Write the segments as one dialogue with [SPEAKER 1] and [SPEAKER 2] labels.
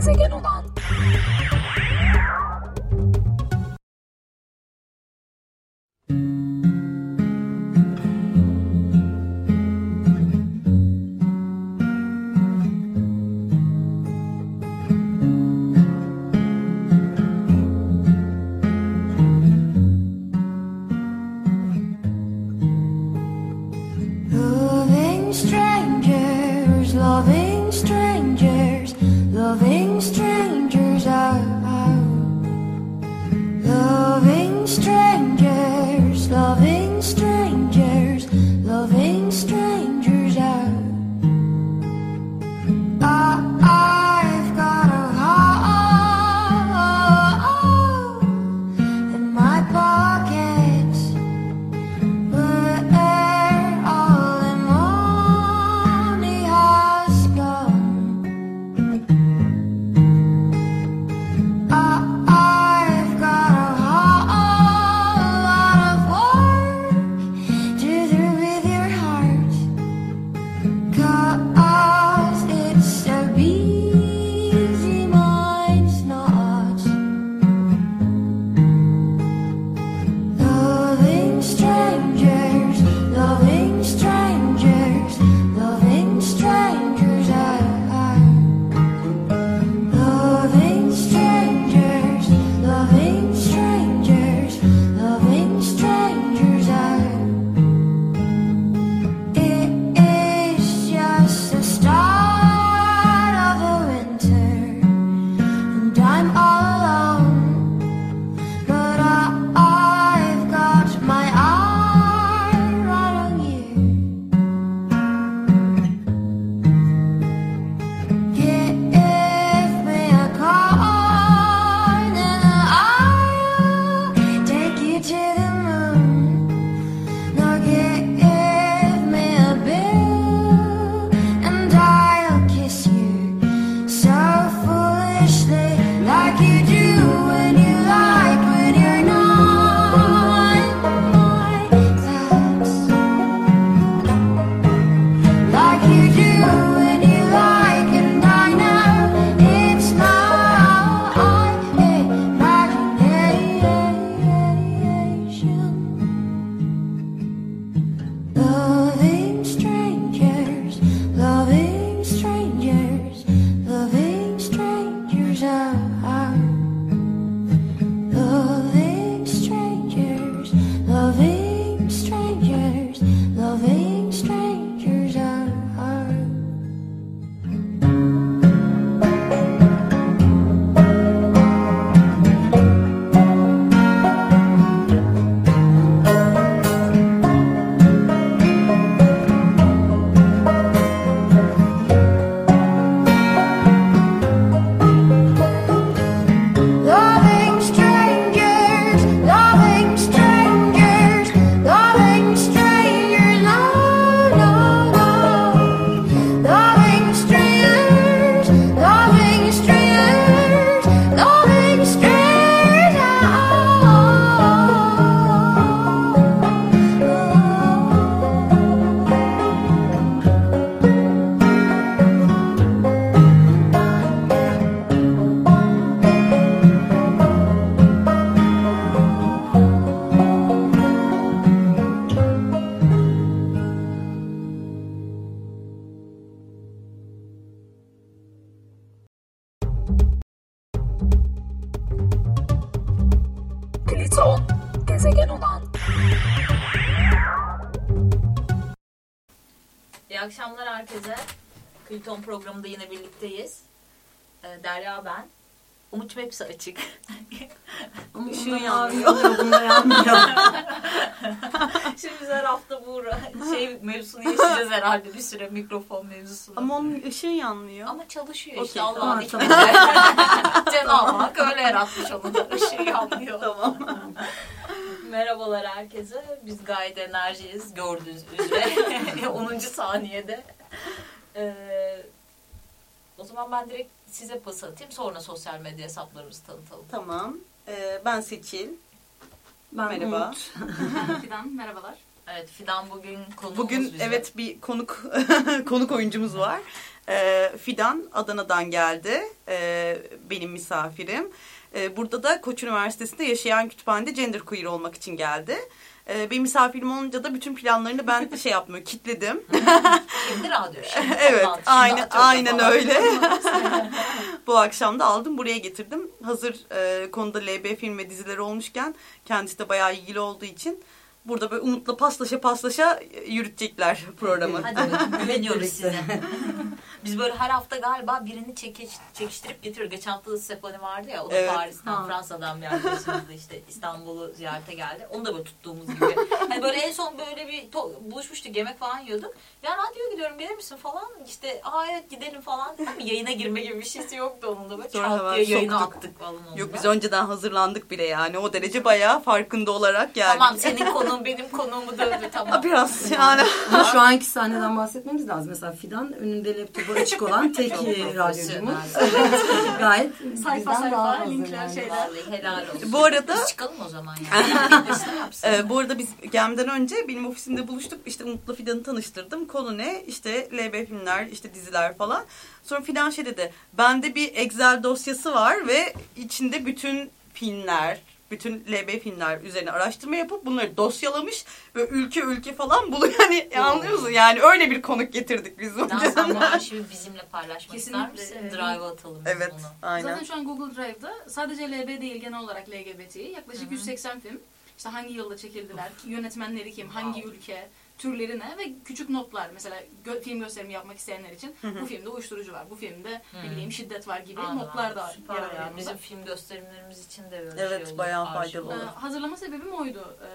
[SPEAKER 1] as I
[SPEAKER 2] get
[SPEAKER 3] along. akşamlar herkese. Külton programında yine birlikteyiz. Ee, Derya ben. Umut'um hepsi açık. Işığı yanmıyor.
[SPEAKER 4] Bunda yanmıyor.
[SPEAKER 3] Şimdi biz her hafta bu şey mevzusunu yaşayacağız herhalde bir süre mikrofon mevzusunu.
[SPEAKER 4] Ama onun ışığı yanmıyor.
[SPEAKER 3] Ama çalışıyor
[SPEAKER 4] okay,
[SPEAKER 3] işte Allah'ın
[SPEAKER 4] tamam,
[SPEAKER 3] hikmeti. Tamam. Cenab-ı Hak öyle yaratmış onu da ışığı yanmıyor.
[SPEAKER 4] Tamam.
[SPEAKER 3] Merhabalar herkese. Biz gayet enerjiyiz gördüğünüz üzere. 10. saniyede. Ee, o zaman ben direkt size pas atayım. Sonra sosyal medya hesaplarımızı tanıtalım.
[SPEAKER 4] Tamam. Ee, ben Seçil.
[SPEAKER 5] Ben
[SPEAKER 4] Merhaba.
[SPEAKER 5] Umut. Fidan merhabalar.
[SPEAKER 6] Evet Fidan bugün konuğumuz
[SPEAKER 4] Bugün
[SPEAKER 6] bize.
[SPEAKER 4] evet bir konuk konuk oyuncumuz var. Ee, Fidan Adana'dan geldi. Ee, benim misafirim. Ee, burada da Koç Üniversitesi'nde yaşayan kütüphanede gender queer olmak için geldi. Ee, benim misafirim olunca da bütün planlarını ben şey yapmıyorum, kitledim.
[SPEAKER 6] Şimdi radyo. Şimdi
[SPEAKER 4] evet,
[SPEAKER 6] şimdi
[SPEAKER 4] aynen aynen
[SPEAKER 6] falan.
[SPEAKER 4] öyle. Bu akşam da aldım, buraya getirdim. Hazır e, konuda LB film ve dizileri olmuşken kendisi de bayağı ilgili olduğu için burada böyle Umut'la paslaşa paslaşa yürütecekler programı.
[SPEAKER 6] Hadi güveniyoruz size. Biz böyle her hafta galiba birini çekiş, çekiştirip getiriyoruz. Geçen hafta da Stefani vardı ya. O da
[SPEAKER 4] Evet.
[SPEAKER 6] Paris'ten,
[SPEAKER 4] Ha.
[SPEAKER 6] Fransa'dan bir arkadaşımızdı işte İstanbul'u ziyarete geldi. Onu da böyle tuttuğumuz gibi. Hani böyle en son böyle bir buluşmuştuk yemek falan yiyorduk. Ya radyoya gidiyorum gelir misin falan. İşte aa evet gidelim falan. Ama yayına girme gibi bir şeysi yoktu onun da. Böyle
[SPEAKER 4] Sonra
[SPEAKER 6] çat diye yayına
[SPEAKER 4] soktuk.
[SPEAKER 6] attık falan onu
[SPEAKER 4] Yok biz önceden hazırlandık bile yani o derece bayağı farkında olarak geldik.
[SPEAKER 6] Tamam senin benim konuğumu dövdü tamam.
[SPEAKER 4] Biraz yani.
[SPEAKER 7] Ama şu anki sahneden bahsetmemiz lazım. Mesela Fidan önünde laptopu açık olan tek radyocumuz. Gayet
[SPEAKER 4] Sayfa sayfa linkler,
[SPEAKER 7] yani.
[SPEAKER 4] şeyler.
[SPEAKER 6] Vallahi helal olsun.
[SPEAKER 4] Bu arada
[SPEAKER 6] Biz çıkalım o zaman yani.
[SPEAKER 4] Ee, bu arada biz gelmeden önce benim ofisimde buluştuk. İşte Umut'la Fidan'ı tanıştırdım. Konu ne? İşte LB filmler, işte diziler falan. Sonra Fidan şey dedi. Bende bir Excel dosyası var ve içinde bütün filmler, bütün LB filmler üzerine araştırma yapıp bunları dosyalamış ve ülke ülke falan buluyor. Hani
[SPEAKER 6] Oo.
[SPEAKER 4] anlıyor musun? Yani öyle bir konuk getirdik biz
[SPEAKER 6] Daha sen bu arşivi bizimle paylaşmak ister
[SPEAKER 5] Kesinlikle,
[SPEAKER 6] misin?
[SPEAKER 5] evet.
[SPEAKER 6] Drive'a atalım
[SPEAKER 4] Evet,
[SPEAKER 6] bunu.
[SPEAKER 4] aynen.
[SPEAKER 5] Zaten şu an Google Drive'da sadece LB değil genel olarak LGBT yaklaşık
[SPEAKER 6] Hı hı.
[SPEAKER 5] 180 film. İşte hangi yılda çekildiler, yönetmenleri kim, hangi
[SPEAKER 6] Wow.
[SPEAKER 5] ülke, türleri ne ve küçük notlar. Mesela gö- film gösterimi yapmak isteyenler için bu filmde uyuşturucu var, bu filmde
[SPEAKER 6] Hı.
[SPEAKER 5] ne bileyim şiddet var gibi
[SPEAKER 6] Anladım.
[SPEAKER 5] notlar da
[SPEAKER 6] Süper
[SPEAKER 5] yer alıyor.
[SPEAKER 6] Bizim film gösterimlerimiz için de böyle
[SPEAKER 4] Evet,
[SPEAKER 6] şey olur.
[SPEAKER 4] bayağı faydalı
[SPEAKER 6] olur.
[SPEAKER 5] Ee, hazırlama sebebim oydu. Ee,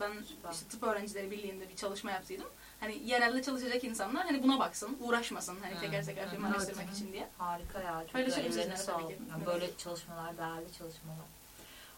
[SPEAKER 5] ben
[SPEAKER 6] Süper.
[SPEAKER 5] işte tıp öğrencileri birliğinde bir çalışma yaptıydım. Hani yerelde çalışacak insanlar hani buna baksın, uğraşmasın hani
[SPEAKER 6] Hı.
[SPEAKER 5] teker teker film
[SPEAKER 7] Evet.
[SPEAKER 5] araştırmak için diye.
[SPEAKER 6] Harika ya. Çok
[SPEAKER 5] Paylaşırız
[SPEAKER 6] güzel. Ellerine sağlık. Yani böyle çalışmalar, değerli çalışmalar.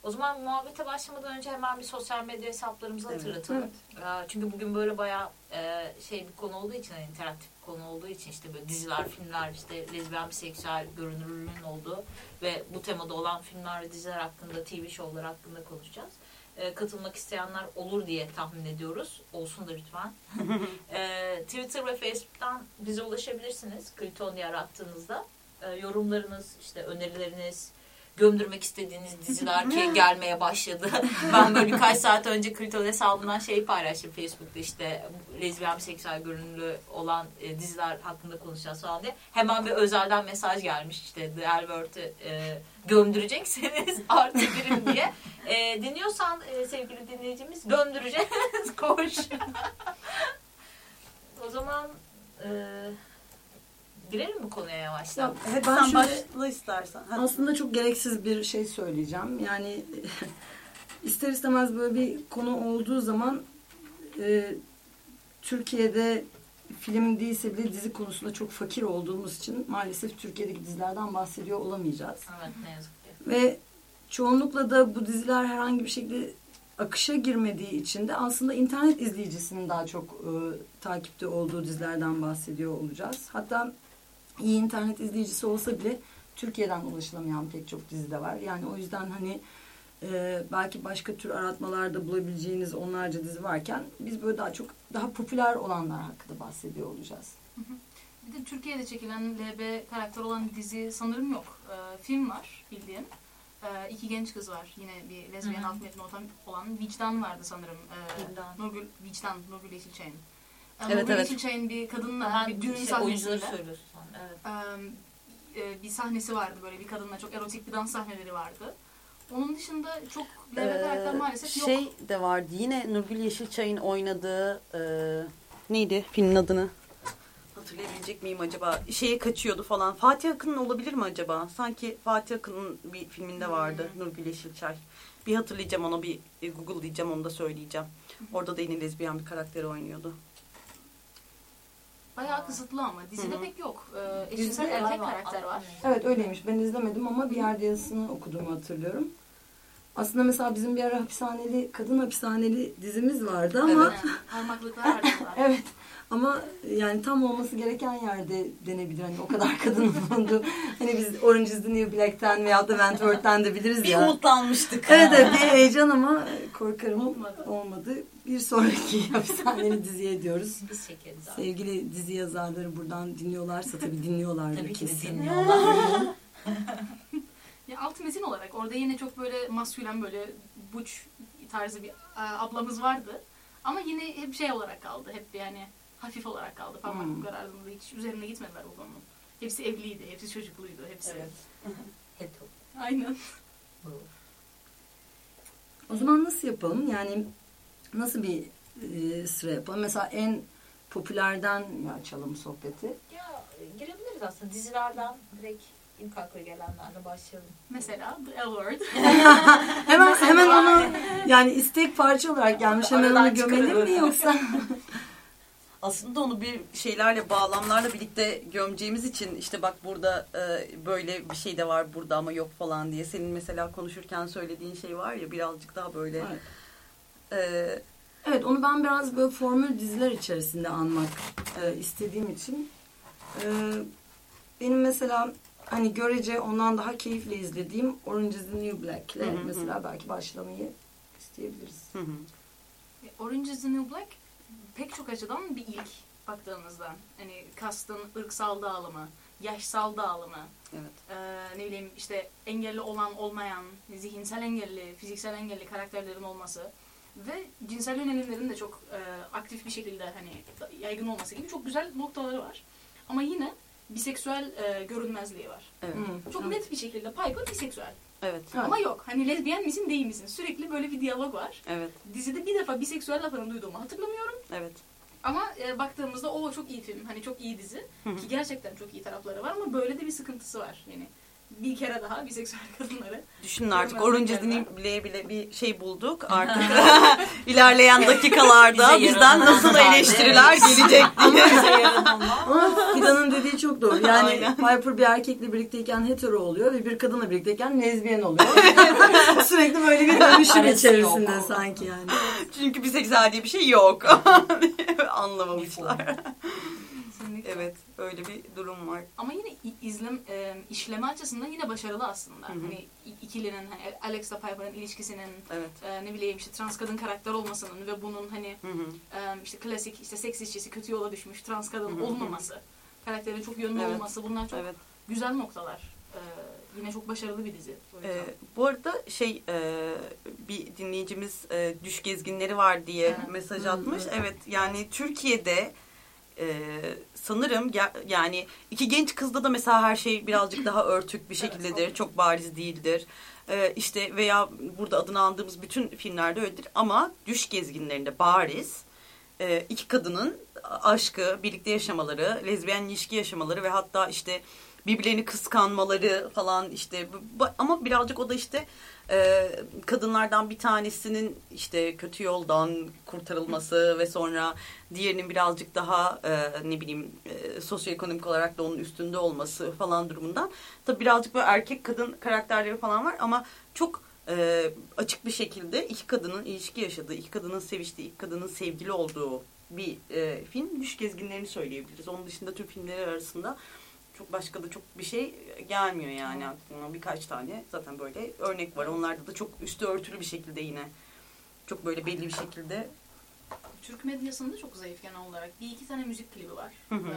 [SPEAKER 6] O zaman muhabbete başlamadan önce hemen bir sosyal medya hesaplarımızı
[SPEAKER 4] Evet.
[SPEAKER 6] hatırlatalım. Ee, Çünkü bugün böyle bayağı e, şey bir konu olduğu için, hani interaktif bir konu olduğu için işte böyle diziler, filmler, işte lezbiyen, biseksüel görünürlüğün olduğu ve bu temada olan filmler ve diziler hakkında, TV şovlar hakkında konuşacağız. Ee, katılmak isteyenler olur diye tahmin ediyoruz. Olsun da lütfen. Ee, Twitter ve Facebook'tan bize ulaşabilirsiniz. Kriton diye arattığınızda. Yorumlarınız, işte önerileriniz, gömdürmek istediğiniz diziler ki gelmeye başladı. ben böyle birkaç saat önce Kriton hesabından şey paylaştım Facebook'ta işte lezbiyen biseksüel görünümlü olan e, diziler hakkında konuşacağız falan diye. Hemen bir özelden mesaj gelmiş işte The L Word'ü e, gömdürecekseniz artı birim diye. E, dinliyorsan e, sevgili dinleyicimiz gömdüreceğiz. Koş. o zaman e, girelim mi konuya yavaştan?
[SPEAKER 7] Ya, he, ben
[SPEAKER 4] Sen
[SPEAKER 7] şöyle
[SPEAKER 4] başla istersen. Hadi.
[SPEAKER 7] aslında çok gereksiz bir şey söyleyeceğim. Yani ister istemez böyle bir konu olduğu zaman e, Türkiye'de film değilse bile dizi konusunda çok fakir olduğumuz için maalesef Türkiye'deki dizilerden bahsediyor olamayacağız.
[SPEAKER 6] Evet ne yazık ki.
[SPEAKER 7] Ve çoğunlukla da bu diziler herhangi bir şekilde akışa girmediği için de aslında internet izleyicisinin daha çok e, takipte olduğu dizilerden bahsediyor olacağız. Hatta iyi internet izleyicisi olsa bile Türkiye'den ulaşılamayan pek çok dizi de var. Yani o yüzden hani e, belki başka tür aratmalarda bulabileceğiniz onlarca dizi varken biz böyle daha çok daha popüler olanlar hakkında bahsediyor olacağız.
[SPEAKER 5] Bir de Türkiye'de çekilen LB karakter olan dizi sanırım yok. Ee, film var bildiğim. Ee, iki genç kız var. Yine bir lezbiyen alt metni olan, Vicdan vardı sanırım. Ee,
[SPEAKER 6] Vicdan.
[SPEAKER 5] Nurgül, Vicdan, Nurgül Yeşilçay'ın.
[SPEAKER 4] Evet,
[SPEAKER 5] Nurgül
[SPEAKER 4] evet.
[SPEAKER 5] Yeşilçay'ın bir kadınla
[SPEAKER 6] Ben
[SPEAKER 5] bir düğün
[SPEAKER 6] şey,
[SPEAKER 5] sahnesinde
[SPEAKER 6] söylüyorsun sen. Evet.
[SPEAKER 5] e, e, bir sahnesi vardı böyle bir kadınla çok erotik bir dans sahneleri vardı. Onun dışında çok LB karakter
[SPEAKER 4] Ee,
[SPEAKER 5] maalesef yok.
[SPEAKER 4] şey de vardı yine Nurgül Yeşilçay'ın oynadığı e, neydi filmin adını? Hatırlayabilecek miyim acaba? Şeye kaçıyordu falan. Fatih Akın'ın olabilir mi acaba? Sanki Fatih Akın'ın bir filminde vardı Nurgül Yeşilçay. Bir hatırlayacağım onu bir e, Google diyeceğim onu da söyleyeceğim. Orada da yine lezbiyen bir karakteri oynuyordu.
[SPEAKER 5] Bayağı kısıtlı ama dizide
[SPEAKER 4] Hı
[SPEAKER 5] pek yok. Ee, eşcinsel
[SPEAKER 7] Dizide
[SPEAKER 5] erkek
[SPEAKER 6] var,
[SPEAKER 5] karakter var.
[SPEAKER 7] Evet öyleymiş. Ben izlemedim ama bir yerde yazısını okuduğumu hatırlıyorum. Aslında mesela bizim bir ara hapishaneli, kadın hapishaneli dizimiz vardı ama
[SPEAKER 5] Yani parmaklıklar vardı.
[SPEAKER 7] Evet. Ama yani tam olması gereken yerde denebilir. Hani o kadar kadın bulundu. Hani biz Orange is the New Black'ten veya da Wentworth'ten de biliriz
[SPEAKER 4] Bir
[SPEAKER 7] ya.
[SPEAKER 4] umutlanmıştık.
[SPEAKER 7] Evet evet bir heyecan ama korkarım
[SPEAKER 5] Olmadı.
[SPEAKER 7] olmadı. bir sonraki hapishaneli diziye diyoruz.
[SPEAKER 6] Biz çekeriz abi.
[SPEAKER 7] Sevgili dizi yazarları buradan dinliyorlarsa tabii dinliyorlardır
[SPEAKER 6] Tabii
[SPEAKER 7] kesin.
[SPEAKER 6] dinliyorlar.
[SPEAKER 5] Ya alt metin olarak orada yine çok böyle maskülen böyle buç tarzı bir e, ablamız vardı. Ama yine hep şey olarak kaldı. Hep yani hafif olarak kaldı. Parmak
[SPEAKER 7] Hmm.
[SPEAKER 5] kararında hiç üzerine gitmediler konunun. Hepsi evliydi, hepsi çocukluydu, hepsi.
[SPEAKER 6] Evet. Hetero.
[SPEAKER 5] Aynen.
[SPEAKER 7] O zaman nasıl yapalım? Yani nasıl bir e, sıra yapalım? Mesela en popülerden mi açalım sohbeti?
[SPEAKER 6] Ya e, girebiliriz aslında dizilerden direkt ilk akla gelenlerle başlayalım.
[SPEAKER 5] Mesela The L Word.
[SPEAKER 7] Hemen hemen onu yani istek parça olarak gelmiş. Hemen
[SPEAKER 6] Aradan
[SPEAKER 7] onu gömelim mi yoksa?
[SPEAKER 4] Aslında onu bir şeylerle bağlamlarla birlikte gömeceğimiz için işte bak burada e, böyle bir şey de var burada ama yok falan diye. Senin mesela konuşurken söylediğin şey var ya birazcık daha böyle
[SPEAKER 7] Evet.
[SPEAKER 4] e,
[SPEAKER 7] Evet onu ben biraz böyle formül diziler içerisinde anmak e, istediğim için e, benim mesela hani görece ondan daha keyifle izlediğim Orange is the New Black'le
[SPEAKER 4] Hı hı
[SPEAKER 7] mesela belki başlamayı isteyebiliriz.
[SPEAKER 4] hı hı.
[SPEAKER 5] Orange is the New Black pek çok açıdan bir ilk baktığımızda. Hani kastın ırksal dağılımı, yaşsal dağılımı,
[SPEAKER 4] evet.
[SPEAKER 5] Ee, ne bileyim işte engelli olan olmayan, zihinsel engelli, fiziksel engelli karakterlerin olması ve cinsel yönelimlerin de çok e, aktif bir şekilde hani yaygın olması gibi çok güzel noktaları var. Ama yine biseksüel e, görünmezliği var.
[SPEAKER 4] Evet.
[SPEAKER 7] Hı,
[SPEAKER 5] Çok
[SPEAKER 7] evet.
[SPEAKER 5] net bir şekilde Piper biseksüel.
[SPEAKER 4] Evet.
[SPEAKER 7] Evet.
[SPEAKER 5] Ama yok hani lezbiyen misin değil misin? Sürekli böyle bir diyalog var.
[SPEAKER 4] Evet.
[SPEAKER 5] Dizide bir defa biseksüel lafını duyduğumu hatırlamıyorum.
[SPEAKER 4] Evet.
[SPEAKER 5] Ama e, baktığımızda o çok iyi film. Hani çok iyi dizi.
[SPEAKER 4] Hı hı.
[SPEAKER 5] Ki gerçekten çok iyi tarafları var ama böyle de bir sıkıntısı var. Yani bir kere daha biseksüel kadınları.
[SPEAKER 4] Düşünün artık. Disney'i bile bile bir şey bulduk. Artık ilerleyen dakikalarda
[SPEAKER 6] Bize
[SPEAKER 4] bizden nasıl eleştiriler gelecek diye.
[SPEAKER 7] Ama Fidan'ın dediği çok doğru. Yani
[SPEAKER 4] Aynen.
[SPEAKER 7] Piper bir erkekle birlikteyken hetero oluyor ve bir kadınla birlikteyken lezbiyen oluyor. Sürekli böyle bir dönüşüm içerisinde
[SPEAKER 6] yok.
[SPEAKER 7] sanki yani.
[SPEAKER 4] Çünkü biseksüel diye bir şey yok. Anlamamışlar. Evet, öyle bir durum var.
[SPEAKER 5] Ama yine izlem e, işleme açısından yine başarılı aslında.
[SPEAKER 4] Hı hı.
[SPEAKER 5] Hani ikilinin hani Alex'la Piper'ın ilişkisinin
[SPEAKER 4] Evet.
[SPEAKER 5] e, ne bileyim işte trans kadın karakter olmasının ve bunun hani
[SPEAKER 4] Hı hı.
[SPEAKER 5] e, işte klasik işte seks işçisi kötü yola düşmüş trans kadın
[SPEAKER 4] Hı hı
[SPEAKER 5] olmaması, karakterin çok yönlü
[SPEAKER 4] Evet.
[SPEAKER 5] olması bunlar çok
[SPEAKER 4] Evet.
[SPEAKER 5] güzel noktalar. E, yine çok başarılı bir dizi.
[SPEAKER 4] Ee, bu arada şey e, bir dinleyicimiz e, düş gezginleri var diye
[SPEAKER 5] Evet.
[SPEAKER 4] mesaj atmış.
[SPEAKER 7] Evet
[SPEAKER 4] yani Türkiye'de e, sanırım ya- yani iki genç kızda da mesela her şey birazcık daha örtük bir şekildedir. Çok bariz değildir. E, işte veya burada adını andığımız bütün filmlerde öyledir. Ama düş gezginlerinde bariz e, iki kadının aşkı, birlikte yaşamaları, lezbiyen ilişki yaşamaları ve hatta işte birbirlerini kıskanmaları falan işte ama birazcık o da işte e, kadınlardan bir tanesinin işte kötü yoldan kurtarılması ve sonra diğerinin birazcık daha e, ne bileyim e, sosyoekonomik olarak da onun üstünde olması falan durumundan tabi birazcık böyle erkek kadın karakterleri falan var ama çok e, açık bir şekilde iki kadının ilişki yaşadığı, iki kadının seviştiği, iki kadının sevgili olduğu bir e, film. Düş gezginlerini söyleyebiliriz. Onun dışında Türk filmleri arasında çok başka da çok bir şey gelmiyor yani aklıma. Birkaç tane zaten böyle örnek var. Onlarda da çok üstü örtülü bir şekilde yine. Çok böyle belli bir şekilde.
[SPEAKER 5] Türk medyasında çok zayıf genel olarak. Bir iki tane müzik klibi var.
[SPEAKER 4] Hı hı.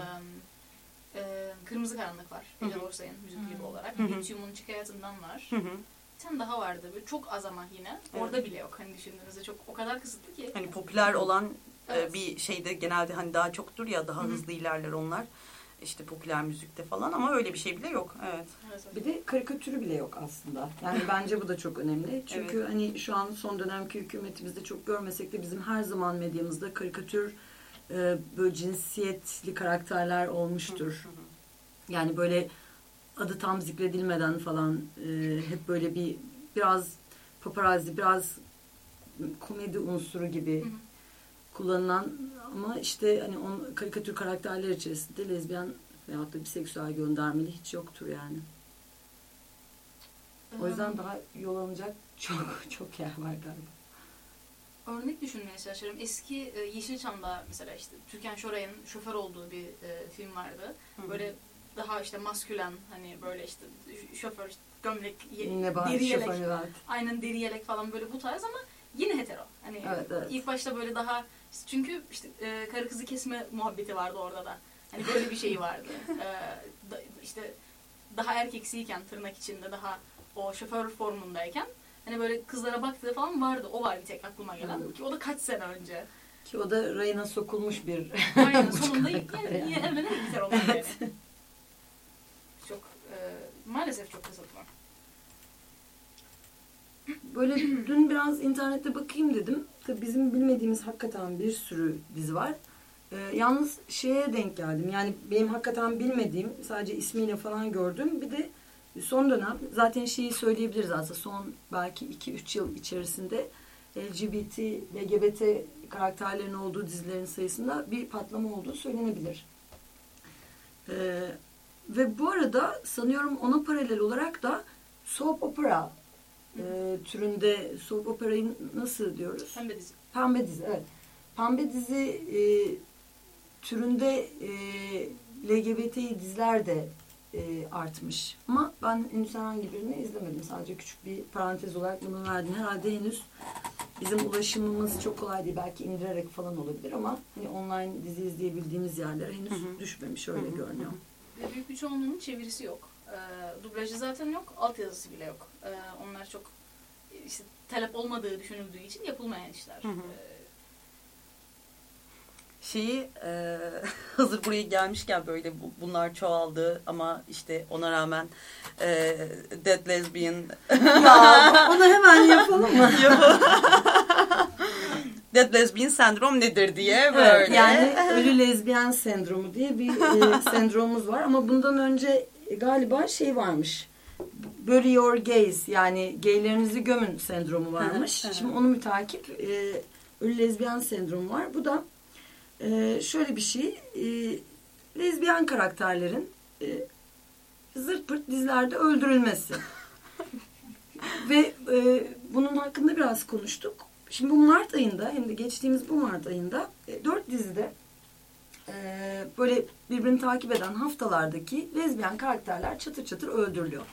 [SPEAKER 5] Ee, e, Kırmızı Karanlık var. Ece Borsay'ın müzik klibi olarak. Lityum'un çık hayatından var.
[SPEAKER 4] Hı hı.
[SPEAKER 5] Bir tane daha vardı. Böyle çok az ama yine.
[SPEAKER 4] Evet.
[SPEAKER 5] Orada bile yok. Hani düşündüğünüzde çok o kadar kısıtlı ki.
[SPEAKER 4] Hani popüler olan e,
[SPEAKER 5] Evet.
[SPEAKER 4] bir şeyde genelde hani daha çoktur ya daha
[SPEAKER 5] Hı hı.
[SPEAKER 4] hızlı ilerler onlar. İşte popüler müzikte falan ama öyle bir şey bile yok. Evet.
[SPEAKER 5] Evet, evet.
[SPEAKER 7] Bir de karikatürü bile yok aslında. Yani bence bu da çok önemli. Çünkü hani şu an son dönemki hükümetimizde çok görmesek de bizim her zaman medyamızda karikatür e, böyle cinsiyetli karakterler olmuştur. Yani böyle adı tam zikredilmeden falan e, hep böyle bir biraz paparazzi, biraz komedi unsuru gibi kullanılan ama işte hani on, karikatür karakterler içerisinde lezbiyen veyahut da biseksüel göndermeli hiç yoktur yani. O yüzden daha yol alınacak çok çok yer var galiba.
[SPEAKER 5] Örnek düşünmeye çalışıyorum. Eski e, Yeşilçam'da mesela işte Türkan Şoray'ın şoför olduğu bir e, film vardı. Böyle daha işte maskülen hani böyle işte şoför işte gömlek, ye- deri yelek. Aynen deri yelek falan böyle bu tarz ama yine hetero. Hani
[SPEAKER 7] Evet, evet.
[SPEAKER 5] ilk başta böyle daha çünkü işte e, karı kızı kesme muhabbeti vardı orada da. Hani böyle bir şey vardı. E, da- işte daha erkeksiyken tırnak içinde daha o şoför formundayken hani böyle kızlara baktığı falan vardı. O var bir tek aklıma gelen.
[SPEAKER 7] Evet.
[SPEAKER 5] Ki o da kaç sene önce.
[SPEAKER 7] Ki o da rayına sokulmuş bir
[SPEAKER 5] Aynen sonunda yani, yani. evlenen biter onlar yani. Çok e, maalesef çok kısıtlı.
[SPEAKER 7] Böyle dün biraz internette bakayım dedim. Tabii bizim bilmediğimiz hakikaten bir sürü dizi var. Ee, yalnız şeye denk geldim. Yani benim hakikaten bilmediğim, sadece ismiyle falan gördüm. Bir de son dönem zaten şeyi söyleyebiliriz aslında. Son belki 2-3 yıl içerisinde LGBT, LGBT karakterlerin olduğu dizilerin sayısında bir patlama olduğu söylenebilir. Ee, ve bu arada sanıyorum ona paralel olarak da soap opera e, türünde soap operayı nasıl diyoruz?
[SPEAKER 5] Pembe dizi.
[SPEAKER 7] Pembe dizi, evet. Pembe dizi e, türünde e, LGBTİ diziler de e, artmış. Ama ben henüz herhangi birini izlemedim. Sadece küçük bir parantez olarak bunu verdim. Herhalde henüz bizim ulaşımımız çok kolay değil. Belki indirerek falan olabilir ama hani online dizi izleyebildiğimiz yerlere henüz
[SPEAKER 4] Hı hı.
[SPEAKER 7] düşmemiş öyle
[SPEAKER 4] Hı hı,
[SPEAKER 7] görünüyor.
[SPEAKER 5] Ve büyük bir çoğunluğunun çevirisi yok. E, dublajı zaten yok, altyazısı bile yok. E, onlar çok işte talep olmadığı düşünüldüğü için yapılmayan işler.
[SPEAKER 4] Hı hı.
[SPEAKER 5] E,
[SPEAKER 4] Şeyi e, hazır buraya gelmişken böyle bu- bunlar çoğaldı ama işte ona rağmen e, Dead Lesbian
[SPEAKER 7] ya onu hemen yapalım mı?
[SPEAKER 4] Dead Lesbian sendrom nedir diye böyle.
[SPEAKER 7] Evet, yani ölü lezbiyen sendromu diye bir e, sendromumuz var ama bundan önce galiba şey varmış. Bury your gays yani gaylerinizi gömün sendromu varmış. Şimdi onu mütakip e, ölü lezbiyen sendromu var. Bu da e, şöyle bir şey. E, lezbiyen karakterlerin e, zırt pırt dizilerde öldürülmesi. Ve e, bunun hakkında biraz konuştuk. Şimdi bu Mart ayında hem de geçtiğimiz bu Mart ayında e, dört dizide e, böyle birbirini takip eden haftalardaki lezbiyen karakterler çatır çatır öldürülüyor.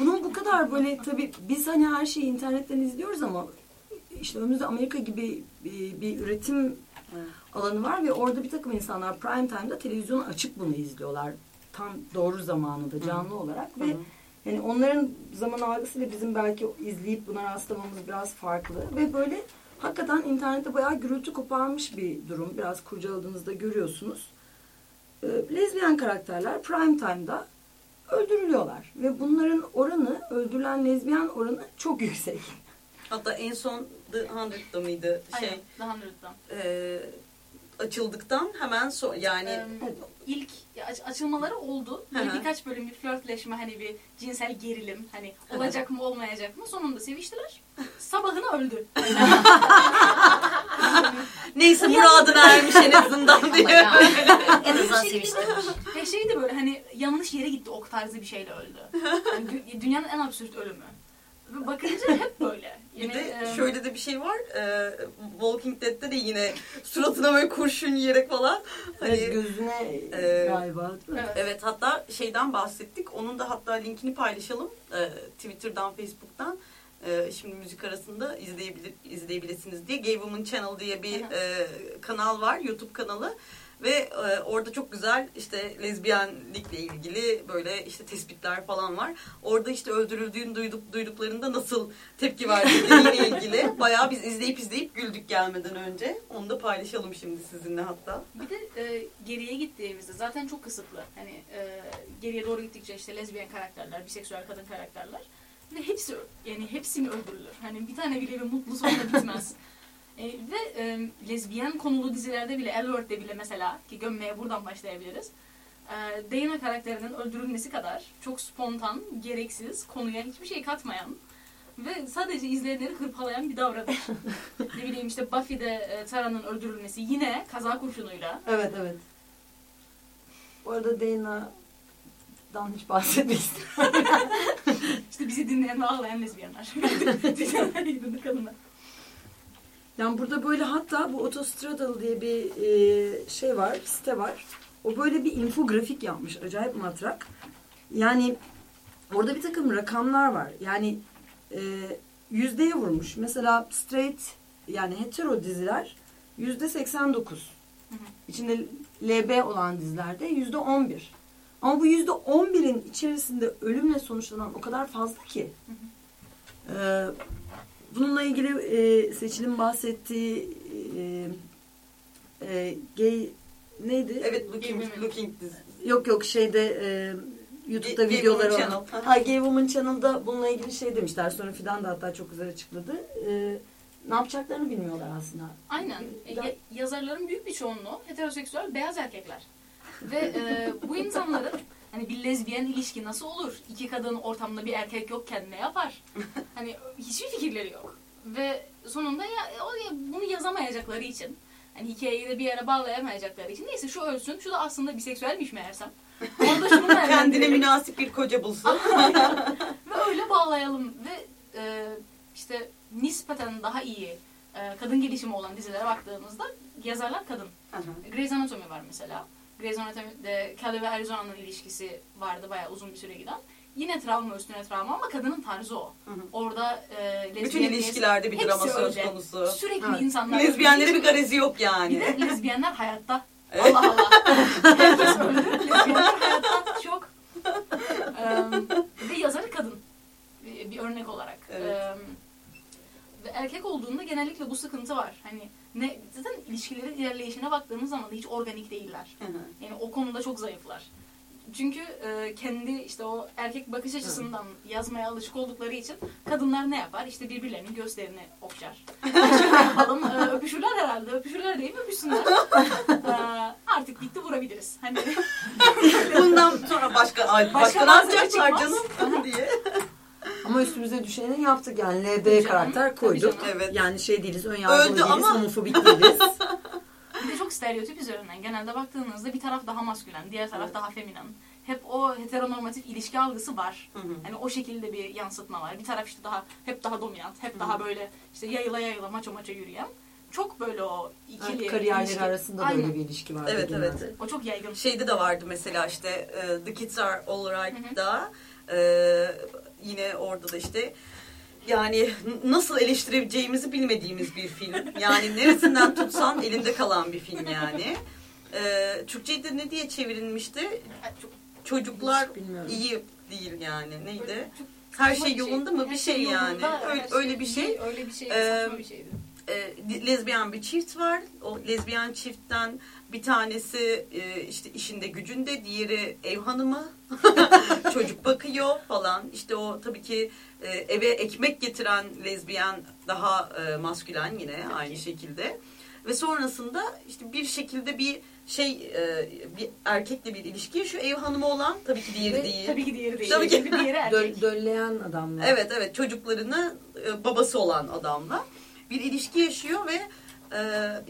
[SPEAKER 7] Bunun bu kadar böyle tabii biz hani her şeyi internetten izliyoruz ama işte önümüzde Amerika gibi bir, bir üretim alanı var ve orada bir takım insanlar prime time'da televizyonu açıp bunu izliyorlar. Tam doğru zamanında canlı olarak ve
[SPEAKER 4] Hı hı.
[SPEAKER 7] yani onların zaman algısıyla bizim belki izleyip buna rastlamamız biraz farklı ve böyle hakikaten internette bayağı gürültü koparmış bir durum. Biraz kurcaladığınızda görüyorsunuz. Ee, lezbiyen karakterler prime time'da öldürülüyorlar ve bunların oranı öldürülen lezbiyen oranı çok yüksek.
[SPEAKER 4] Hatta en son The Hundred'da mıydı şey
[SPEAKER 5] Aynen, daha Nurut'tan.
[SPEAKER 4] e, açıldıktan hemen sonra yani
[SPEAKER 5] Em, ilk açılmaları oldu. Böyle birkaç bölüm bir flörtleşme hani bir cinsel gerilim hani olacak mı olmayacak mı sonunda seviştiler. Sabahına öldü.
[SPEAKER 4] neyse muradına ermiş en azından diye.
[SPEAKER 6] en azından
[SPEAKER 5] şey
[SPEAKER 6] seviştim.
[SPEAKER 5] Ve şey de böyle hani yanlış yere gitti ok tarzı bir şeyle öldü. Yani dü- dünyanın en absürt ölümü. Bakınca hep böyle.
[SPEAKER 4] Bir
[SPEAKER 5] Yani,
[SPEAKER 4] de
[SPEAKER 5] e,
[SPEAKER 4] şöyle de bir şey var. e, Walking Dead'de de yine suratına böyle kurşun yiyerek falan. Hani,
[SPEAKER 7] Evet, gözüne
[SPEAKER 4] e,
[SPEAKER 7] galiba.
[SPEAKER 5] Evet.
[SPEAKER 4] Evet hatta şeyden bahsettik. Onun da hatta linkini paylaşalım. Ee, Twitter'dan, Facebook'tan. Ee, şimdi müzik arasında izleyebilir, izleyebilirsiniz diye. Gay Woman Channel diye bir e, kanal var. YouTube kanalı. Ve e, orada çok güzel işte lezbiyenlikle ilgili böyle işte tespitler falan var. Orada işte öldürüldüğünü duyduk, duyduklarında nasıl tepki verdikleriyle ilgili. Bayağı biz izleyip izleyip güldük gelmeden önce. Onu da paylaşalım şimdi sizinle hatta.
[SPEAKER 5] Bir de e, geriye gittiğimizde zaten çok kısıtlı. Hani e, geriye doğru gittikçe işte lezbiyen karakterler, biseksüel kadın karakterler ve hepsi yani hepsi mi öldürülür? Hani bir tane bile bir mutlu sonla bitmez. E, ve e, lezbiyen konulu dizilerde bile, Elworth'te bile mesela ki gömmeye buradan başlayabiliriz. E, Dana karakterinin öldürülmesi kadar çok spontan, gereksiz, konuya hiçbir şey katmayan ve sadece izleyenleri hırpalayan bir davranış. ne bileyim işte Buffy'de e, Tara'nın öldürülmesi yine kaza kurşunuyla.
[SPEAKER 7] Evet evet. Bu arada Dana'dan hiç bahsetmek istemiyorum.
[SPEAKER 5] İşte bizi dinleyen ve ağlayan lezbiyenler. Dinleyen kadınlar.
[SPEAKER 7] Yani burada böyle hatta bu Autostraddle diye bir e, şey var, site var. O böyle bir infografik yapmış. Acayip matrak. Yani orada bir takım rakamlar var. Yani e, yüzdeye vurmuş. Mesela straight yani hetero diziler yüzde 89.
[SPEAKER 5] Hı hı.
[SPEAKER 7] İçinde LB olan dizilerde yüzde 11. Ama bu yüzde 11'in içerisinde ölümle sonuçlanan o kadar fazla ki. Ee, bununla ilgili e, Seçil'in bahsettiği e, e, gay neydi?
[SPEAKER 4] Evet Looking, looking dizisi.
[SPEAKER 7] Yok yok şeyde e, YouTube'da
[SPEAKER 4] Gay
[SPEAKER 7] videoları
[SPEAKER 4] Woman
[SPEAKER 7] var. Ha Gay Woman Channel'da bununla ilgili şey demişler. Sonra Fidan da hatta çok güzel açıkladı. E, ne yapacaklarını bilmiyorlar aslında.
[SPEAKER 5] Aynen. E,
[SPEAKER 7] Ya-
[SPEAKER 5] ya- yazarların büyük bir çoğunluğu heteroseksüel beyaz erkekler. Ve e, bu insanların hani bir lezbiyen ilişki nasıl olur? İki kadın ortamda bir erkek yokken ne yapar? Hani hiçbir fikirleri yok. Ve sonunda ya, o ya bunu yazamayacakları için hani hikayeyi de bir yere bağlayamayacakları için neyse şu ölsün şu da aslında biseksüelmiş meğersem. Orada şunu
[SPEAKER 4] Kendine münasip bir koca bulsun.
[SPEAKER 5] Ve öyle bağlayalım ve e, işte nispeten daha iyi e, kadın gelişimi olan dizilere baktığımızda yazarlar kadın. Grey's Anatomy var mesela. Grey's Anatomy'de Kelly ve Arizona'nın ilişkisi vardı bayağı uzun bir süre giden. Yine travma üstüne travma ama kadının tarzı o.
[SPEAKER 4] Hı hı.
[SPEAKER 5] Orada e,
[SPEAKER 4] Bütün
[SPEAKER 5] lezbiyen-
[SPEAKER 4] ilişkilerde bir drama söz konusu.
[SPEAKER 5] Sürekli
[SPEAKER 7] Evet.
[SPEAKER 5] insanlar...
[SPEAKER 4] Lezbiyenlere bir garezi yok
[SPEAKER 5] Bir
[SPEAKER 4] yani.
[SPEAKER 5] de lezbiyenler hayatta.
[SPEAKER 4] Evet.
[SPEAKER 5] Allah Allah. Herkes öldü. Lezbiyenler hayatta çok. Eee, ve yazarı kadın. Bir, bir örnek olarak.
[SPEAKER 4] Evet.
[SPEAKER 5] Eee, ve erkek olduğunda genellikle bu sıkıntı var. Hani ne zaten ilişkilerin ilerleyişine baktığımız zaman da hiç organik değiller.
[SPEAKER 4] Hı hı.
[SPEAKER 5] Yani o konuda çok zayıflar. Çünkü e, kendi işte o erkek bakış açısından yazmaya alışık oldukları için kadınlar ne yapar? İşte birbirlerinin göğüslerini okşar. Yapalım, e, öpüşürler herhalde. Öpüşürler değil mi? Öpüşsünler. E, artık bitti vurabiliriz. Hani
[SPEAKER 4] Bundan sonra başka başka, ne
[SPEAKER 5] malzeme çıkmaz.
[SPEAKER 4] canım diye.
[SPEAKER 7] Ama üstümüze düşeni yaptık yani LB karakter koyduk.
[SPEAKER 4] Evet.
[SPEAKER 7] Yani şey değiliz, ön yargılı
[SPEAKER 4] Öldü
[SPEAKER 7] değiliz,
[SPEAKER 4] ama-
[SPEAKER 7] homofobik değiliz.
[SPEAKER 5] bir de çok stereotip üzerinden. Genelde baktığınızda bir taraf daha maskülen, diğer taraf daha feminen. Hep o heteronormatif ilişki algısı var.
[SPEAKER 4] Hı hı.
[SPEAKER 5] Hani o şekilde bir yansıtma var. Bir taraf işte daha hep daha dominant, hep daha böyle işte yayıla yayıla maço maço yürüyen. Çok böyle o ikili
[SPEAKER 7] Evet, kariyerleri
[SPEAKER 5] ilişki.
[SPEAKER 7] arasında da
[SPEAKER 5] Aynen.
[SPEAKER 7] öyle bir ilişki var.
[SPEAKER 4] Evet evet.
[SPEAKER 5] O çok yaygın.
[SPEAKER 4] Şeyde de vardı mesela işte e, The Kids Are
[SPEAKER 5] Hı hı.
[SPEAKER 4] Alright'da e, yine orada da işte yani nasıl eleştirebileceğimizi bilmediğimiz bir film. Yani neresinden tutsan elinde kalan bir film yani. E, Türkçe'de ne diye
[SPEAKER 5] Çok,
[SPEAKER 4] Çocuklar iyi değil yani. Neydi? Her şey yolunda mı? Bir şey yani.
[SPEAKER 5] yolunda,
[SPEAKER 4] Öyle,
[SPEAKER 5] şey
[SPEAKER 4] öyle bir şey.
[SPEAKER 5] Öyle bir şey.
[SPEAKER 4] Ee, e, lezbiyen bir çift var. O lezbiyen çiftten bir tanesi e, işte işinde gücünde, diğeri ev hanımı. Çocuk bakıyor falan. İşte o tabii ki e, eve ekmek getiren lezbiyen daha e, maskülen yine aynı şekilde. Ve sonrasında işte bir şekilde bir şey e, bir erkekle bir ilişki yaşıyor. Ev hanımı olan tabii ki diğeri
[SPEAKER 7] Ve
[SPEAKER 4] değil.
[SPEAKER 5] Tabii ki diğeri değil.
[SPEAKER 4] Tabii ki.
[SPEAKER 5] Diğeri erkek.
[SPEAKER 7] dölleyen adamlar.
[SPEAKER 4] Evet evet çocuklarını e, babası olan adamla bir ilişki yaşıyor ve e,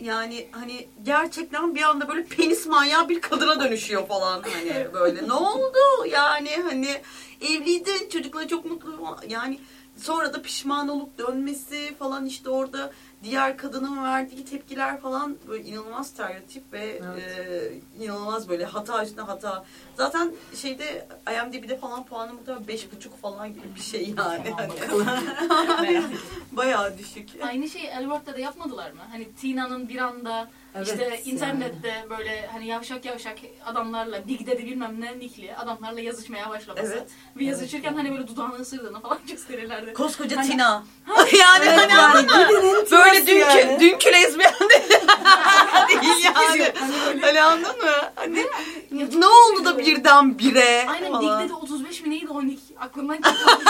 [SPEAKER 4] yani hani gerçekten bir anda böyle penis manyağı bir kadına dönüşüyor falan hani böyle. Ne oldu? Yani hani evliydi çocuklar çok mutlu. Yani sonra da pişman olup dönmesi falan işte orada diğer kadının verdiği tepkiler falan böyle inanılmaz stereotip ve
[SPEAKER 7] Evet.
[SPEAKER 4] e, inanılmaz böyle hata üstüne hata. Zaten şeyde IMDb'de falan puanı muhtemelen beş buçuk falan gibi bir şey yani. Hani. Bayağı düşük.
[SPEAKER 5] Aynı şeyi Elworth'ta da yapmadılar mı? Hani Tina'nın bir anda
[SPEAKER 7] Evet,
[SPEAKER 5] işte
[SPEAKER 7] yani.
[SPEAKER 5] internette böyle hani yavşak yavşak adamlarla Big Daddy bilmem ne nikli adamlarla yazışmaya başlaması.
[SPEAKER 4] Evet.
[SPEAKER 5] Ve yazışırken hani böyle dudağını ısırdığını falan gösterirlerdi.
[SPEAKER 4] Koskoca
[SPEAKER 5] Hani-
[SPEAKER 4] Tina. yani
[SPEAKER 7] Evet,
[SPEAKER 4] hani
[SPEAKER 7] yani birinin
[SPEAKER 4] Böyle dünkü,
[SPEAKER 7] yani.
[SPEAKER 4] dünkü lezbiyen değil. değil yani.
[SPEAKER 5] Hani böyle-
[SPEAKER 4] Hani anladın mı? Hani
[SPEAKER 5] Ya çok
[SPEAKER 4] ne oldu da birden bire
[SPEAKER 5] Aynen
[SPEAKER 4] falan.
[SPEAKER 5] Big Daddy 35 mi neydi o nick? Aklımdan çıkmadı.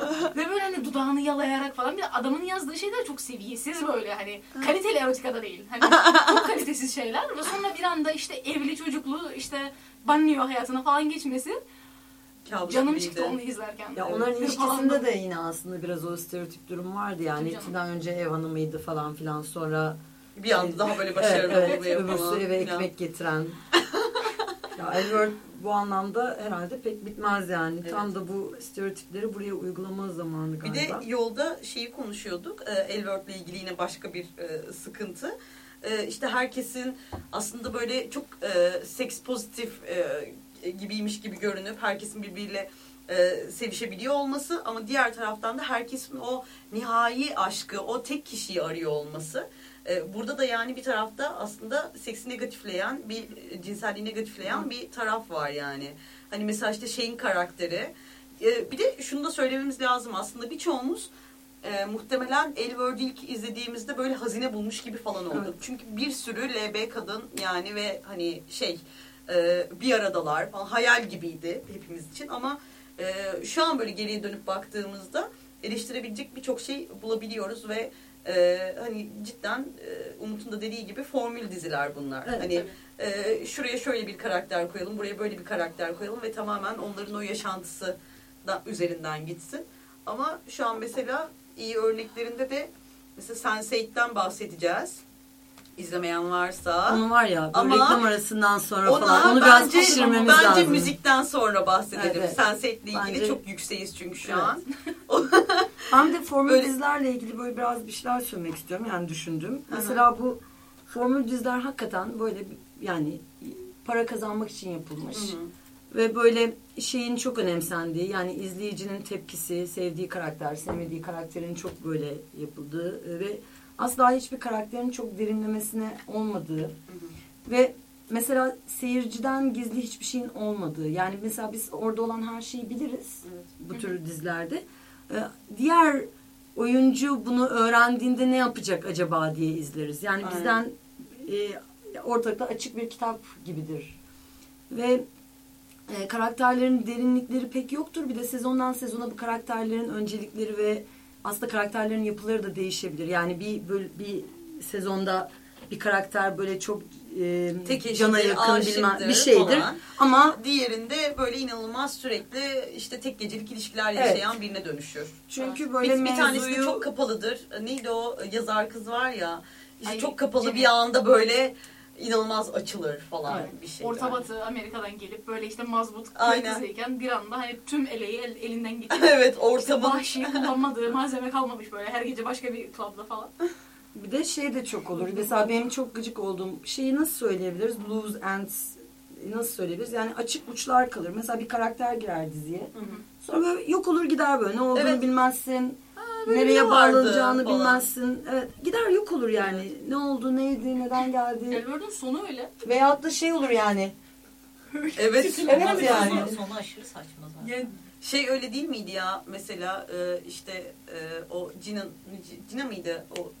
[SPEAKER 5] Ve böyle hani dudağını yalayarak falan bir de adamın yazdığı şeyler çok seviyesiz böyle hani kaliteli erotikada değil. Hani çok kalitesiz şeyler ve sonra bir anda işte evli çocuklu işte banlıyor hayatına falan geçmesi
[SPEAKER 4] Kabus
[SPEAKER 5] canım
[SPEAKER 4] gibiydi.
[SPEAKER 5] çıktı onu izlerken.
[SPEAKER 7] Ya
[SPEAKER 4] Evet.
[SPEAKER 7] onların
[SPEAKER 5] Ve
[SPEAKER 7] ilişkisinde de yine aslında biraz o stereotip durum vardı yani. İkiden önce ev hanımıydı falan filan sonra
[SPEAKER 4] Bir anda daha böyle başarılı
[SPEAKER 7] evet, evet,
[SPEAKER 4] oluyor
[SPEAKER 7] öbürsü
[SPEAKER 4] falan.
[SPEAKER 7] eve
[SPEAKER 4] filan.
[SPEAKER 7] ekmek getiren. ya Edward bu anlamda herhalde pek bitmez yani.
[SPEAKER 4] Evet.
[SPEAKER 7] Tam da bu stereotipleri buraya uygulama zamanı
[SPEAKER 4] Bir
[SPEAKER 7] galiba.
[SPEAKER 4] de yolda şeyi konuşuyorduk. E, Elworth'le ilgili yine başka bir e, sıkıntı. E, işte herkesin aslında böyle çok e, seks pozitif e, gibiymiş gibi görünüp herkesin birbiriyle e, sevişebiliyor olması ama diğer taraftan da herkesin o nihai aşkı, o tek kişiyi arıyor olması. E, burada da yani bir tarafta aslında seksi negatifleyen, bir e, cinselliği negatifleyen bir taraf var yani. Hani mesela işte şeyin karakteri. E, bir de şunu da söylememiz lazım aslında birçoğumuz e, muhtemelen Elworld'ü ilk izlediğimizde böyle hazine bulmuş gibi falan olduk.
[SPEAKER 7] Evet.
[SPEAKER 4] Çünkü bir sürü LB kadın yani ve hani şey e, bir aradalar falan hayal gibiydi hepimiz için ama e, şu an böyle geriye dönüp baktığımızda eleştirebilecek birçok şey bulabiliyoruz ve e, hani cidden e, Umut'un da dediği gibi formül diziler bunlar.
[SPEAKER 7] Evet,
[SPEAKER 4] hani e, şuraya şöyle bir karakter koyalım, buraya böyle bir karakter koyalım ve tamamen onların o yaşantısı da üzerinden gitsin. Ama şu an mesela iyi örneklerinde de mesela Sense8'ten bahsedeceğiz. İzlemeyen varsa.
[SPEAKER 7] Onu var ya
[SPEAKER 4] Ama
[SPEAKER 7] reklam arasından sonra
[SPEAKER 4] Ona
[SPEAKER 7] falan onu biraz
[SPEAKER 4] bence,
[SPEAKER 7] pişirmemiz
[SPEAKER 4] bence
[SPEAKER 7] lazım.
[SPEAKER 4] müzikten sonra bahsedelim.
[SPEAKER 7] Evet.
[SPEAKER 4] Sense8 ile ilgili
[SPEAKER 7] Bence-
[SPEAKER 4] çok yükseğiz çünkü şu
[SPEAKER 7] Evet.
[SPEAKER 4] an.
[SPEAKER 7] Ben de formül
[SPEAKER 4] Böyle-
[SPEAKER 7] dizilerle ilgili böyle biraz bir şeyler söylemek istiyorum yani düşündüm. Mesela bu formül diziler hakikaten böyle yani para kazanmak için yapılmış.
[SPEAKER 4] Hı hı.
[SPEAKER 7] Ve böyle şeyin çok önemsendiği yani izleyicinin tepkisi, sevdiği karakter, sevmediği karakterin çok böyle yapıldığı e, ve asla hiçbir karakterin çok derinlemesine olmadığı ve mesela seyirciden gizli hiçbir şeyin olmadığı yani mesela biz orada olan her şeyi biliriz bu tür dizilerde. Ee, Diğer oyuncu bunu öğrendiğinde ne yapacak acaba diye izleriz. Yani
[SPEAKER 4] Aynen.
[SPEAKER 7] bizden e, ortalıkta açık bir kitap gibidir. Ve e, karakterlerin derinlikleri pek yoktur. Bir de sezondan sezona bu karakterlerin öncelikleri ve aslında karakterlerin yapıları da değişebilir. Yani bir böl- bir sezonda bir karakter böyle çok e,
[SPEAKER 4] Tek eşidir,
[SPEAKER 7] cana yakın bilmem bir şeydir.
[SPEAKER 4] falan.
[SPEAKER 7] Ama
[SPEAKER 4] Diğerinde böyle inanılmaz sürekli işte tek gecelik ilişkiler
[SPEAKER 7] Evet.
[SPEAKER 4] yaşayan birine dönüşür.
[SPEAKER 7] çünkü böyle
[SPEAKER 4] bir, bir tanesi de
[SPEAKER 7] mevzuyu-
[SPEAKER 4] çok kapalıdır. Neydi o yazar kız var ya. işte
[SPEAKER 5] Ay,
[SPEAKER 4] çok kapalı
[SPEAKER 5] Jenny.
[SPEAKER 4] bir anda böyle inanılmaz açılır falan
[SPEAKER 7] Evet.
[SPEAKER 4] bir şey.
[SPEAKER 5] Orta Batı Amerika'dan gelip böyle işte mazbut kızıyken bir anda hani tüm eleği el- elinden geçip
[SPEAKER 4] evet
[SPEAKER 5] işte
[SPEAKER 4] ortamın
[SPEAKER 5] vahşi kullanmadığı malzeme kalmamış böyle her gece başka bir klubda falan.
[SPEAKER 7] Bir de şey de çok olur. Mesela benim çok gıcık olduğum şeyi nasıl söyleyebiliriz? Loose ends nasıl söyleyebiliriz? Yani açık uçlar kalır. Mesela bir karakter girer diziye. Sonra böyle yok olur gider böyle. Ne olduğunu
[SPEAKER 4] Evet.
[SPEAKER 7] bilmezsin.
[SPEAKER 4] Böyle
[SPEAKER 7] nereye bağlanacağını
[SPEAKER 4] falan.
[SPEAKER 7] bilmezsin. Evet, gider yok olur yani. Ne oldu, neydi, neden geldi.
[SPEAKER 5] Elworld'un sonu öyle.
[SPEAKER 7] Veyahut da şey olur yani.
[SPEAKER 4] evet.
[SPEAKER 7] Evet yani.
[SPEAKER 6] Sonu, aşırı saçma zaten.
[SPEAKER 4] Yani şey öyle değil miydi ya mesela e, işte e, o Cina, Cina mıydı o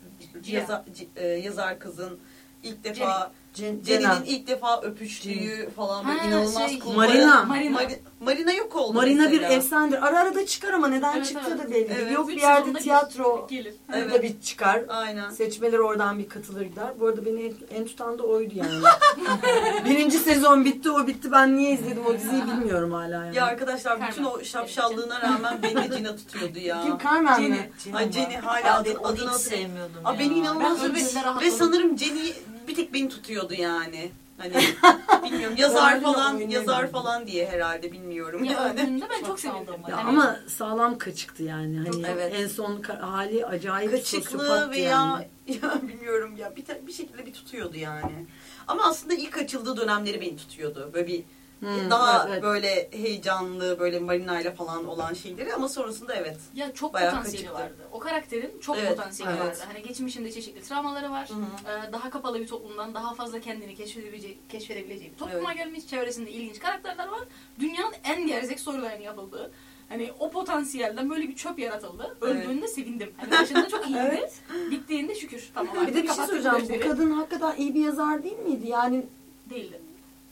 [SPEAKER 4] yazar, e, yazar kızın ilk defa
[SPEAKER 7] Cen-
[SPEAKER 4] Jenny'nin ilk defa öpüştüğü falan böyle
[SPEAKER 5] Ha,
[SPEAKER 4] inanılmaz
[SPEAKER 5] şey,
[SPEAKER 4] cool.
[SPEAKER 7] Marina.
[SPEAKER 5] Marina.
[SPEAKER 4] Mari- Marina yok oldu
[SPEAKER 7] Marina bir
[SPEAKER 4] mesela.
[SPEAKER 7] efsanedir. Ara ara da çıkar ama neden
[SPEAKER 5] Evet,
[SPEAKER 7] çıktığı da belli değil.
[SPEAKER 4] Evet.
[SPEAKER 7] Yok bir
[SPEAKER 5] Üç
[SPEAKER 7] yerde tiyatro
[SPEAKER 5] gelir.
[SPEAKER 4] Evet.
[SPEAKER 7] da bir çıkar.
[SPEAKER 4] Aynen.
[SPEAKER 7] Seçmeler oradan bir katılır gider. Bu arada beni en, en tutan da oydu yani. Birinci sezon bitti o bitti. Ben niye izledim o diziyi bilmiyorum hala yani.
[SPEAKER 4] Ya arkadaşlar bütün o şapşallığına rağmen beni de Cina tutuyordu ya.
[SPEAKER 7] Kim Carmen
[SPEAKER 5] Jenny.
[SPEAKER 7] mi?
[SPEAKER 4] Ay Jenny hala adını,
[SPEAKER 6] onu
[SPEAKER 4] adını hatırlamıyorum.
[SPEAKER 6] sevmiyordum
[SPEAKER 4] Aa,
[SPEAKER 6] ya.
[SPEAKER 4] beni inanılmaz
[SPEAKER 5] Ben
[SPEAKER 4] ve, ve sanırım Jenny bir tek beni tutuyordu yani. Hani bilmiyorum yazar falan yazar falan diye herhalde bilmiyorum
[SPEAKER 5] Ya
[SPEAKER 4] yani.
[SPEAKER 5] ben
[SPEAKER 6] Çok
[SPEAKER 5] çok
[SPEAKER 6] ben.
[SPEAKER 7] Ya
[SPEAKER 5] Hani
[SPEAKER 7] ama sağlam kaçıktı yani. Hani
[SPEAKER 4] Evet.
[SPEAKER 7] en son hali acayip
[SPEAKER 4] Kaçıklı veya
[SPEAKER 7] yani.
[SPEAKER 4] ya bilmiyorum ya bir, bir şekilde bir tutuyordu yani. Ama aslında ilk açıldığı dönemleri beni tutuyordu. Böyle bir
[SPEAKER 7] Hmm,
[SPEAKER 4] daha
[SPEAKER 7] evet, evet.
[SPEAKER 4] böyle heyecanlı böyle Marina ile falan olan şeyleri ama sonrasında evet.
[SPEAKER 5] Ya çok
[SPEAKER 4] Bayağı
[SPEAKER 5] potansiyeli
[SPEAKER 4] kaçıktı.
[SPEAKER 5] vardı. O karakterin çok
[SPEAKER 4] Evet,
[SPEAKER 5] potansiyeli
[SPEAKER 7] evet.
[SPEAKER 5] vardı. Hani geçmişinde çeşitli travmaları var.
[SPEAKER 4] Hı hı.
[SPEAKER 5] Ee, daha kapalı bir toplumdan daha fazla kendini keşfedebileceği, keşfedebileceği bir topluma gelmiş. Çevresinde ilginç karakterler var. Dünyanın en gerzek storyline yapıldığı. Hani o potansiyelden böyle bir çöp yaratıldı.
[SPEAKER 4] Evet.
[SPEAKER 5] Öldüğünde sevindim. Hani başında çok iyiydi.
[SPEAKER 7] Evet.
[SPEAKER 5] Bittiğinde şükür. Tamam
[SPEAKER 7] Bir de bir şey
[SPEAKER 5] kapattık
[SPEAKER 7] söyleyeceğim. Bu kadın hakikaten iyi bir yazar değil miydi? Yani
[SPEAKER 5] Değildi.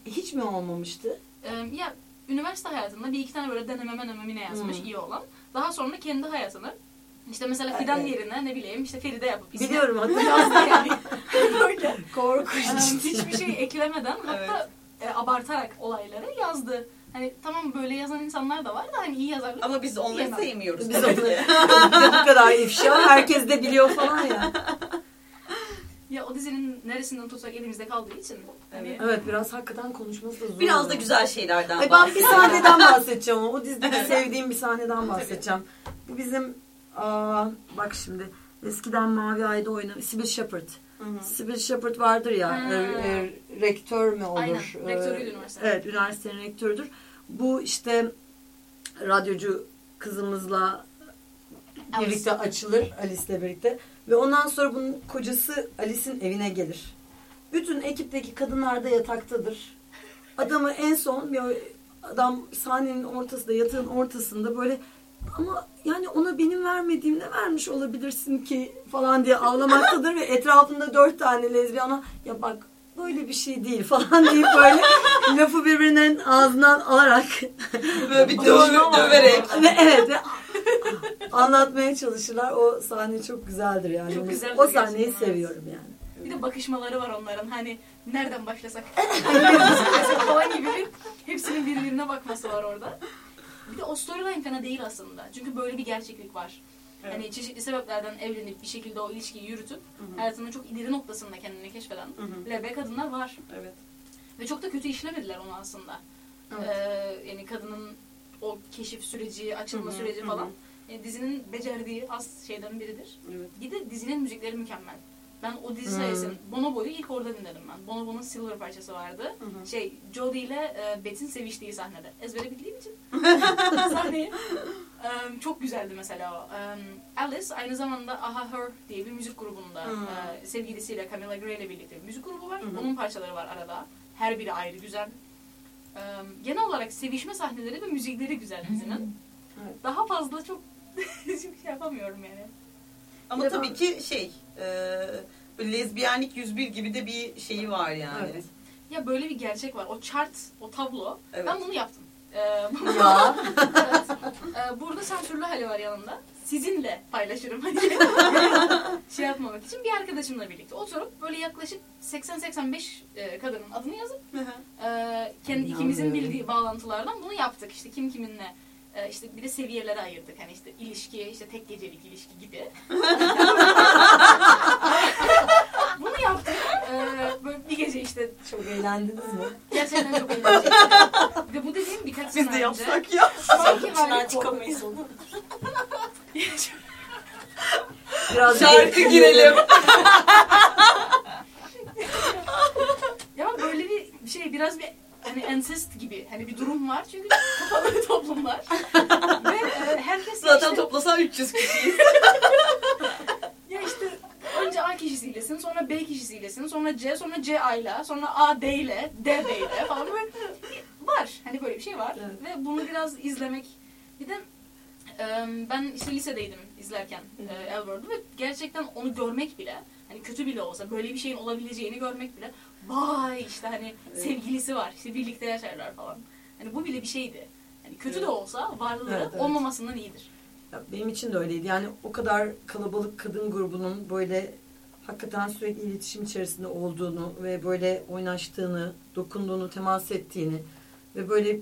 [SPEAKER 7] Hiç mi olmamıştı?
[SPEAKER 5] Ee, ya üniversite hayatında bir iki tane böyle deneme meneme ne yazmış
[SPEAKER 7] Hmm.
[SPEAKER 5] iyi olan. Daha sonra kendi hayatını işte mesela Fidan
[SPEAKER 7] Evet.
[SPEAKER 5] yerine ne bileyim işte Feride yapıp ismi-
[SPEAKER 7] Biliyorum hatta
[SPEAKER 5] yazdı yani. Böyle
[SPEAKER 7] korkunç.
[SPEAKER 5] Hiçbir şey eklemeden hatta e, abartarak olayları yazdı. Hani tamam böyle yazan insanlar da var da hani iyi yazarlık.
[SPEAKER 4] Ama biz onları
[SPEAKER 5] Diyemem.
[SPEAKER 4] sevmiyoruz.
[SPEAKER 7] Biz de bu kadar ifşa herkes de biliyor falan ya.
[SPEAKER 5] Ya o dizinin neresinden tutsak elimizde kaldığı için. Hani
[SPEAKER 4] Evet.
[SPEAKER 7] Evet biraz hakikaten konuşması da zor.
[SPEAKER 4] Biraz da güzel şeylerden
[SPEAKER 7] Ay ben bir
[SPEAKER 4] bahsedelim.
[SPEAKER 7] sahneden bahsedeceğim ama o dizideki sevdiğim bir sahneden bahsedeceğim. Bu bizim aa, bak şimdi eskiden Mavi Ay'da oynamış Sibyl
[SPEAKER 4] hı.
[SPEAKER 7] Sibyl Shepard vardır ya
[SPEAKER 5] Ha.
[SPEAKER 7] e, e, rektör mü olur?
[SPEAKER 5] Aynen,
[SPEAKER 7] E,
[SPEAKER 5] rektörüydü üniversitenin.
[SPEAKER 7] Evet üniversitenin rektörüdür. Bu işte radyocu kızımızla birlikte açılır Alice'le birlikte. Ve ondan sonra bunun kocası Alice'in evine gelir. Bütün ekipteki kadınlar da yataktadır. Adamı en son bir adam sahnenin ortasında yatağın ortasında böyle ama yani ona benim vermediğim ne vermiş olabilirsin ki falan diye ağlamaktadır ve etrafında dört tane lezbiyana ya bak böyle bir şey değil falan deyip böyle lafı birbirinin ağzından alarak
[SPEAKER 4] Böyle bir döv- döverek.
[SPEAKER 7] ve evet ve anlatmaya çalışırlar. O sahne çok güzeldir yani.
[SPEAKER 5] Çok güzeldir
[SPEAKER 7] o sahneyi
[SPEAKER 5] gerçekten,
[SPEAKER 7] seviyorum yani.
[SPEAKER 5] Bir de bakışmaları var onların. Hani nereden başlasak? Başlasak falan gibi bir hepsinin birbirine bakması var orada. Bir de o storyline fena değil aslında. Çünkü böyle bir gerçeklik var. Hani çeşitli sebeplerden evlenip bir şekilde o ilişkiyi yürütüp hayatının çok ileri noktasında kendini keşfeden
[SPEAKER 4] hı.
[SPEAKER 5] lebe kadınlar var.
[SPEAKER 4] Evet.
[SPEAKER 5] Ve çok da kötü işlemediler onu aslında.
[SPEAKER 7] Evet.
[SPEAKER 5] Ee, yani kadının o keşif süreci, açılma
[SPEAKER 4] Hı hı,
[SPEAKER 5] süreci
[SPEAKER 4] hı
[SPEAKER 5] falan.
[SPEAKER 4] hı.
[SPEAKER 5] Yani dizinin becerdiği az şeyden biridir.
[SPEAKER 4] Evet.
[SPEAKER 5] Bir de dizinin müzikleri mükemmel. Ben o dizi sayesinde Bonobo'yu ilk orada dinledim ben. Bonobo'nun Silver parçası vardı.
[SPEAKER 4] hı.
[SPEAKER 5] Şey, Jodie ile e, Beth'in seviştiği sahnede. Ezbere bildiğim için. Sahneyi. Em, çok güzeldi mesela o. Em, Alice aynı zamanda Aha Her diye bir müzik grubunda
[SPEAKER 4] Hmm.
[SPEAKER 5] e, sevgilisiyle Camila Gray ile birlikte bir müzik grubu var.
[SPEAKER 4] Hı.
[SPEAKER 5] Onun parçaları var arada. Her biri ayrı güzel. Em, genel olarak sevişme sahneleri ve müzikleri güzel dizinin.
[SPEAKER 7] Evet.
[SPEAKER 5] Daha fazla çok şey yapamıyorum yani.
[SPEAKER 4] Ama
[SPEAKER 7] de
[SPEAKER 4] tabii
[SPEAKER 7] ben-
[SPEAKER 4] ki şey e, lezbiyenlik 101 gibi de bir şeyi var yani.
[SPEAKER 7] Evet.
[SPEAKER 5] Ya böyle bir gerçek var. O chart, o tablo.
[SPEAKER 4] Evet.
[SPEAKER 5] Ben bunu yaptım. Ee,
[SPEAKER 7] Ya.
[SPEAKER 5] evet. Ee, burada sansürlü hali var yanımda. Sizinle paylaşırım. Hani şey yapmamak için bir arkadaşımla birlikte oturup böyle yaklaşık 80-85 e, kadının adını yazıp e, kendi ikimizin
[SPEAKER 7] İnanmıyorum.
[SPEAKER 5] bildiği bağlantılardan bunu yaptık. İşte kim kiminle e, işte bir de seviyelere ayırdık. Hani işte ilişki, işte tek gecelik ilişki gibi. yaptık. Ee, böyle bir gece işte
[SPEAKER 7] Çok eğlendiniz mi?
[SPEAKER 5] Gerçekten çok eğlenceli. Ve bu dediğim birkaç sene
[SPEAKER 4] Biz de
[SPEAKER 5] önce.
[SPEAKER 4] yapsak ya.
[SPEAKER 5] Sanki
[SPEAKER 6] İçinden
[SPEAKER 5] harika
[SPEAKER 6] çıkamayız onu.
[SPEAKER 7] Biraz
[SPEAKER 4] Şarkı girelim.
[SPEAKER 5] Ya böyle bir şey biraz bir hani incest gibi hani bir durum var çünkü kapalı bir toplum var. Ve e, herkes ya
[SPEAKER 4] Zaten
[SPEAKER 5] işte,
[SPEAKER 4] toplasan 300 kişiyiz.
[SPEAKER 5] ya işte önce A kişisiylesin sonra B kişisiylesin sonra C sonra C A'yla sonra A D ile D B ile falan böyle var. Hani böyle bir şey var.
[SPEAKER 7] Evet.
[SPEAKER 5] Ve bunu biraz izlemek bir de ben işte lisedeydim izlerken e, Elworld'u ve gerçekten onu görmek bile hani kötü bile olsa böyle bir şeyin olabileceğini görmek bile vay işte hani sevgilisi var işte birlikte yaşarlar falan. Hani bu bile bir şeydi. Hani kötü de olsa varlığı
[SPEAKER 7] Evet, evet.
[SPEAKER 5] olmamasından iyidir.
[SPEAKER 7] Ya benim için de öyleydi. Yani o kadar kalabalık kadın grubunun böyle hakikaten sürekli iletişim içerisinde olduğunu ve böyle oynaştığını, dokunduğunu, temas ettiğini ve böyle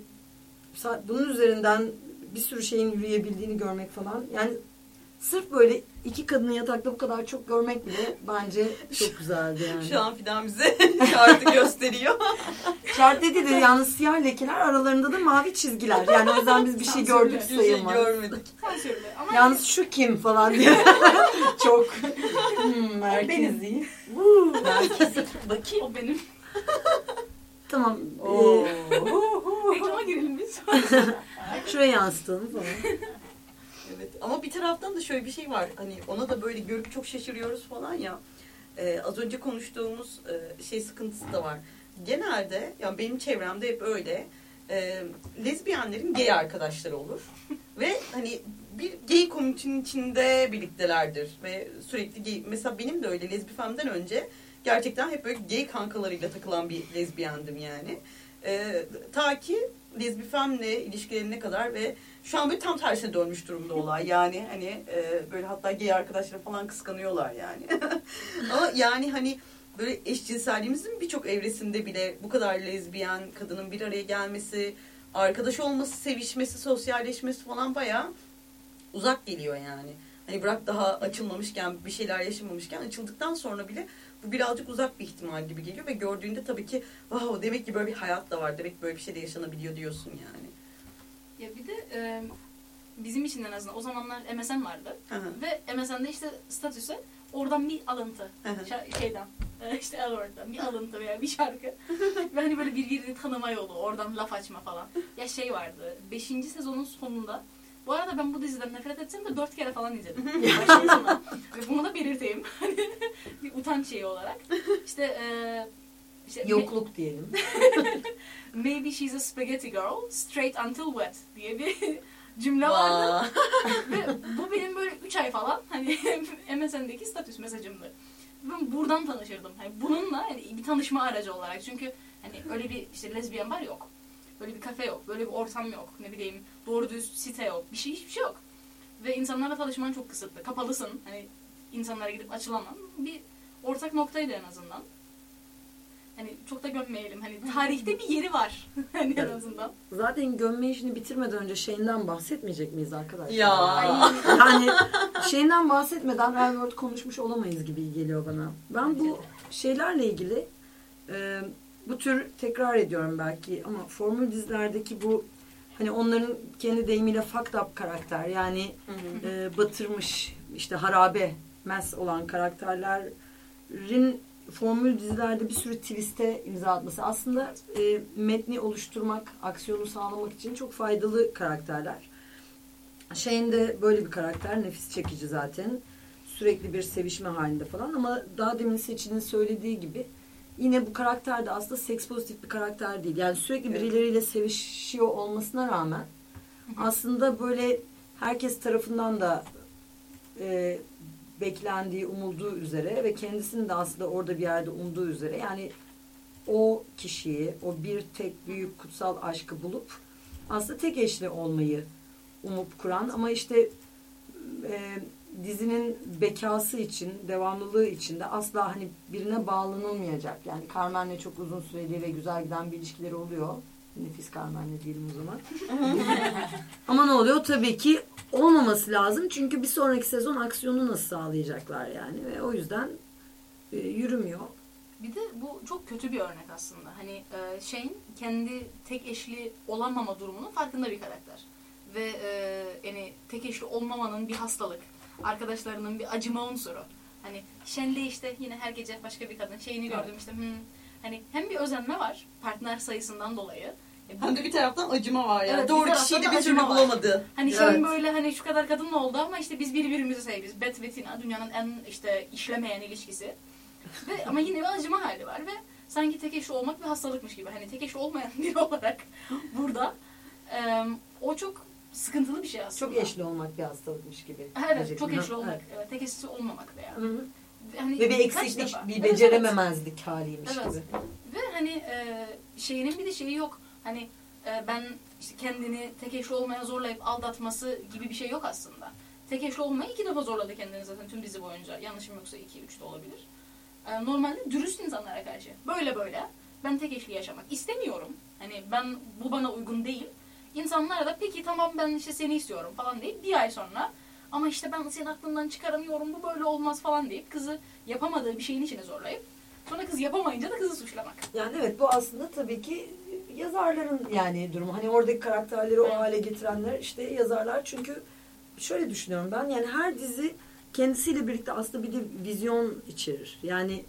[SPEAKER 7] bunun üzerinden bir sürü şeyin yürüyebildiğini görmek falan. Yani sırf böyle iki kadını yatakta bu kadar çok görmek bile bence çok güzeldi yani.
[SPEAKER 4] Şu an Fidan bize şartı gösteriyor.
[SPEAKER 7] Şart dedi de yalnız siyah lekeler aralarında da mavi çizgiler. Yani o yüzden biz bir şey gördük
[SPEAKER 4] Bir şey
[SPEAKER 7] sayılmaz.
[SPEAKER 4] görmedik.
[SPEAKER 5] Sansürlü. Ama
[SPEAKER 7] Yalnız şu kim falan diye. Çok hmm, merkezi.
[SPEAKER 6] Bakayım.
[SPEAKER 5] o benim.
[SPEAKER 7] Tamam.
[SPEAKER 4] Oo.
[SPEAKER 7] ee,
[SPEAKER 5] Ekrana girelim biz.
[SPEAKER 7] şuraya yansıtalım falan.
[SPEAKER 4] Evet ama bir taraftan da şöyle bir şey var. Hani ona da böyle görüp çok şaşırıyoruz falan ya. Ee, az önce konuştuğumuz e, şey sıkıntısı da var. Genelde yani benim çevremde hep öyle. E, lezbiyenlerin gay arkadaşları olur. Ve hani bir gay komünitenin içinde birliktelerdir. Ve sürekli gay. Mesela benim de öyle lezbifemden önce gerçekten hep böyle gay kankalarıyla takılan bir lezbiyendim yani. E, ta ki lezbifemle ilişkilerine kadar ve şu an böyle tam tersine dönmüş durumda olay. Yani hani e, böyle hatta gay arkadaşları falan kıskanıyorlar yani. Ama yani hani böyle eşcinselliğimizin birçok evresinde bile bu kadar lezbiyen kadının bir araya gelmesi, arkadaş olması, sevişmesi, sosyalleşmesi falan bayağı uzak geliyor yani. Hani bırak daha açılmamışken, bir şeyler yaşamamışken açıldıktan sonra bile bu birazcık uzak bir ihtimal gibi geliyor ve gördüğünde tabii ki wow, demek ki böyle bir hayat da var, demek ki böyle bir şey de yaşanabiliyor diyorsun yani.
[SPEAKER 5] Ya bir de e, bizim için en azından o zamanlar MSN vardı.
[SPEAKER 4] Hı.
[SPEAKER 5] Ve MSN'de işte statüse oradan bir alıntı şa- şeyden işte Elworth'tan bir alıntı veya bir şarkı. Ve hani böyle birbirini tanıma yolu, oradan laf açma falan. Ya şey vardı, 5. sezonun sonunda bu arada ben bu diziden nefret etsem de dört kere falan izledim. Ve bunu da belirteyim. Bir utanç şeyi olarak. İşte, e, işte
[SPEAKER 7] Yokluk diyelim.
[SPEAKER 5] Maybe she's a spaghetti girl, straight until wet diye bir cümle vardı. Ve bu benim böyle 3 ay falan hani MSN'deki statüs mesajımdı. Ben buradan tanışırdım. Hani bununla hani bir tanışma aracı olarak. Çünkü hani öyle bir işte lezbiyen bar yok. Böyle bir kafe yok. Böyle bir ortam yok. Ne bileyim doğru düz site yok. Bir şey hiçbir şey yok. Ve insanlarla tanışman çok kısıtlı. Kapalısın. Hani insanlara gidip açılamam. Bir ortak noktaydı en azından. Hani çok da gömmeyelim. Hani tarihte bir yeri var. hani en azından.
[SPEAKER 7] Zaten gömme işini bitirmeden önce şeyinden bahsetmeyecek miyiz arkadaşlar?
[SPEAKER 4] Ya.
[SPEAKER 7] Yani şeyinden bahsetmeden Elworth konuşmuş olamayız gibi geliyor bana. Ben bu şeylerle ilgili e, bu tür tekrar ediyorum belki ama formül dizilerdeki bu hani onların kendi deyimiyle fucked up karakter yani e, batırmış işte harabe mes olan karakterlerin formül dizilerde bir sürü twiste imza atması aslında e, metni oluşturmak, aksiyonu sağlamak için çok faydalı karakterler. Şeyin de böyle bir karakter, nefis çekici zaten. Sürekli bir sevişme halinde falan ama daha demin Seçil'in söylediği gibi yine bu karakter de aslında seks pozitif bir karakter değil. Yani sürekli birileriyle sevişiyor olmasına rağmen aslında böyle herkes tarafından da e, beklendiği, umulduğu üzere ve kendisinin de aslında orada bir yerde umduğu üzere yani o kişiyi, o bir tek büyük kutsal aşkı bulup aslında tek eşli olmayı umup kuran ama işte e, dizinin bekası için, devamlılığı için de asla hani birine bağlanılmayacak. Yani Carmen'le çok uzun süreli ve güzel giden bir ilişkileri oluyor. Nefis Carmen'le diyelim o zaman. Ama ne oluyor? Tabii ki olmaması lazım. Çünkü bir sonraki sezon aksiyonu nasıl sağlayacaklar yani. Ve o yüzden e, yürümüyor.
[SPEAKER 5] Bir de bu çok kötü bir örnek aslında. Hani e, şeyin kendi tek eşli olamama durumunun farkında bir karakter. Ve e, yani tek eşli olmamanın bir hastalık. Arkadaşlarının bir acıma unsuru. Hani Şen'de işte yine her gece başka bir kadın şeyini gördüm işte hmm, hani hem bir özenme var partner sayısından dolayı. E, bu-
[SPEAKER 4] Hem de bir taraftan acıma var yani.
[SPEAKER 5] Evet,
[SPEAKER 4] Doğru
[SPEAKER 5] bir
[SPEAKER 4] kişiyi de bir türlü
[SPEAKER 5] acıma var.
[SPEAKER 4] bulamadı.
[SPEAKER 5] Hani
[SPEAKER 7] Evet.
[SPEAKER 5] şeyin böyle hani şu kadar kadın oldu ama işte biz birbirimizi seviyoruz. Bet ve Tina dünyanın en işte işlemeyen ilişkisi. ve ama yine bir acıma hali var ve sanki tek eşli olmak bir hastalıkmış gibi. Hani tek eşli olmayan biri olarak burada e, o çok sıkıntılı bir şey aslında.
[SPEAKER 7] Çok eşli olmak bir hastalıkmış gibi.
[SPEAKER 5] Evet, çok eşli
[SPEAKER 7] Ha,
[SPEAKER 5] olmak.
[SPEAKER 7] evet.
[SPEAKER 5] Evet, tek eşli olmamak veya.
[SPEAKER 7] Hı hı.
[SPEAKER 5] Hani
[SPEAKER 7] Ve bir
[SPEAKER 5] birkaç
[SPEAKER 7] eksiklik,
[SPEAKER 5] defa.
[SPEAKER 7] bir
[SPEAKER 5] Evet, evet.
[SPEAKER 7] becerememezlik haliymiş
[SPEAKER 5] Evet.
[SPEAKER 7] gibi.
[SPEAKER 5] Ve hani e, şeyinin bir de şeyi yok. Hani e, ben işte kendini tek eşli olmaya zorlayıp aldatması gibi bir şey yok aslında. Tek eşli olmaya iki defa zorladı kendini zaten tüm dizi boyunca. Yanlışım yoksa iki, üç de olabilir. E, normalde dürüst insanlara karşı. Böyle böyle. Ben tek eşli yaşamak istemiyorum. Hani ben bu bana uygun değil. İnsanlar da peki tamam ben işte seni istiyorum falan deyip bir ay sonra ama işte ben senin aklından çıkaramıyorum bu böyle olmaz falan deyip kızı yapamadığı bir şeyin içine zorlayıp sonra kız yapamayınca da kızı suçlamak.
[SPEAKER 7] Yani evet bu aslında tabii ki yazarların yani durumu. Hani oradaki karakterleri o hale getirenler işte yazarlar. Çünkü şöyle düşünüyorum ben yani her dizi kendisiyle birlikte aslında bir de vizyon içerir. Yani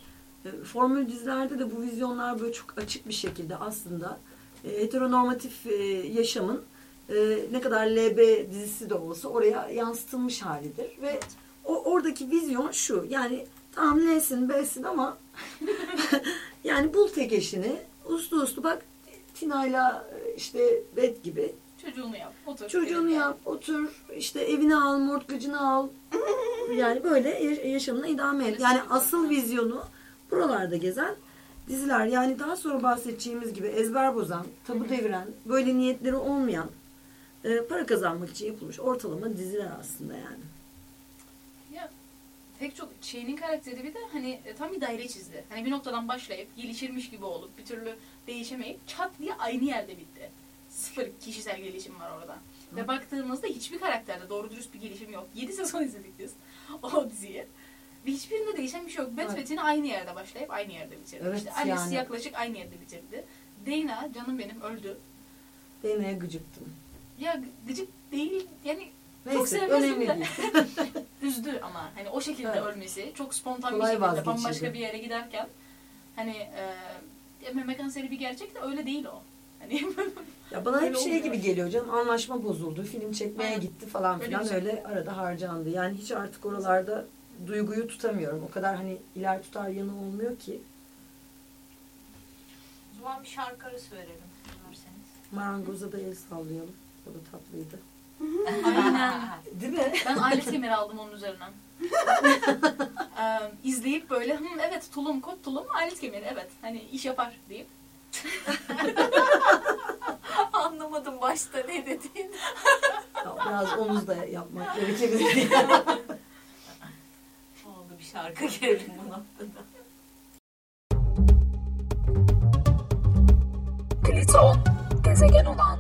[SPEAKER 7] e, formül dizilerde de bu vizyonlar böyle çok açık bir şekilde aslında e, heteronormatif e, yaşamın ne kadar LB dizisi de olsa oraya yansıtılmış halidir. Ve o oradaki vizyon şu yani tamam L'sin B'sin ama yani bul tek eşini uslu uslu bak Tina'yla e, işte Bet gibi
[SPEAKER 5] Çocuğunu yap. Otur.
[SPEAKER 7] çocuğunu yap otur işte evini al mortgacını al yani böyle ya- yaşamını idame et. Yani asıl vizyonu buralarda gezen diziler yani daha sonra bahsedeceğimiz gibi ezber bozan, tabu deviren, böyle niyetleri olmayan e, para kazanmak için yapılmış ortalama diziler aslında yani.
[SPEAKER 5] Pek çok şeyinin karakteri bir de hani e, tam bir daire çizdi. Hani bir noktadan başlayıp gelişirmiş gibi olup bir türlü değişemeyip çat diye aynı yerde bitti. Sıfır kişisel gelişim var orada. Ve baktığımızda hiçbir karakterde doğru dürüst bir gelişim yok. 7 sezon izledik biz o diziyi. Ve hiçbirinde değişen bir şey yok. Tina aynı yerde başlayıp aynı yerde bitirdi.
[SPEAKER 7] Evet,
[SPEAKER 5] işte Alice
[SPEAKER 7] yani.
[SPEAKER 5] yaklaşık aynı yerde bitirdi. Dana canım benim öldü.
[SPEAKER 7] Deneye gıcıktım.
[SPEAKER 5] Ya gı- gıcık değil yani
[SPEAKER 7] Neyse
[SPEAKER 5] sevmezdim
[SPEAKER 7] önemli
[SPEAKER 5] de.
[SPEAKER 7] değil.
[SPEAKER 5] Üzdü ama hani o şekilde
[SPEAKER 7] Evet.
[SPEAKER 5] ölmesi çok spontan
[SPEAKER 7] Kolay
[SPEAKER 5] bir şekilde
[SPEAKER 7] vazgeçildi.
[SPEAKER 5] bambaşka bir yere giderken hani e, Mehmet Kanseri bir gerçek de öyle değil o. Hani
[SPEAKER 7] Ya bana hep şey gibi geliyor canım anlaşma bozuldu film çekmeye
[SPEAKER 5] Aynen.
[SPEAKER 7] gitti falan
[SPEAKER 5] Öyle
[SPEAKER 7] filan
[SPEAKER 5] şey.
[SPEAKER 7] öyle arada harcandı. Yani hiç artık oralarda duyguyu tutamıyorum. O kadar hani iler tutar yanı olmuyor ki.
[SPEAKER 6] O zaman bir şarkı arası verelim.
[SPEAKER 7] Marangoza da el sallayalım. O da tatlıydı.
[SPEAKER 5] Aynen.
[SPEAKER 7] Değil mi?
[SPEAKER 5] Ben alet kemeri aldım onun üzerinden. ee, izleyip böyle Hı, evet tulum kot tulum alet kemeri evet hani iş yapar deyip
[SPEAKER 6] Anlamadım başta ne dediğini.
[SPEAKER 7] Ya Biraz omuz da yapmak gerekebilir diye.
[SPEAKER 6] Oldu bir şarkı girelim bu noktada.
[SPEAKER 3] Pliton, gezegen olan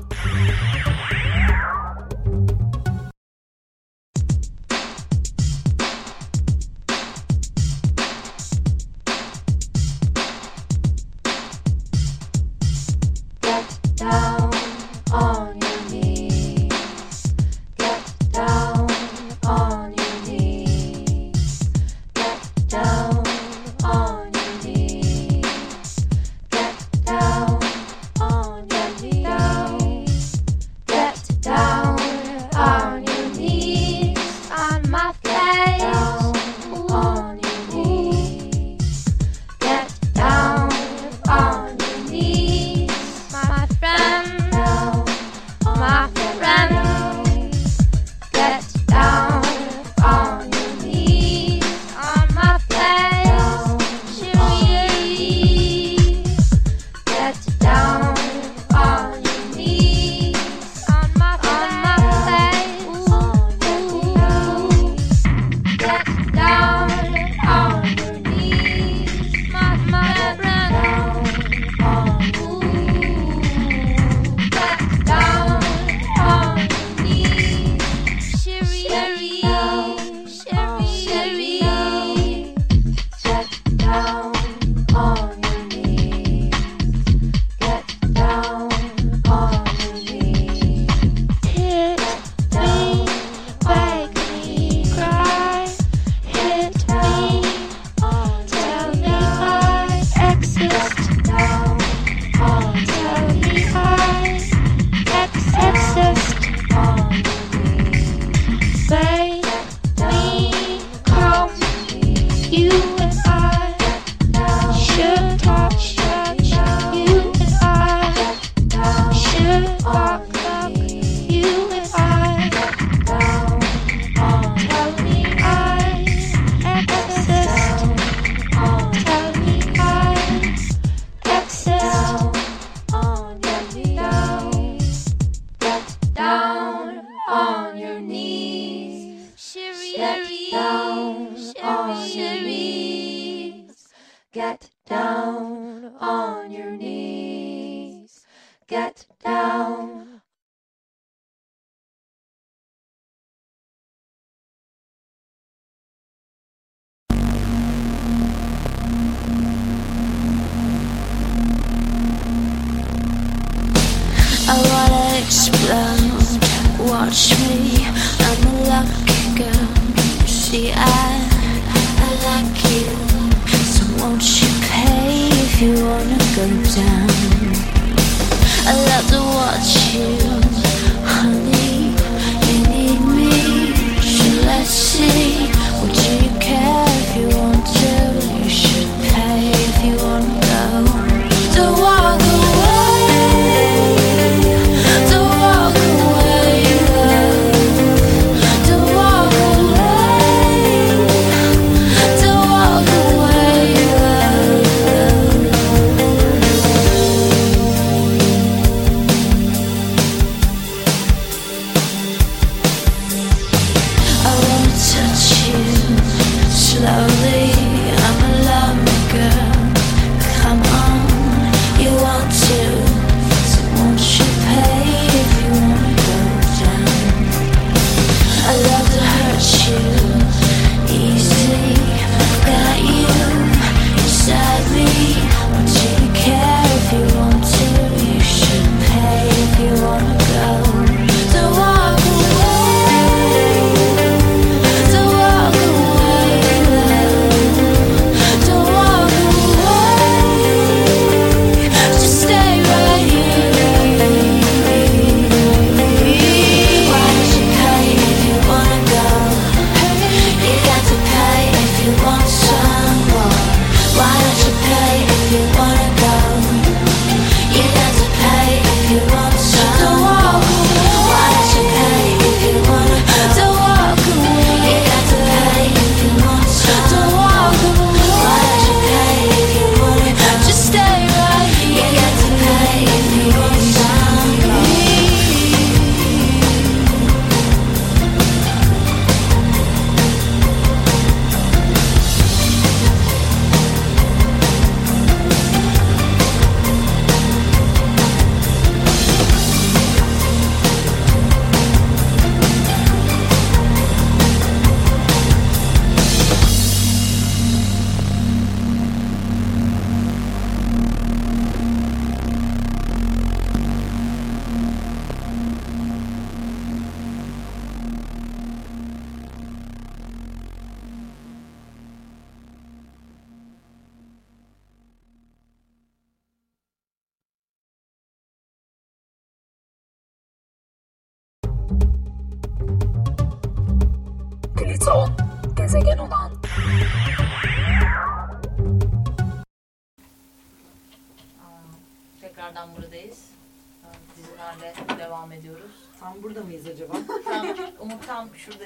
[SPEAKER 6] devam ediyoruz.
[SPEAKER 7] Tam burada mıyız acaba?
[SPEAKER 6] Tam, Umut tam şurada.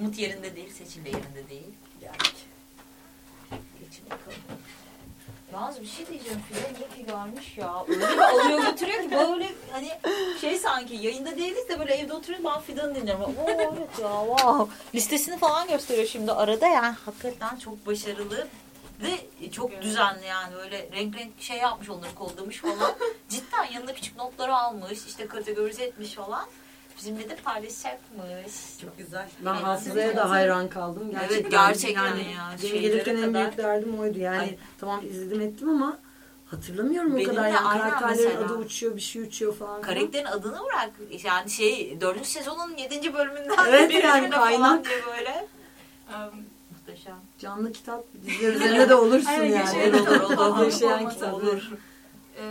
[SPEAKER 6] Umut yerinde değil, Seçil de yerinde değil.
[SPEAKER 7] Geldik.
[SPEAKER 6] Geçin bakalım. Yalnız bir şey diyeceğim. File iyi ki gelmiş ya. Öyle bir alıyor götürüyor ki böyle hani şey sanki yayında değiliz de böyle evde oturuyoruz ben Fidan'ı dinliyorum. Oo evet ya wow. Listesini falan gösteriyor şimdi arada yani. Hakikaten çok başarılı. Ve çok düzenli yani böyle renk renk şey yapmış onları kodlamış falan. Cidden yanında küçük notları almış işte kategorize etmiş falan. Bizimle de paylaşacakmış.
[SPEAKER 4] Çok güzel.
[SPEAKER 7] Ben
[SPEAKER 6] Evet,
[SPEAKER 7] hafızaya da hayran kaldım. Gerçekten,
[SPEAKER 6] Evet, gerçekten
[SPEAKER 7] yani,
[SPEAKER 6] ya.
[SPEAKER 7] Benim gelirken en
[SPEAKER 6] kadar-
[SPEAKER 7] büyük derdim oydu. Yani
[SPEAKER 6] Ay.
[SPEAKER 7] tamam izledim ettim ama hatırlamıyorum o
[SPEAKER 6] Benim
[SPEAKER 7] kadar.
[SPEAKER 6] de
[SPEAKER 7] Yani karakterlerin
[SPEAKER 6] mesela.
[SPEAKER 7] adı uçuyor, bir şey uçuyor falan.
[SPEAKER 6] Karakterin adını bırak. Yani şey dördüncü sezonun yedinci bölümünden
[SPEAKER 7] Evet, yani
[SPEAKER 6] falan
[SPEAKER 7] kaynak.
[SPEAKER 6] diye böyle.
[SPEAKER 5] Um,
[SPEAKER 6] Muhteşem.
[SPEAKER 7] Canlı kitap diziler üzerine de olursun
[SPEAKER 5] Aynen,
[SPEAKER 7] yani.
[SPEAKER 5] yaşayan
[SPEAKER 7] Olur, olur. Yaşayan kitap.
[SPEAKER 6] olur.
[SPEAKER 5] Ee,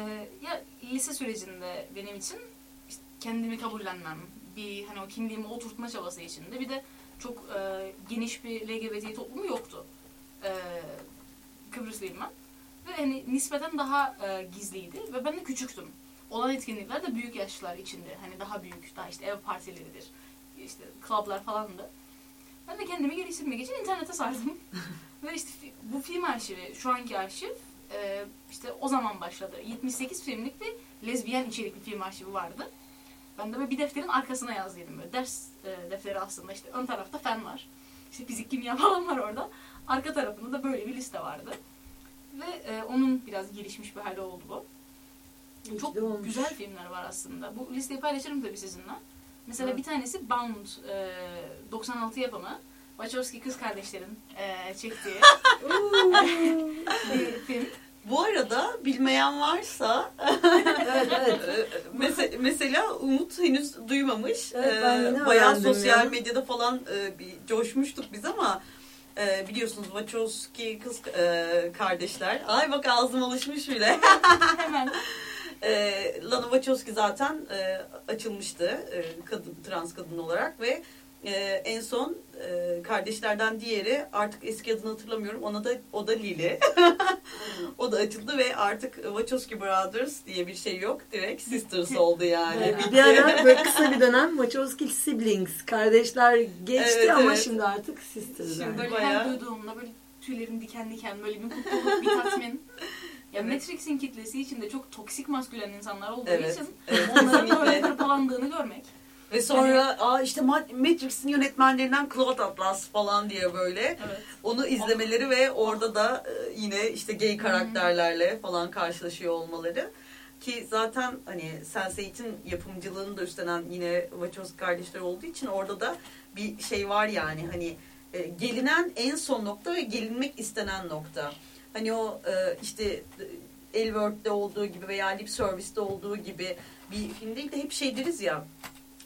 [SPEAKER 5] ya lise sürecinde benim için işte kendimi kabullenmem, bir hani o kimliğimi oturtma çabası içinde bir de çok e, geniş bir LGBT toplumu yoktu. E, Kıbrıslıyım ben. Ve hani nispeten daha e, gizliydi ve ben de küçüktüm. Olan etkinlikler de büyük yaşlılar içinde. Hani daha büyük, daha işte ev partileridir, işte klublar falandı. Ben de kendimi geliştirmek için internete sardım. ve işte bu film arşivi, şu anki arşiv e, işte o zaman başladı. 78 filmlik bir lezbiyen içerikli film arşivi vardı. Ben de böyle bir defterin arkasına yazdıydım böyle. Ders e, defteri aslında işte ön tarafta fen var. İşte fizik, kimya falan var orada. Arka tarafında da böyle bir liste vardı. Ve e, onun biraz gelişmiş bir hali oldu bu. Çok güzel filmler var aslında. Bu listeyi paylaşırım tabii sizinle. Mesela
[SPEAKER 7] Evet.
[SPEAKER 5] bir tanesi Bound, e, 96 yapımı. Wachowski kız kardeşlerin e, çektiği bir film.
[SPEAKER 4] Bu arada bilmeyen varsa
[SPEAKER 7] evet evet.
[SPEAKER 4] Mese- mesela Umut henüz duymamış.
[SPEAKER 7] Evet,
[SPEAKER 4] Ee, Bayağı sosyal
[SPEAKER 7] ya.
[SPEAKER 4] medyada falan e, bir coşmuştuk biz ama e, biliyorsunuz Wachowski kız e, kardeşler. Ay bak ağzım alışmış bile.
[SPEAKER 5] Hemen
[SPEAKER 4] E, Lana Wachowski zaten e, açılmıştı e, kadın trans kadın olarak ve e, en son e, kardeşlerden diğeri artık eski adını hatırlamıyorum ona da o da Lily. o da açıldı ve artık Wachowski Brothers diye bir şey yok. Direkt Sisters oldu yani.
[SPEAKER 7] Bir ara böyle kısa bir dönem Wachowski siblings, kardeşler geçti
[SPEAKER 4] Evet,
[SPEAKER 7] ama
[SPEAKER 4] evet.
[SPEAKER 7] şimdi artık sisters.
[SPEAKER 4] Şimdi
[SPEAKER 7] yani.
[SPEAKER 5] böyle
[SPEAKER 4] bayağı-
[SPEAKER 5] her duyduğumda böyle tüylerim diken diken böyle bir mutluluk, bir tatmin. Ya
[SPEAKER 4] Evet.
[SPEAKER 5] Matrix'in kitlesi içinde çok toksik maskülen insanlar olduğu
[SPEAKER 4] Evet,
[SPEAKER 5] için
[SPEAKER 4] evet,
[SPEAKER 5] onların böyle hırpalandığını görmek.
[SPEAKER 4] Ve sonra aa işte Ma- Matrix'in yönetmenlerinden Cloud Atlas falan diye böyle
[SPEAKER 5] Evet.
[SPEAKER 4] onu izlemeleri ve orada da e, yine işte gay karakterlerle falan karşılaşıyor olmaları. Ki zaten hani Sense8'in yapımcılığını da üstlenen yine Wachowski kardeşler olduğu için orada da bir şey var yani hani e, gelinen en son nokta ve gelinmek istenen nokta. Hani o e, işte Elworth'te olduğu gibi veya Lip Service'de olduğu gibi bir film değil de hep şey deriz ya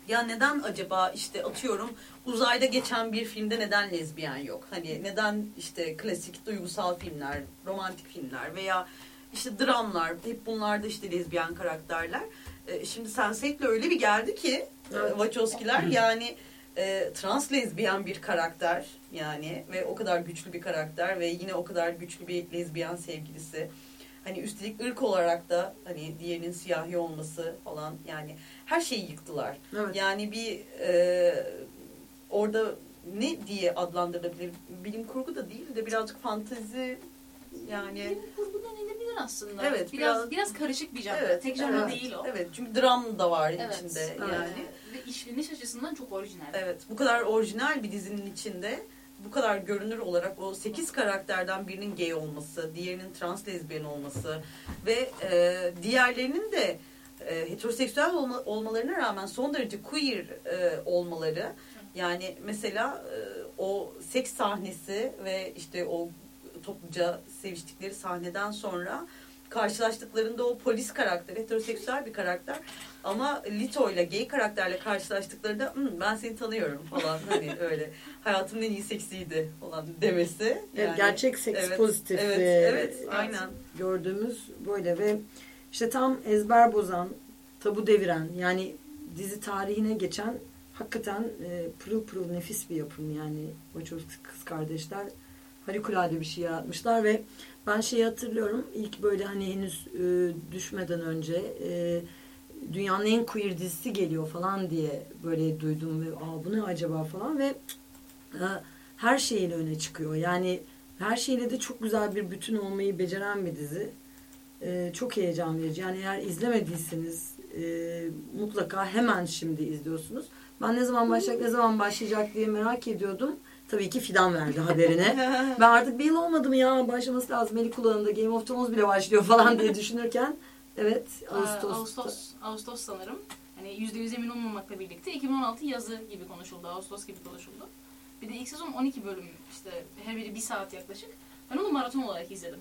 [SPEAKER 4] ya neden acaba işte atıyorum uzayda geçen bir filmde neden lezbiyen yok? Hani neden işte klasik duygusal filmler, romantik filmler veya işte dramlar hep bunlarda işte lezbiyen karakterler. Ee, şimdi Sense8'le öyle bir geldi ki
[SPEAKER 7] Evet.
[SPEAKER 4] e, Wachowski'ler yani e, trans lezbiyen bir karakter yani ve o kadar güçlü bir karakter ve yine o kadar güçlü bir lezbiyen sevgilisi. Hani üstelik ırk olarak da hani diğerinin siyahi olması falan yani her şeyi yıktılar.
[SPEAKER 7] Evet.
[SPEAKER 4] Yani bir e, orada ne diye adlandırılabilir? Bilim kurgu da değil de birazcık fantezi yani.
[SPEAKER 5] Bilim kurgu denilebilir aslında.
[SPEAKER 4] Evet,
[SPEAKER 5] biraz,
[SPEAKER 4] biraz-
[SPEAKER 5] biraz karışık bir janra.
[SPEAKER 4] Evet,
[SPEAKER 5] Tek janra
[SPEAKER 4] evet,
[SPEAKER 5] değil o.
[SPEAKER 4] Evet çünkü dram da var
[SPEAKER 5] Evet.
[SPEAKER 4] içinde
[SPEAKER 5] Ee,
[SPEAKER 4] yani.
[SPEAKER 5] İşleniş açısından çok orijinal.
[SPEAKER 4] Evet bu kadar orijinal bir dizinin içinde bu kadar görünür olarak o 8 karakterden birinin gay olması, diğerinin trans lezbiyen olması ve e, diğerlerinin de e, heteroseksüel olma, olmalarına rağmen son derece queer e, olmaları yani mesela e, o seks sahnesi ve işte o topluca seviştikleri sahneden sonra karşılaştıklarında o polis karakteri heteroseksüel bir karakter ama Lito ile gay karakterle karşılaştıklarında "Hmm, ben seni tanıyorum falan hani öyle hayatımın en iyi seksiydi falan demesi.
[SPEAKER 7] Evet, gerçek seks
[SPEAKER 4] evet,
[SPEAKER 7] pozitif
[SPEAKER 4] Evet,
[SPEAKER 7] e,
[SPEAKER 4] evet, aynen.
[SPEAKER 7] gördüğümüz böyle ve işte tam ezber bozan, tabu deviren yani dizi tarihine geçen hakikaten e, pırıl pırıl nefis bir yapım yani. Wachowski kız kardeşler harikulade bir şey yaratmışlar ve ben şeyi hatırlıyorum ilk böyle hani henüz e, düşmeden önce e, dünyanın en queer dizisi geliyor falan diye böyle duydum ve Aa, bu ne acaba falan ve e, her şeyiyle öne çıkıyor. Yani her şeyle de çok güzel bir bütün olmayı beceren bir dizi. E, çok heyecan verici. Yani eğer izlemediyseniz e, mutlaka hemen şimdi izliyorsunuz. Ben ne zaman başlayacak, ne zaman başlayacak diye merak ediyordum. Tabii ki Fidan verdi haberini. ben artık bir yıl olmadı mı ya başlaması lazım. Eli kulağında Game of Thrones bile başlıyor falan diye düşünürken evet
[SPEAKER 5] Ee,
[SPEAKER 7] Ağustos.
[SPEAKER 5] Ağustos, Ağustos sanırım. Hani %100 emin olmamakla birlikte 2016 yazı gibi konuşuldu. Ağustos gibi konuşuldu. Bir de ilk sezon 12 bölüm işte her biri bir saat yaklaşık. Ben onu maraton olarak izledim.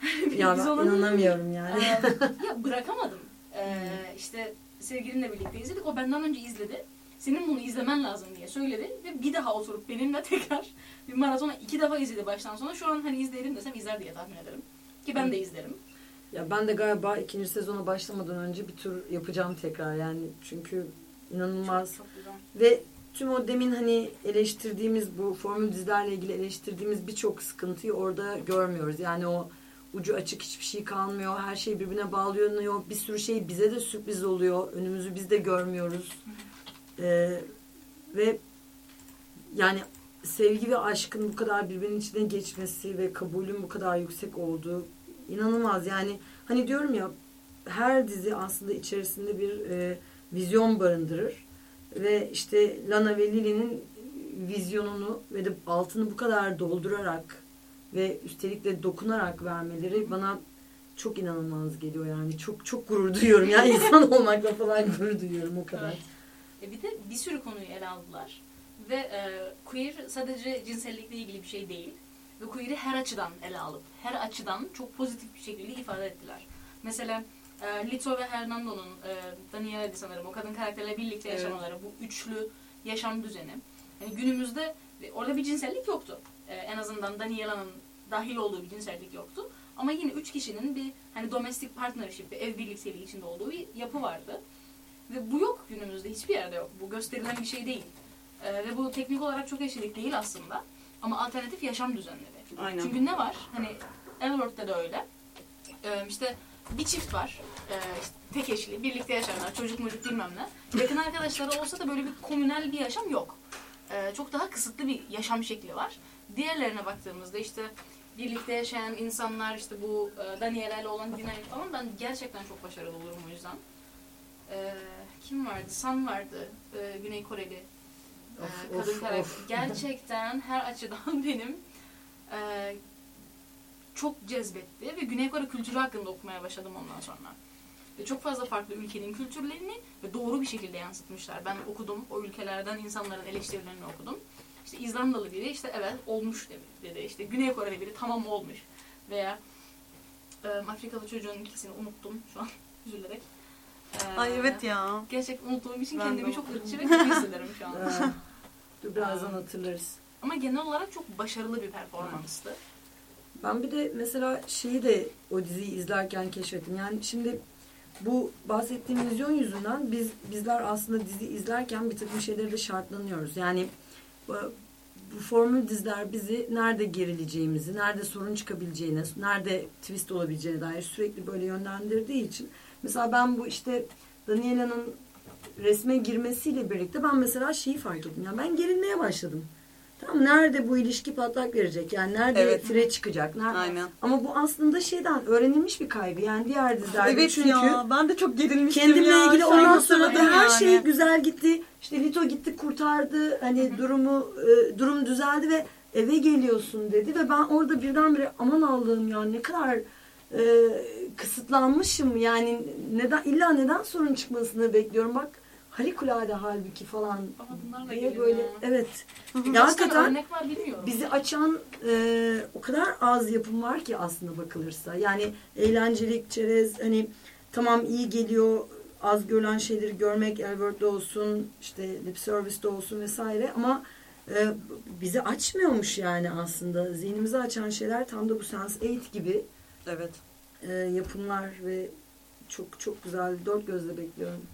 [SPEAKER 7] Ya ben inanamıyorum yani.
[SPEAKER 5] Ee, ya bırakamadım. Ee, işte sevgilimle birlikte izledik. O benden önce izledi. Senin bunu izlemen lazım diye söyledi. Ve bir daha oturup benimle tekrar bir maratona iki defa izledi baştan sona. Şu an hani izleyelim desem izler diye tahmin ederim. Ki ben de izlerim.
[SPEAKER 7] Ya ben de galiba ikinci sezona başlamadan önce bir tur yapacağım tekrar yani çünkü inanılmaz
[SPEAKER 5] Çok güzel.
[SPEAKER 7] ve tüm o demin hani eleştirdiğimiz bu formül dizilerle ilgili eleştirdiğimiz birçok sıkıntıyı orada görmüyoruz. Yani o ucu açık hiçbir şey kalmıyor. Her şey birbirine bağlanıyor. Bir sürü şey bize de sürpriz oluyor. Önümüzü biz de görmüyoruz. Ee, ve yani sevgi ve aşkın bu kadar birbirinin içine geçmesi ve kabulün bu kadar yüksek olduğu inanılmaz. Yani hani diyorum ya her dizi aslında içerisinde bir e, vizyon barındırır ve işte Lana ve Lily'nin vizyonunu ve de altını bu kadar doldurarak ve üstelik de dokunarak vermeleri bana çok inanılmaz geliyor yani çok çok gurur duyuyorum ya insan olmakla falan gurur duyuyorum o kadar.
[SPEAKER 5] Evet. E bir de bir sürü konuyu ele aldılar. Ve e, queer sadece cinsellikle ilgili bir şey değil. Ve queer'i her açıdan ele alıp, her açıdan çok pozitif bir şekilde ifade ettiler. Mesela e, Lito ve Hernando'nun, e, Daniela'ydı sanırım, o kadın karakterle birlikte
[SPEAKER 7] Evet.
[SPEAKER 5] yaşamaları, bu üçlü yaşam düzeni. Yani günümüzde orada bir cinsellik yoktu. E, en azından Daniela'nın dahil olduğu bir cinsellik yoktu. Ama yine üç kişinin bir hani domestic partnership, bir ev birlikteliği içinde olduğu bir yapı vardı. Ve bu yok günümüzde. Hiçbir yerde yok. Bu gösterilen bir şey değil. Ee, ve bu teknik olarak çok eşitlik değil aslında. Ama alternatif yaşam düzenleri.
[SPEAKER 4] Aynen.
[SPEAKER 5] Çünkü ne var? Hani Elworth'te de öyle. Ee, işte bir çift var. Ee, işte tek eşli. Birlikte yaşarlar. Çocuk mucuk bilmem ne. Yakın arkadaşları olsa da böyle bir komünel bir yaşam yok. Ee, çok daha kısıtlı bir yaşam şekli var. Diğerlerine baktığımızda işte birlikte yaşayan insanlar işte bu e, olan dinamik falan ben gerçekten çok başarılı olurum o yüzden. Ee, kim vardı? Sam vardı. Ee, Güney Koreli. Ee,
[SPEAKER 7] Of,
[SPEAKER 5] kadın
[SPEAKER 7] of,
[SPEAKER 5] karakter.
[SPEAKER 7] of.
[SPEAKER 5] Gerçekten her açıdan benim e, çok cezbetti ve Güney Kore kültürü hakkında okumaya başladım ondan sonra. Ve çok fazla farklı ülkenin kültürlerini ve doğru bir şekilde yansıtmışlar. Ben okudum, o ülkelerden insanların eleştirilerini okudum. İşte İzlandalı biri işte evet olmuş dedi. dedi. İşte Güney Koreli biri tamam olmuş. Veya e, Afrikalı çocuğun ikisini unuttum şu an üzülerek. Ee,
[SPEAKER 4] Ay evet ya.
[SPEAKER 5] Gerçekten unuttuğum için
[SPEAKER 4] Ben de
[SPEAKER 5] kendimi çok ırkçı ve kötü hissederim şu an.
[SPEAKER 7] Ee, dur birazdan hatırlarız.
[SPEAKER 5] Ama genel olarak çok başarılı bir performanstı.
[SPEAKER 7] Ben bir de mesela şeyi de o diziyi izlerken keşfettim. Yani şimdi bu bahsettiğim vizyon yüzünden biz bizler aslında dizi izlerken bir takım şeylere de şartlanıyoruz. Yani bu, bu formül diziler bizi nerede gerileceğimizi, nerede sorun çıkabileceğine, nerede twist olabileceğine dair sürekli böyle yönlendirdiği için mesela ben bu işte Daniela'nın resme girmesiyle birlikte ben mesela şeyi fark ettim. Yani ben gerilmeye başladım. Tamam mı? nerede bu ilişki patlak verecek? Yani nerede
[SPEAKER 4] Evet.
[SPEAKER 7] fire çıkacak? Nerede?
[SPEAKER 4] Aynen.
[SPEAKER 7] Ama bu aslında şeyden öğrenilmiş bir kaygı. Yani diğer dizilerde
[SPEAKER 4] Evet
[SPEAKER 7] çünkü
[SPEAKER 4] ya ben de çok gerilmiştim
[SPEAKER 7] kendimle
[SPEAKER 4] ya.
[SPEAKER 7] ilgili ondan sonra da her şey güzel gitti. İşte Lito gitti kurtardı. Hani durumu e, durum düzeldi ve eve geliyorsun dedi ve ben orada birdenbire aman Allah'ım ya ne kadar e, kısıtlanmışım. Yani neden illa neden sorun çıkmasını bekliyorum. Bak harikulade halbuki falan
[SPEAKER 5] Ama
[SPEAKER 7] diye böyle
[SPEAKER 5] ya.
[SPEAKER 7] evet. Ya hakikaten
[SPEAKER 5] örnek var bilmiyorum.
[SPEAKER 7] bizi açan e, o kadar az yapım var ki aslında bakılırsa. Yani eğlencelik, çerez hani tamam iyi geliyor az görülen şeyleri görmek Elworth'da olsun işte lip service'de olsun vesaire ama e, bizi açmıyormuş yani aslında. Zihnimizi açan şeyler tam da bu Sense8 gibi
[SPEAKER 4] Evet.
[SPEAKER 7] E, yapımlar ve çok çok güzel dört gözle bekliyorum.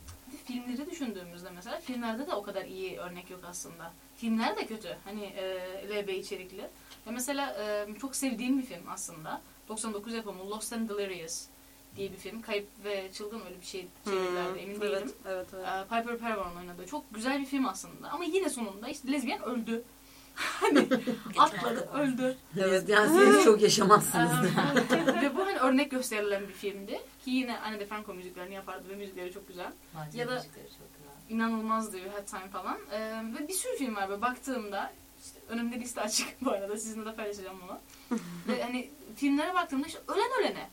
[SPEAKER 5] filmleri düşündüğümüzde mesela filmlerde de o kadar iyi örnek yok aslında. Filmler de kötü. Hani e, LB içerikli. Ya mesela e, çok sevdiğim bir film aslında. 99 yapımı Lost and Delirious diye bir film. Kayıp ve çılgın öyle bir şey çevirirlerdi emin değilim.
[SPEAKER 4] Evet, evet, evet.
[SPEAKER 5] Ee, Piper Perron oynadı. Çok güzel bir film aslında. Ama yine sonunda işte lezbiyen öldü. Hani atladı, öldü.
[SPEAKER 7] Evet yani siz çok yaşamazsınız.
[SPEAKER 5] Ve bu hani örnek gösterilen bir filmdi. Ki yine Anne de Franco müziklerini yapardı ve müzikleri çok güzel.
[SPEAKER 6] Bence
[SPEAKER 5] Ya da-
[SPEAKER 6] müzikleri çok güzel.
[SPEAKER 5] İnanılmazdı Had Time falan. Ee, ve bir sürü film var böyle baktığımda işte önümde liste açık bu arada sizinle de paylaşacağım bunu. ve hani filmlere baktığımda işte ölen ölene.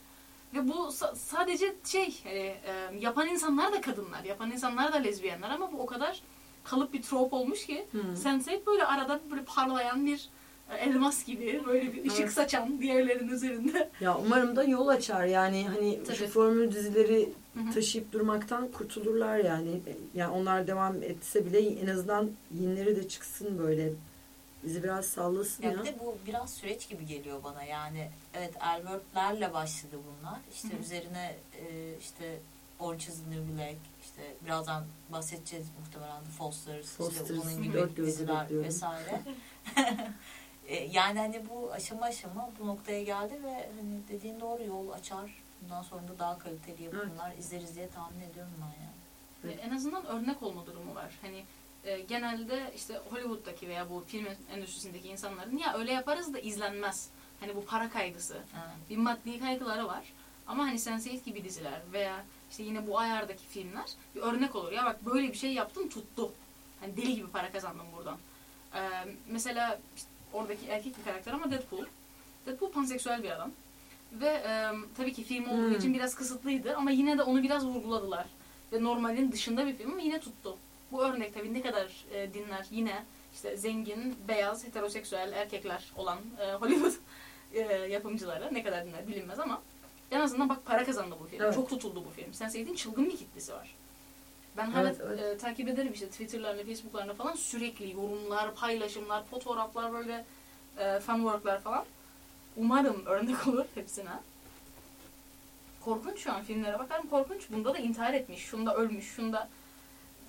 [SPEAKER 5] Ve bu sa- sadece şey hani, e, yapan insanlar da kadınlar, yapan insanlar da lezbiyenler ama bu o kadar kalıp bir trop olmuş ki Sense8 böyle arada böyle parlayan bir e, elmas gibi böyle bir ışık
[SPEAKER 7] Evet.
[SPEAKER 5] saçan diğerlerinin üzerinde.
[SPEAKER 7] Ya umarım da yol açar yani hani şu
[SPEAKER 5] Tabii.
[SPEAKER 7] formül dizileri taşıyıp durmaktan kurtulurlar yani. Yani onlar devam etse bile en azından yenileri de çıksın böyle. Bizi biraz sallasın ya.
[SPEAKER 6] Ya bir de bu biraz süreç gibi geliyor bana yani. Evet Elworth'lerle başladı bunlar. İşte
[SPEAKER 5] Hı hı.
[SPEAKER 6] üzerine e, işte Orange is the New Black, işte birazdan bahsedeceğiz muhtemelen The Fosters, işte bunun gibi diziler vesaire. E, yani hani bu aşama aşama bu noktaya geldi ve hani dediğin doğru yol açar. Bundan sonra da daha kaliteli yapımlar izleriz diye tahmin ediyorum ben yani.
[SPEAKER 7] Evet.
[SPEAKER 5] En azından örnek olma durumu var. Hani e, genelde işte Hollywood'daki veya bu film endüstrisindeki insanların ya öyle yaparız da izlenmez. Hani bu para kaygısı.
[SPEAKER 6] Evet.
[SPEAKER 5] Bir maddi kaygıları var. Ama hani Sense8 gibi diziler veya işte yine bu ayardaki filmler bir örnek olur. Ya bak böyle bir şey yaptım tuttu. Hani deli gibi para kazandım buradan. E, mesela işte oradaki erkek bir karakter ama Deadpool. Deadpool panseksüel bir adam. Ve e, tabii ki film olduğu
[SPEAKER 7] Hmm.
[SPEAKER 5] için biraz kısıtlıydı ama yine de onu biraz vurguladılar. Ve normalin dışında bir film ama yine tuttu. Bu örnek tabii ne kadar e, dinler yine işte zengin, beyaz, heteroseksüel erkekler olan e, Hollywood e, yapımcıları ne kadar dinler bilinmez ama en azından bak para kazandı bu film.
[SPEAKER 7] Evet.
[SPEAKER 5] Çok tutuldu bu film. Sen sevdiğin çılgın bir kitlesi var. Ben hala
[SPEAKER 7] Evet, evet.
[SPEAKER 5] e, takip ederim işte Twitter'larında, Facebook'larında falan sürekli yorumlar, paylaşımlar, fotoğraflar böyle e, fanworklar falan. Umarım örnek olur hepsine. Korkunç şu an filmlere bakarım korkunç. Bunda da intihar etmiş, şunda ölmüş, şunda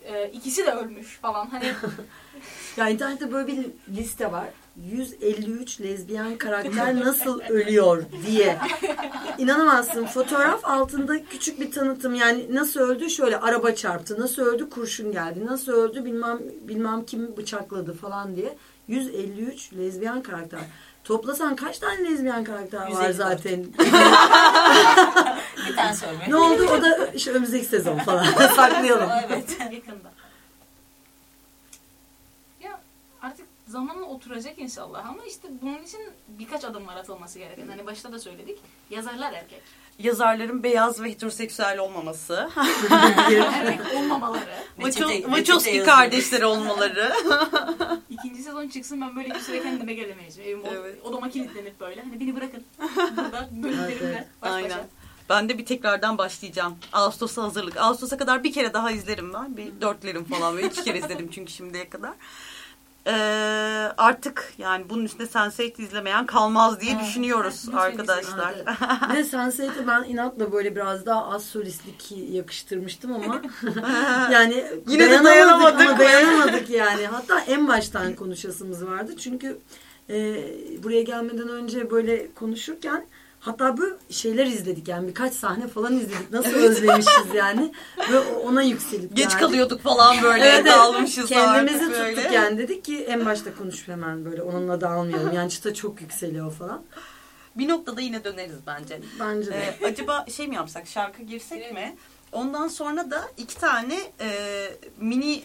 [SPEAKER 5] e, ikisi de ölmüş falan. Hani
[SPEAKER 7] Ya internette böyle bir liste var. 153 lezbiyen karakter nasıl ölüyor diye. İnanamazsın. Fotoğraf altında küçük bir tanıtım. Yani nasıl öldü? Şöyle araba çarptı. Nasıl öldü? Kurşun geldi. Nasıl öldü? Bilmem bilmem kim bıçakladı falan diye. 153 lezbiyen karakter. Toplasan kaç tane lezbiyen karakter var
[SPEAKER 6] 154.
[SPEAKER 7] zaten?
[SPEAKER 6] Bir tane söyle.
[SPEAKER 7] ne oldu? O da işte önümüzdeki sezon falan. Saklayalım.
[SPEAKER 6] evet.
[SPEAKER 5] yakında. Ya artık zamanla oturacak inşallah ama işte bunun için birkaç adım var atılması gereken. Hani başta da söyledik. Yazarlar erkek.
[SPEAKER 4] Yazarların beyaz ve heteroseksüel olmaması.
[SPEAKER 5] Erkek olmamaları.
[SPEAKER 4] Wachowski kardeşleri olmaları.
[SPEAKER 5] İkinci sezon çıksın ben böyle bir süre kendime gelemeyeceğim. Evim
[SPEAKER 4] Evet.
[SPEAKER 5] odama kilitlenip böyle. Hani beni bırakın. Burada bölümlerimle baş başa.
[SPEAKER 4] Aynen. Ben de bir tekrardan başlayacağım. Ağustos'a hazırlık. Ağustos'a kadar bir kere daha izlerim ben. Bir dörtlerim falan. Böyle iki kere izledim çünkü şimdiye kadar. Ee, artık yani bunun üstüne Sense8 izlemeyen kalmaz diye
[SPEAKER 5] Evet.
[SPEAKER 4] düşünüyoruz
[SPEAKER 5] Lütfen
[SPEAKER 4] arkadaşlar.
[SPEAKER 7] Evet. Bir de Sense8'e ben inatla böyle biraz daha az solistlik yakıştırmıştım ama yani
[SPEAKER 4] Yine de
[SPEAKER 7] dayanamadık
[SPEAKER 4] dayanamadık.
[SPEAKER 7] ama dayanamadık yani. Hatta en baştan konuşasımız vardı. Çünkü e, buraya gelmeden önce böyle konuşurken hatta böyle şeyler izledik yani birkaç sahne falan izledik. Nasıl özlemişiz yani. Ve ona yükselip
[SPEAKER 4] Geç
[SPEAKER 7] geldik.
[SPEAKER 4] kalıyorduk falan böyle
[SPEAKER 7] Evet, evet.
[SPEAKER 4] dağılmışız
[SPEAKER 7] Kendimizi tuttuk
[SPEAKER 4] böyle.
[SPEAKER 7] yani dedik ki en başta konuş hemen böyle onunla dağılmayalım. Yani çıta çok yükseliyor falan.
[SPEAKER 4] Bir noktada yine döneriz bence.
[SPEAKER 7] Bence de.
[SPEAKER 4] Ee, acaba şey mi yapsak şarkı girsek mi? Ondan sonra da iki tane e, mini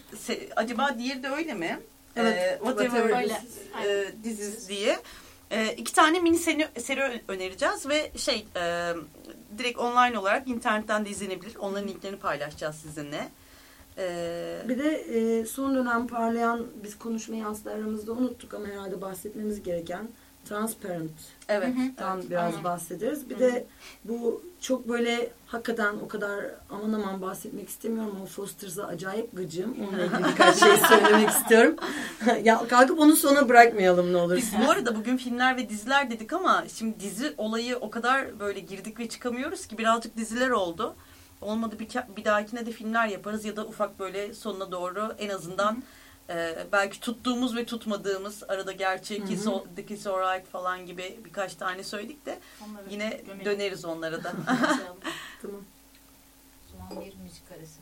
[SPEAKER 4] acaba diğeri de öyle mi?
[SPEAKER 7] Evet,
[SPEAKER 4] Ee, whatever
[SPEAKER 7] Whatever
[SPEAKER 5] Öyle.
[SPEAKER 4] e, Is diye. E, iki tane mini seri, seri önereceğiz ve şey e, direkt online olarak internetten de izlenebilir. Onların linklerini paylaşacağız sizinle. E,
[SPEAKER 7] Bir de e, son dönem parlayan biz konuşmayı aslında aramızda unuttuk ama herhalde bahsetmemiz gereken Transparent
[SPEAKER 4] evet.
[SPEAKER 7] Tam
[SPEAKER 4] evet.
[SPEAKER 7] biraz
[SPEAKER 5] Aynen.
[SPEAKER 7] bahsederiz. Bir de bu çok böyle hakikaten o kadar aman aman bahsetmek istemiyorum ama Fosters'a acayip gıcığım. Onunla ilgili birkaç şey söylemek istiyorum. ya kalkıp onu sona bırakmayalım ne olur.
[SPEAKER 4] Biz bu arada bugün filmler ve diziler dedik ama şimdi dizi olayı o kadar böyle girdik ve çıkamıyoruz ki birazcık diziler oldu. Olmadı bir, bir dahakine de filmler yaparız ya da ufak böyle sonuna doğru en azından e, belki tuttuğumuz ve tutmadığımız arada gerçek Kiss, The Kiss Alright falan gibi birkaç tane söyledik de
[SPEAKER 5] Onları
[SPEAKER 4] yine
[SPEAKER 5] gömelim.
[SPEAKER 4] döneriz onlara da.
[SPEAKER 7] Tamam.
[SPEAKER 6] O zaman bir müzik arası.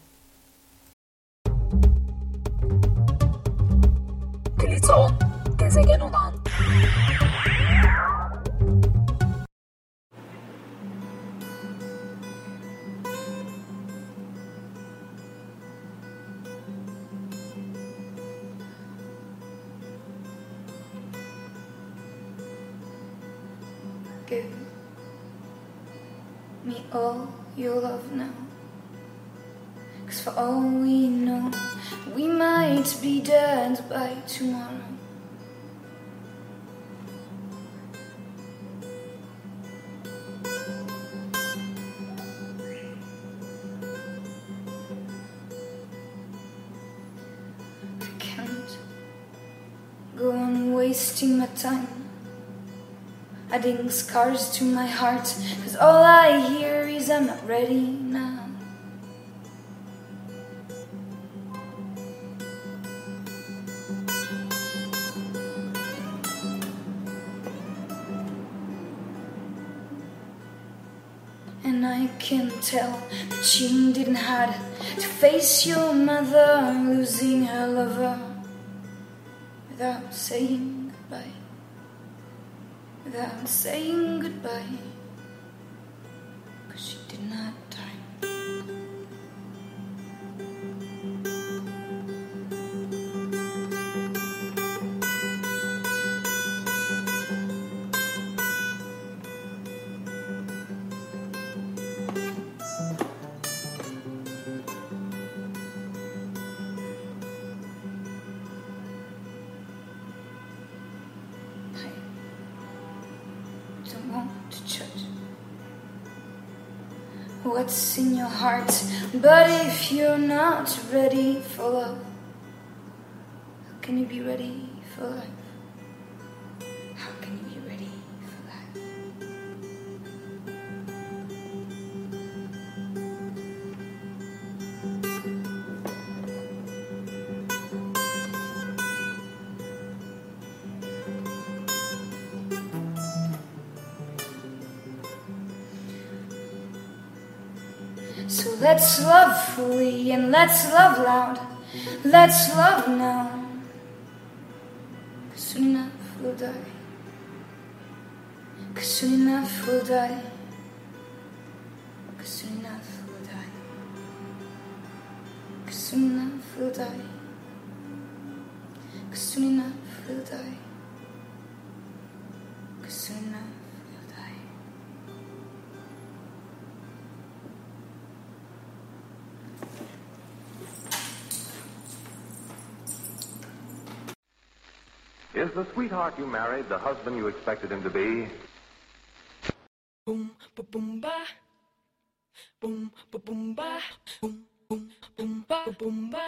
[SPEAKER 8] Gezegen olan
[SPEAKER 3] me all your love now. Cause for all we know, we might be dead by tomorrow. I can't go on wasting my time adding scars to my heart cause all i hear is i'm not ready now. And i can tell that you didn't have to face your mother losing her lover without saying saying heart, but if you're not ready for love, how can you be ready and let's love loud. Let's love now. Cause soon enough we'll die. Cause soon enough we'll die.
[SPEAKER 9] The sweetheart you married the husband you expected him to be?
[SPEAKER 10] boom ba boom ba. Boom ba boom ba. Boom boom boom ba boom ba.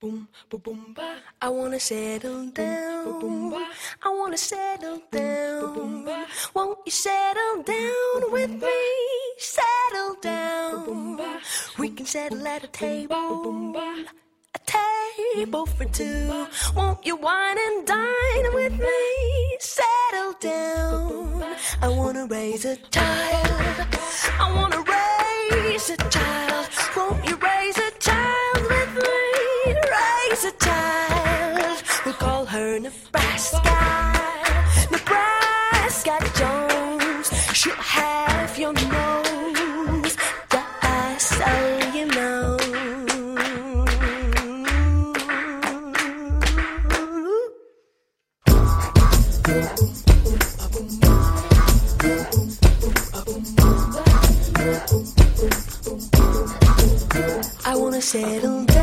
[SPEAKER 10] Boom ba boom ba. I wanna settle down. I wanna settle down. won't you settle down with me? Settle down. We can settle at a table. a table for two. Won't you wine and dine with me? Settle down. I wanna raise a child. I wanna raise a child. Won't you raise a child with me? Raise a child. We'll call her. Nebraska
[SPEAKER 7] ser um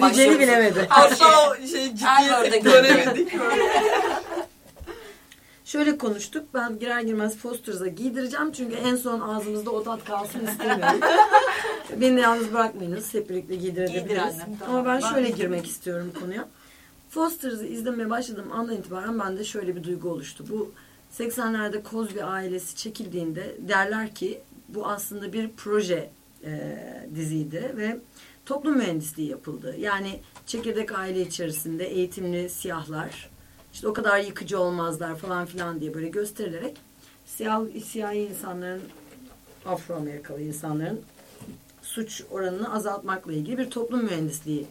[SPEAKER 6] Başlıyoruz.
[SPEAKER 7] bilemedi.
[SPEAKER 4] Asla şey
[SPEAKER 6] Elmer'de
[SPEAKER 4] ciddi göremedik.
[SPEAKER 7] Şöyle konuştuk. Ben girer girmez Fosters'a giydireceğim. Çünkü en son ağzımızda o tat kalsın istemiyorum. Beni yalnız bırakmayınız. Hep birlikte giydirebiliriz.
[SPEAKER 6] Tamam.
[SPEAKER 7] Ama ben şöyle girmek istiyorum konuya. Fosters'ı izlemeye başladığım andan itibaren bende şöyle bir duygu oluştu. Bu 80'lerde Cosby ailesi çekildiğinde derler ki bu aslında bir proje e, diziydi ve mühendisliği yapıldı. Yani çekirdek aile içerisinde eğitimli siyahlar işte o kadar yıkıcı olmazlar falan filan diye böyle gösterilerek siyah, siyahi insanların Afro-Amerikalı insanların suç oranını azaltmakla ilgili bir toplum mühendisliği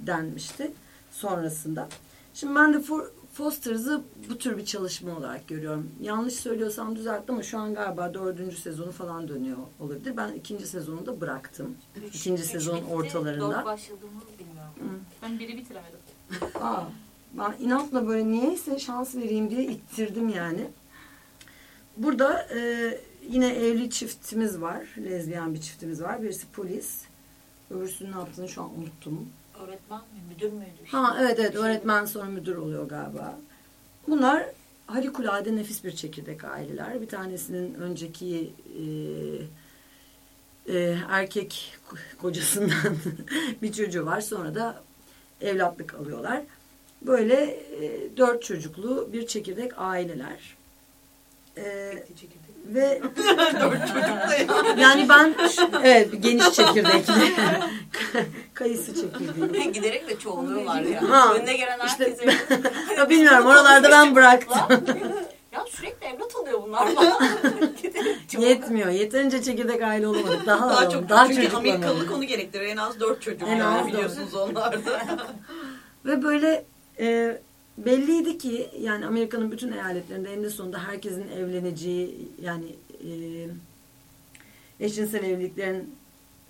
[SPEAKER 7] denmişti sonrasında. Şimdi ben de Fosters'ı bu tür bir çalışma olarak görüyorum. Yanlış söylüyorsam düzelt ama şu an galiba dördüncü sezonu falan dönüyor olabilir. Ben ikinci sezonu da bıraktım. İkinci sezonun ortalarında.
[SPEAKER 6] Dört başladığımı bilmiyorum.
[SPEAKER 5] Ben biri bitiremedim.
[SPEAKER 7] Aa, ben inatla böyle niyeyse şans vereyim diye ittirdim yani. Burada e, yine evli çiftimiz var. Lezbiyen bir çiftimiz var. Birisi polis. Öbürsünün ne yaptığını şu an unuttum.
[SPEAKER 6] Öğretmen mi? Müdür müydü? işte?
[SPEAKER 7] Ha evet evet öğretmen sonra müdür oluyor galiba. Bunlar harikulade nefis bir çekirdek aileler. Bir tanesinin önceki e, e, erkek kocasından bir çocuğu var. Sonra da evlatlık alıyorlar. Böyle e, dört çocuklu bir çekirdek aileler. E, ve yani ben evet geniş çekirdekli kayısı çekirdeği.
[SPEAKER 6] Giderek de çoğalıyorlar ya.
[SPEAKER 7] Ha,
[SPEAKER 6] Önüne gelen
[SPEAKER 7] işte
[SPEAKER 6] herkese.
[SPEAKER 7] Ya bilmiyorum oralarda ben bıraktım.
[SPEAKER 6] ya sürekli evlat alıyor bunlar çoğalıyor.
[SPEAKER 7] Yetmiyor. Yeterince çekirdek aile olamadık. Daha,
[SPEAKER 4] Daha çok
[SPEAKER 7] daha
[SPEAKER 4] çünkü
[SPEAKER 7] çocuklanalım.
[SPEAKER 4] Amerikalılık onu gerektirir. En az dört çocuk
[SPEAKER 7] En
[SPEAKER 4] yani
[SPEAKER 7] az
[SPEAKER 4] biliyorsunuz onlarda.
[SPEAKER 7] Ve böyle e, belliydi ki yani Amerika'nın bütün eyaletlerinde eninde sonunda herkesin evleneceği yani e, eşcinsel evliliklerin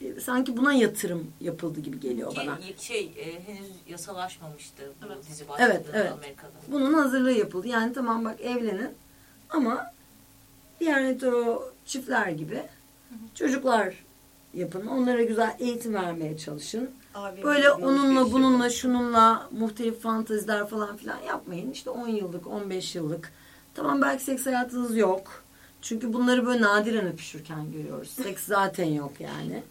[SPEAKER 7] e, sanki buna yatırım yapıldı gibi geliyor
[SPEAKER 6] Ki
[SPEAKER 7] bana.
[SPEAKER 6] şey e, henüz yasalaşmamıştı bu
[SPEAKER 5] Evet.
[SPEAKER 6] dizi başladığında
[SPEAKER 7] Evet, evet.
[SPEAKER 6] Amerika'da.
[SPEAKER 7] Bunun hazırlığı yapıldı. Yani tamam bak evlenin ama diğer hetero çiftler gibi çocuklar yapın. Onlara güzel eğitim vermeye çalışın.
[SPEAKER 4] Abi,
[SPEAKER 7] Böyle onunla bununla şununla muhtelif fanteziler falan filan yapmayın. İşte 10 yıllık 15 yıllık. Tamam belki seks hayatınız yok. Çünkü bunları böyle nadiren öpüşürken görüyoruz. Seks zaten yok yani.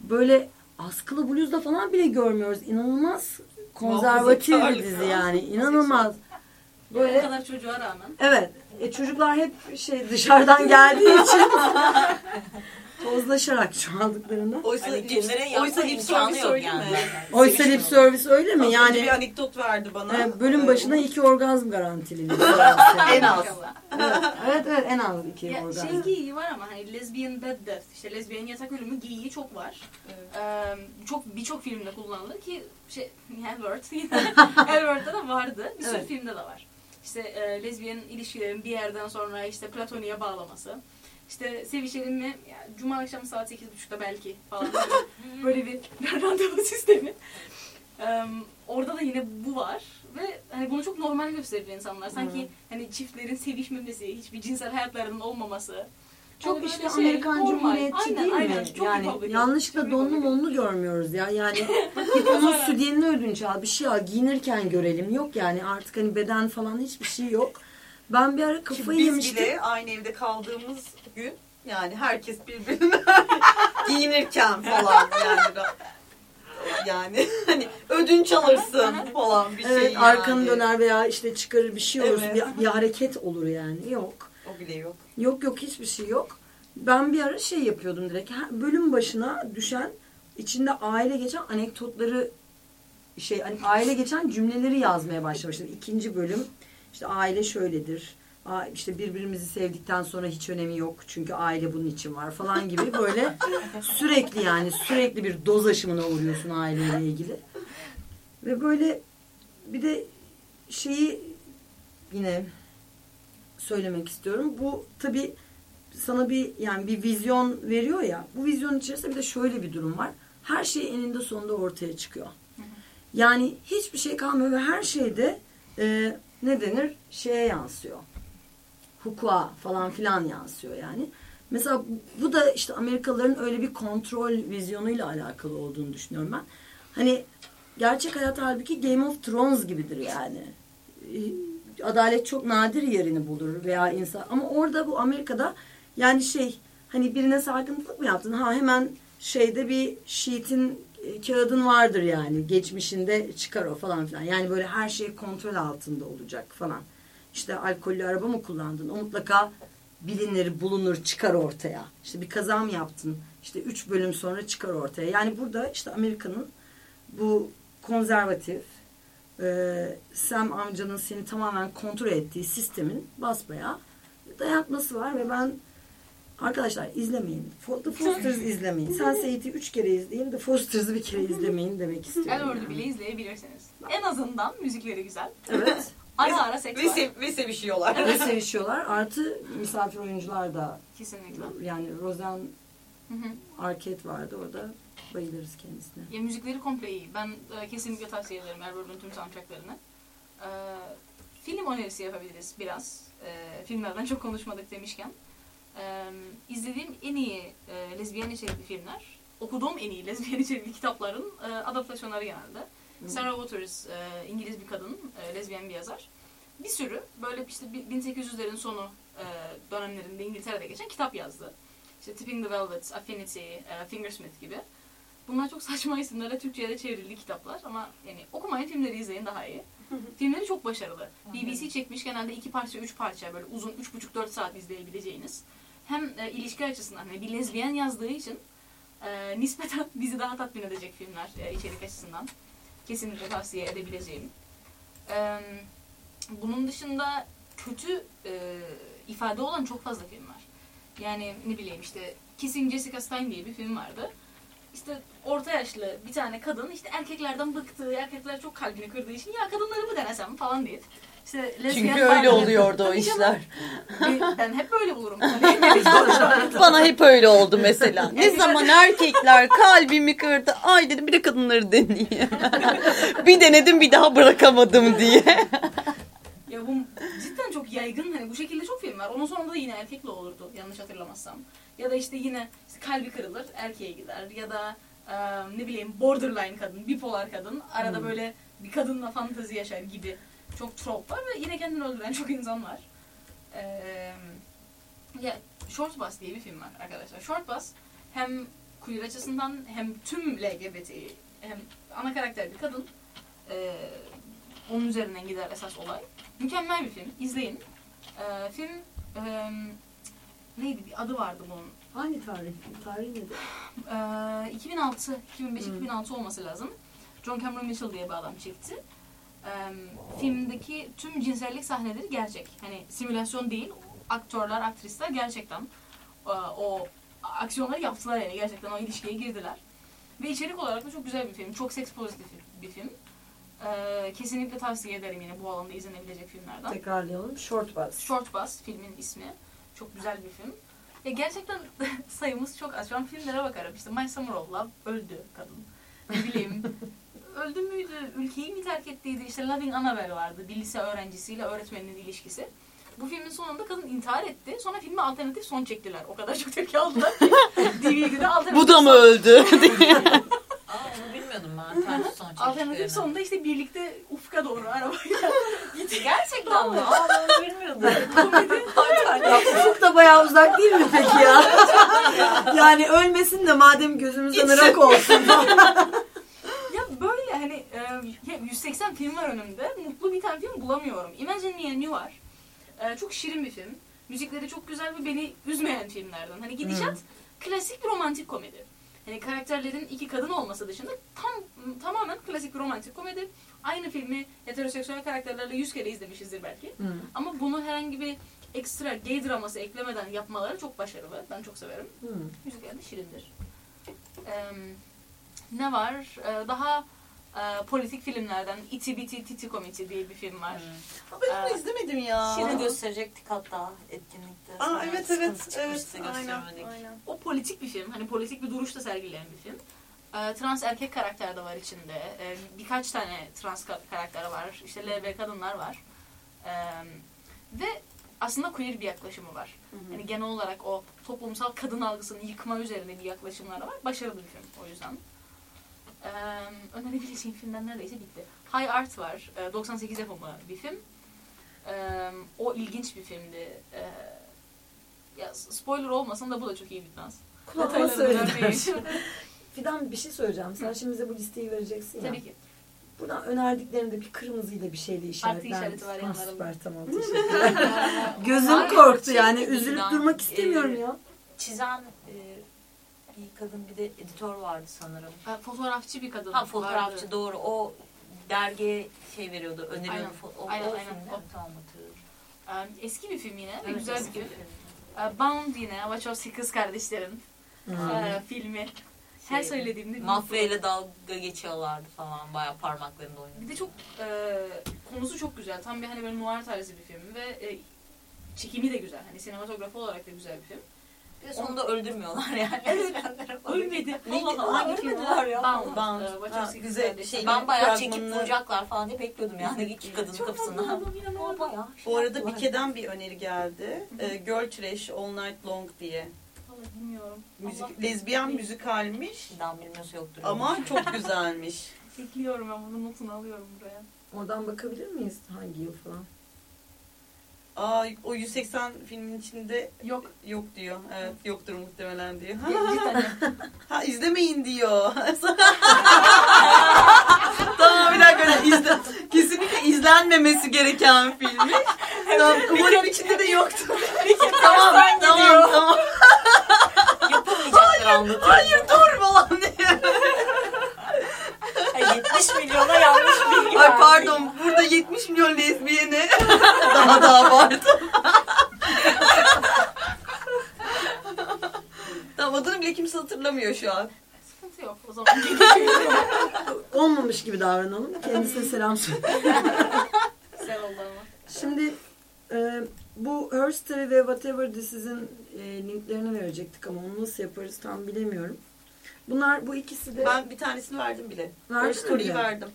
[SPEAKER 7] Böyle askılı bluzda falan bile görmüyoruz. İnanılmaz konservatif bir dizi
[SPEAKER 4] ya.
[SPEAKER 7] yani. İnanılmaz. Böyle
[SPEAKER 5] kadar çocuğa rağmen.
[SPEAKER 7] evet e, çocuklar hep şey dışarıdan geldiği için tozlaşarak çoğaldıklarından.
[SPEAKER 4] Oysa
[SPEAKER 6] Hani
[SPEAKER 4] lip,
[SPEAKER 6] filmlere
[SPEAKER 4] oysa lip
[SPEAKER 6] yok
[SPEAKER 4] öyle
[SPEAKER 6] yani.
[SPEAKER 4] mi?
[SPEAKER 7] Oysa lip service öyle mi?
[SPEAKER 4] Yani bir anekdot verdi bana.
[SPEAKER 7] e, bölüm
[SPEAKER 4] Ee,
[SPEAKER 7] başına iki orgazm garantili. lip
[SPEAKER 4] en az.
[SPEAKER 5] İnşallah.
[SPEAKER 7] evet evet en az iki
[SPEAKER 5] Ya,
[SPEAKER 7] orgazm.
[SPEAKER 5] şey geyiği var ama hani lesbian bed death, işte lezbiyen yatak ölümü geyiği çok var. Ee, çok birçok filmde kullanılır ki şey Edward Edward'da da vardı. Bir sürü
[SPEAKER 7] Evet.
[SPEAKER 5] filmde de var. İşte e, lezbiyen ilişkilerin bir yerden sonra işte platoniye bağlaması. İşte sevişelim mi? Ya, Cuma akşamı saat 8.30'da belki falan. Böyle, bir randevu sistemi. Ee, orada da yine bu var ve hani bunu çok normal gösterir insanlar. Sanki hani çiftlerin sevişmemesi, hiçbir cinsel hayatlarının olmaması.
[SPEAKER 7] Çok
[SPEAKER 5] Hani
[SPEAKER 7] işte
[SPEAKER 5] şey,
[SPEAKER 7] Amerikan
[SPEAKER 5] normal.
[SPEAKER 7] Cumhuriyetçi
[SPEAKER 5] Aynen,
[SPEAKER 7] değil
[SPEAKER 5] aynen.
[SPEAKER 7] mi?
[SPEAKER 5] Çok
[SPEAKER 7] yani yanlışlıkla donlu monlu görmüyoruz ya. Yani hep onun sütyenini ödünç al. Bir şey al. Giyinirken görelim. Yok yani artık hani beden falan hiçbir şey yok. Ben bir ara kafayı
[SPEAKER 4] biz
[SPEAKER 7] yemiştim.
[SPEAKER 4] bile aynı evde kaldığımız gün yani herkes birbirine giyinirken falan yani yani hani ödünç alırsın falan bir şey
[SPEAKER 7] Evet
[SPEAKER 4] yani.
[SPEAKER 7] arkanı döner veya işte çıkarır bir şey olur.
[SPEAKER 4] Evet.
[SPEAKER 7] Bir, bir hareket olur yani. Yok.
[SPEAKER 4] O bile yok.
[SPEAKER 7] Yok yok hiçbir şey yok. Ben bir ara şey yapıyordum direkt. Bölüm başına düşen içinde aile geçen anekdotları şey hani aile geçen cümleleri yazmaya başlamıştım. İkinci bölüm işte aile şöyledir. İşte birbirimizi sevdikten sonra hiç önemi yok. Çünkü aile bunun için var falan gibi böyle sürekli yani sürekli bir doz aşımına uğruyorsun aileyle ilgili. Ve böyle bir de şeyi yine söylemek istiyorum. Bu tabii sana bir yani bir vizyon veriyor ya. Bu vizyonun içerisinde bir de şöyle bir durum var. Her şey eninde sonunda ortaya çıkıyor. Yani hiçbir şey kalmıyor ve her şeyde e, ne denir? Şeye yansıyor. Hukuka falan filan yansıyor yani. Mesela bu- da işte Amerikalıların öyle bir kontrol vizyonuyla alakalı olduğunu düşünüyorum ben. Hani gerçek hayat halbuki Game of Thrones gibidir yani. E, Adalet çok nadir yerini bulur veya insan ama orada bu Amerika'da yani şey hani birine sarkıntılık mı yaptın? Ha hemen şeyde bir sheet'in e, kağıdın vardır yani. Geçmişinde çıkar o falan filan. Yani böyle her şey kontrol altında olacak falan. İşte alkollü araba mı kullandın? O mutlaka bilinir, bulunur, çıkar ortaya. İşte bir kaza mı yaptın? İşte üç bölüm sonra çıkar ortaya. Yani burada işte Amerika'nın bu konservatif e, Sam amcanın seni tamamen kontrol ettiği sistemin basbayağı dayatması var ve ben arkadaşlar izlemeyin. The Foster's izlemeyin. Sense8'i üç kere izleyin. The Foster's'ı bir kere izlemeyin demek istiyorum.
[SPEAKER 5] Edward'ı
[SPEAKER 7] yani.
[SPEAKER 5] bile izleyebilirsiniz. En azından müzikleri güzel.
[SPEAKER 7] Evet.
[SPEAKER 5] Ara ara seks
[SPEAKER 4] Ve,
[SPEAKER 5] var.
[SPEAKER 4] sev- ve sevişiyorlar.
[SPEAKER 7] Ve sevişiyorlar. Artı misafir oyuncular da
[SPEAKER 5] Kesinlikle.
[SPEAKER 7] yani
[SPEAKER 5] Hı hı.
[SPEAKER 7] Arquette vardı orada. Bayılırız kendisine.
[SPEAKER 5] Ya müzikleri komple iyi. Ben e, kesinlikle tavsiye ederim Edward'ın tüm soundtracklarını. E, film önerisi yapabiliriz biraz. E, filmlerden çok konuşmadık demişken. E, izlediğim en iyi e, lezbiyen içerikli filmler, okuduğum en iyi lezbiyen içerikli kitapların e, adaptasyonları genelde. Sarah Waters, e, İngiliz bir kadın, e, lezbiyen bir yazar. Bir sürü böyle işte bi- 1800'lerin sonu e, dönemlerinde İngiltere'de geçen kitap yazdı. İşte Tipping the Velvet, Affinity, e, Fingersmith gibi. Bunlar çok saçma isimlerle Türkçe'ye de çevrildi kitaplar ama yani okumayın filmleri izleyin daha iyi. Filmleri çok başarılı. BBC çekmiş genelde iki parça, üç parça böyle uzun üç buçuk dört saat izleyebileceğiniz. Hem e, ilişki açısından hani bir lezbiyen yazdığı için e, nispeten bizi daha tatmin edecek filmler e, içerik açısından. Kesinlikle tavsiye edebileceğim. E, bunun dışında kötü e, ifade olan çok fazla film var. Yani ne bileyim işte Kissing Jessica Stein diye bir film vardı. İşte orta yaşlı bir tane kadın işte erkeklerden bıktığı, erkekler çok kalbini kırdığı için ya kadınları mı denesem falan deyip işte
[SPEAKER 4] Çünkü öyle oluyordu o işler.
[SPEAKER 5] Ben hep böyle bulurum. Hani
[SPEAKER 4] Bana hep öyle oldu mesela. Ne zaman erkekler kalbimi kırdı. Ay dedim bir de kadınları deneyeyim. bir denedim bir daha bırakamadım diye.
[SPEAKER 5] Ya bu cidden çok yaygın hani bu şekilde çok film var. Onun sonunda da yine erkekle olurdu yanlış hatırlamazsam. Ya da işte yine işte kalbi kırılır erkeğe gider ya da e, ne bileyim borderline kadın, bipolar kadın arada böyle bir kadınla fantezi yaşar gibi çok trope var ve yine kendini öldüren çok insan var. E, ya Short Bus diye bir film var arkadaşlar. Short Bus hem queer açısından hem tüm LGBT hem ana karakter bir kadın e, Onun üzerinden gider esas olay. Mükemmel bir film. İzleyin. Ee, film e, neydi? Bir adı vardı bunun.
[SPEAKER 7] Hangi tarih? Tarih nedir?
[SPEAKER 5] Ee, 2006, 2005-2006 olması lazım. John Cameron Mitchell diye bir adam çekti. Filmdeki tüm cinsellik sahneleri gerçek. Hani simülasyon değil, aktörler, aktrisler gerçekten e, o aksiyonları yaptılar yani. Gerçekten o ilişkiye girdiler. Ve içerik olarak da çok güzel bir film. Çok seks pozitif bir film. Ee, kesinlikle tavsiye ederim yine bu alanda izlenebilecek filmlerden.
[SPEAKER 7] Tekrarlayalım. Short Bus.
[SPEAKER 5] Short Bus filmin ismi. Çok güzel bir film. Ya gerçekten sayımız çok az. Şu an filmlere bakarım. İşte My Summer of Love öldü kadın. Ne bileyim. öldü müydü? Ülkeyi mi terk ettiydi? İşte Loving Annabelle vardı. Bir lise öğrencisiyle öğretmeninin ilişkisi. Bu filmin sonunda kadın intihar etti. Sonra filme alternatif son çektiler. O kadar çok tepki aldılar ki. DVD'de alternatif
[SPEAKER 4] Bu da mı öldü?
[SPEAKER 6] Aa onu bilmiyordum ben. Alternatif son
[SPEAKER 5] Alternatif
[SPEAKER 6] çektiklerini.
[SPEAKER 5] sonunda işte birlikte ufka doğru arabayla gitti.
[SPEAKER 6] Gerçekten mi? Aa ben onu bilmiyordum.
[SPEAKER 7] Ya ufuk da bayağı uzak değil mi peki ya? yani ölmesin de madem gözümüzden ırak olsun.
[SPEAKER 5] Hani e, ya 180 film var önümde. Mutlu bir tane film bulamıyorum. Imagine Me and You var. E, çok şirin bir film. Müzikleri çok güzel ve beni üzmeyen filmlerden. Hani gidişat klasik bir romantik komedi. Hani karakterlerin iki kadın olması dışında tam tamamen klasik bir romantik komedi. Aynı filmi heteroseksüel karakterlerle yüz kere izlemişizdir belki. Ama bunu herhangi bir ekstra gay draması eklemeden yapmaları çok başarılı. Ben çok severim. Müzikler de şirindir. Eee, ne var? Ee, daha e, politik filmlerden Iti Biti Titi Komiti diye bir film var.
[SPEAKER 4] Ben bunu izlemedim ya.
[SPEAKER 6] Şirin gösterecektik hatta etkinlikte.
[SPEAKER 4] Aa
[SPEAKER 6] Sonra
[SPEAKER 4] evet evet. evet. Aynen. aynen.
[SPEAKER 5] O politik bir film. Hani politik bir duruş da sergileyen bir film. Ee, trans erkek karakter de var içinde. Ee, birkaç tane trans ka- karakter var. İşte LB kadınlar var. Ee, ve aslında queer bir yaklaşımı var. Yani genel olarak o toplumsal kadın algısını yıkma üzerine bir yaklaşımları var. Başarılı bir film o yüzden. Ee, önerebileceğim filmler neredeyse bitti. High Art var. Ee, 98 yapımı bir film. Ee, o ilginç bir filmdi. Ee, ya spoiler olmasın da bu da çok iyi bitmez.
[SPEAKER 7] Kulağıma. Fidan bir şey söyleyeceğim. Sen şimdi bize bu listeyi vereceksin ya.
[SPEAKER 5] Tabii ki.
[SPEAKER 7] Buradan önerdiklerinde bir kırmızıyla bir şeyle işaretler
[SPEAKER 5] işareti var?
[SPEAKER 7] Ha,
[SPEAKER 5] yanlarında.
[SPEAKER 7] Süper tamam teşekkürler. Gözüm korktu
[SPEAKER 6] şey,
[SPEAKER 7] yani. Üzülüp durmak istemiyorum ya.
[SPEAKER 6] Çizen e, bir kadın bir de editör vardı sanırım.
[SPEAKER 5] Ee, Fotoğrafçı bir kadın
[SPEAKER 6] Ha fotoğrafçı
[SPEAKER 5] vardı.
[SPEAKER 6] doğru. O dergiye şey veriyordu, öneriyordu. O,
[SPEAKER 5] aynen,
[SPEAKER 6] o
[SPEAKER 5] aynen.
[SPEAKER 6] film?
[SPEAKER 5] O.
[SPEAKER 6] Tamam hatırlıyorum.
[SPEAKER 5] Ee, eski bir film yine ve
[SPEAKER 6] Evet,
[SPEAKER 5] güzel bir
[SPEAKER 6] eski
[SPEAKER 5] film. Ee, Bound yine Wachowski kız kardeşlerin ee, filmi. Her
[SPEAKER 6] Şey,
[SPEAKER 5] söylediğimde bir
[SPEAKER 6] Mafya
[SPEAKER 5] mutlu-
[SPEAKER 6] ile dalga geçiyorlardı falan. Bayağı parmaklarında oynuyordu.
[SPEAKER 5] Bir de çok e, konusu çok güzel. Tam bir hani böyle noir tarzı bir film ve e, çekimi de güzel. Hani sinematografi olarak da güzel bir film.
[SPEAKER 6] Bir de sonunda öldürmüyorlar yani.
[SPEAKER 5] Evet. Ölmedi.
[SPEAKER 4] Neydi?
[SPEAKER 5] Allah Allah,
[SPEAKER 4] Hangi film
[SPEAKER 5] ölmediler
[SPEAKER 4] o?
[SPEAKER 5] ya.
[SPEAKER 6] Bound.
[SPEAKER 4] Bound. Ha,
[SPEAKER 5] Wachowski kız
[SPEAKER 4] güzel
[SPEAKER 5] kardeşler.
[SPEAKER 4] şey.
[SPEAKER 6] Ben bayağı çekip vuracaklar falan diye bekliyordum yani iki kadının
[SPEAKER 5] Çok
[SPEAKER 6] kapısına. şey
[SPEAKER 4] Bu arada. Bike'den bir öneri geldi. Ee, Girl Trash All Night Long diye.
[SPEAKER 5] Vallahi bilmiyorum.
[SPEAKER 4] Müzik,
[SPEAKER 5] Allah-
[SPEAKER 4] lezbiyen müzikalmiş
[SPEAKER 6] Daha bilmiyorsa yoktur.
[SPEAKER 4] ama çok güzelmiş.
[SPEAKER 5] Bekliyorum ben bunun notunu alıyorum buraya.
[SPEAKER 7] Oradan bakabilir miyiz? Hangi yıl falan?
[SPEAKER 4] Aa o 180 filmin içinde
[SPEAKER 5] Yok.
[SPEAKER 4] yok diyor. Evet yoktur muhtemelen diyor. Ha izlemeyin diyor. tamam bir dakika izle. Kesinlikle izlenmemesi gereken filmi. tamam umarım içinde de yoktur. tamam tamam tamam.
[SPEAKER 6] Yapamayacaklar anlatıyor.
[SPEAKER 4] Hayır dur falan diye.
[SPEAKER 6] Ay, 70 milyona yanlış bilgi
[SPEAKER 4] Ay
[SPEAKER 6] verdi.
[SPEAKER 4] pardon burada 70 milyon lezbiyene daha daha vardı. tamam adını bile kimse hatırlamıyor şu an.
[SPEAKER 5] Sıkıntı yok. O zaman geçiyorum.
[SPEAKER 7] Olmamış gibi davranalım. Kendisine selam söyle.
[SPEAKER 5] Güzel oldu ama.
[SPEAKER 7] Şimdi e, bu Her Story ve Whatever This Is'in e, linklerini verecektik ama onu nasıl yaparız tam bilemiyorum. Bunlar bu ikisi de
[SPEAKER 4] Ben bir tanesini verdim bile. Her story'yi verdim.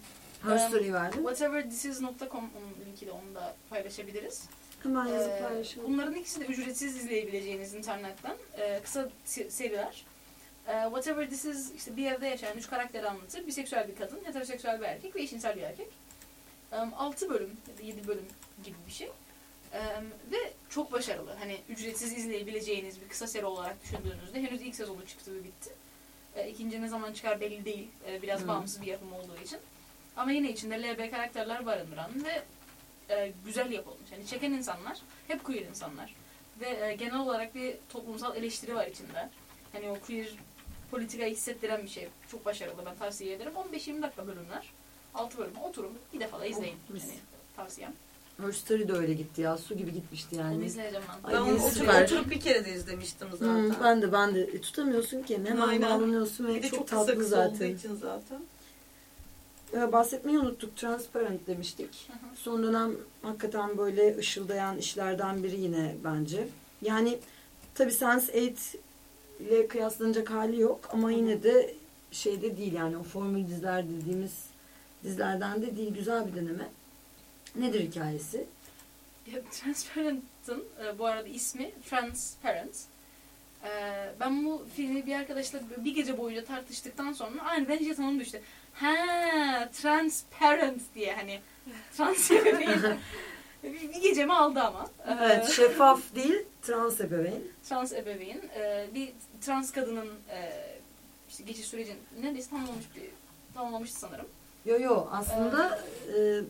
[SPEAKER 7] Her Story'yi verdim.
[SPEAKER 5] Whateverthisis.com onun linki de onu da paylaşabiliriz.
[SPEAKER 7] Hemen yazıp
[SPEAKER 5] Ee,
[SPEAKER 7] paylaşalım.
[SPEAKER 5] Bunların ikisi de ücretsiz izleyebileceğiniz internetten e, kısa se- seriler. E, Whatever This Is işte bir evde yaşayan üç karakteri anlatır. Biseksüel bir kadın, heteroseksüel bir erkek ve eşcinsel bir erkek. E, 6 bölüm ya da 7 bölüm gibi bir şey. E, ve çok başarılı. Hani ücretsiz izleyebileceğiniz bir kısa seri olarak düşündüğünüzde henüz ilk sezonu çıktı ve bitti. E, ikinci ne zaman çıkar belli değil. E, biraz
[SPEAKER 7] Hı.
[SPEAKER 5] bağımsız bir yapım olduğu için. Ama yine içinde LB karakterler barındıran ve e, güzel yapılmış. Yani çeken insanlar hep queer insanlar. Ve e, genel olarak bir toplumsal eleştiri var içinde. Hani o queer politikayı hissettiren bir şey. Çok başarılı ben tavsiye ederim. 15-20 dakika bölümler. 6 bölüm oturun bir defa da izleyin.
[SPEAKER 7] Oh.
[SPEAKER 5] Yani tavsiyem.
[SPEAKER 7] Her Story de öyle gitti ya. Su gibi gitmişti yani.
[SPEAKER 5] izleyeceğim ben.
[SPEAKER 7] Ay,
[SPEAKER 4] Ben onu oturup, bir kere de izlemiştim zaten.
[SPEAKER 7] Hmm, ben de ben de E, tutamıyorsun ki. Hemen
[SPEAKER 4] Aynen.
[SPEAKER 7] bağlanıyorsun ve
[SPEAKER 4] bir
[SPEAKER 7] çok,
[SPEAKER 4] çok,
[SPEAKER 7] tatlı
[SPEAKER 4] kısa kısa olduğu
[SPEAKER 7] zaten.
[SPEAKER 4] için zaten.
[SPEAKER 7] Ee, bahsetmeyi unuttuk. Transparent demiştik.
[SPEAKER 5] Hı hı.
[SPEAKER 7] Son dönem hakikaten böyle ışıldayan işlerden biri yine bence. Yani tabii Sense8 ile kıyaslanacak hali yok ama yine de şeyde değil yani o formül diziler dediğimiz dizilerden de değil güzel bir deneme. Nedir hikayesi?
[SPEAKER 5] Ya, Transparent'ın e, bu arada ismi Transparent. E, ben bu filmi bir arkadaşla bir gece boyunca tartıştıktan sonra aniden jetonum düştü. Ha, transparent diye hani trans değil. bir, gecemi aldı ama. E,
[SPEAKER 7] Evet şeffaf değil trans ebeveyn.
[SPEAKER 5] trans ebeveyn. E, bir trans kadının e, işte geçiş sürecin neredeyse tamamlamış bir tamamlamıştı sanırım.
[SPEAKER 7] Yo yo aslında e,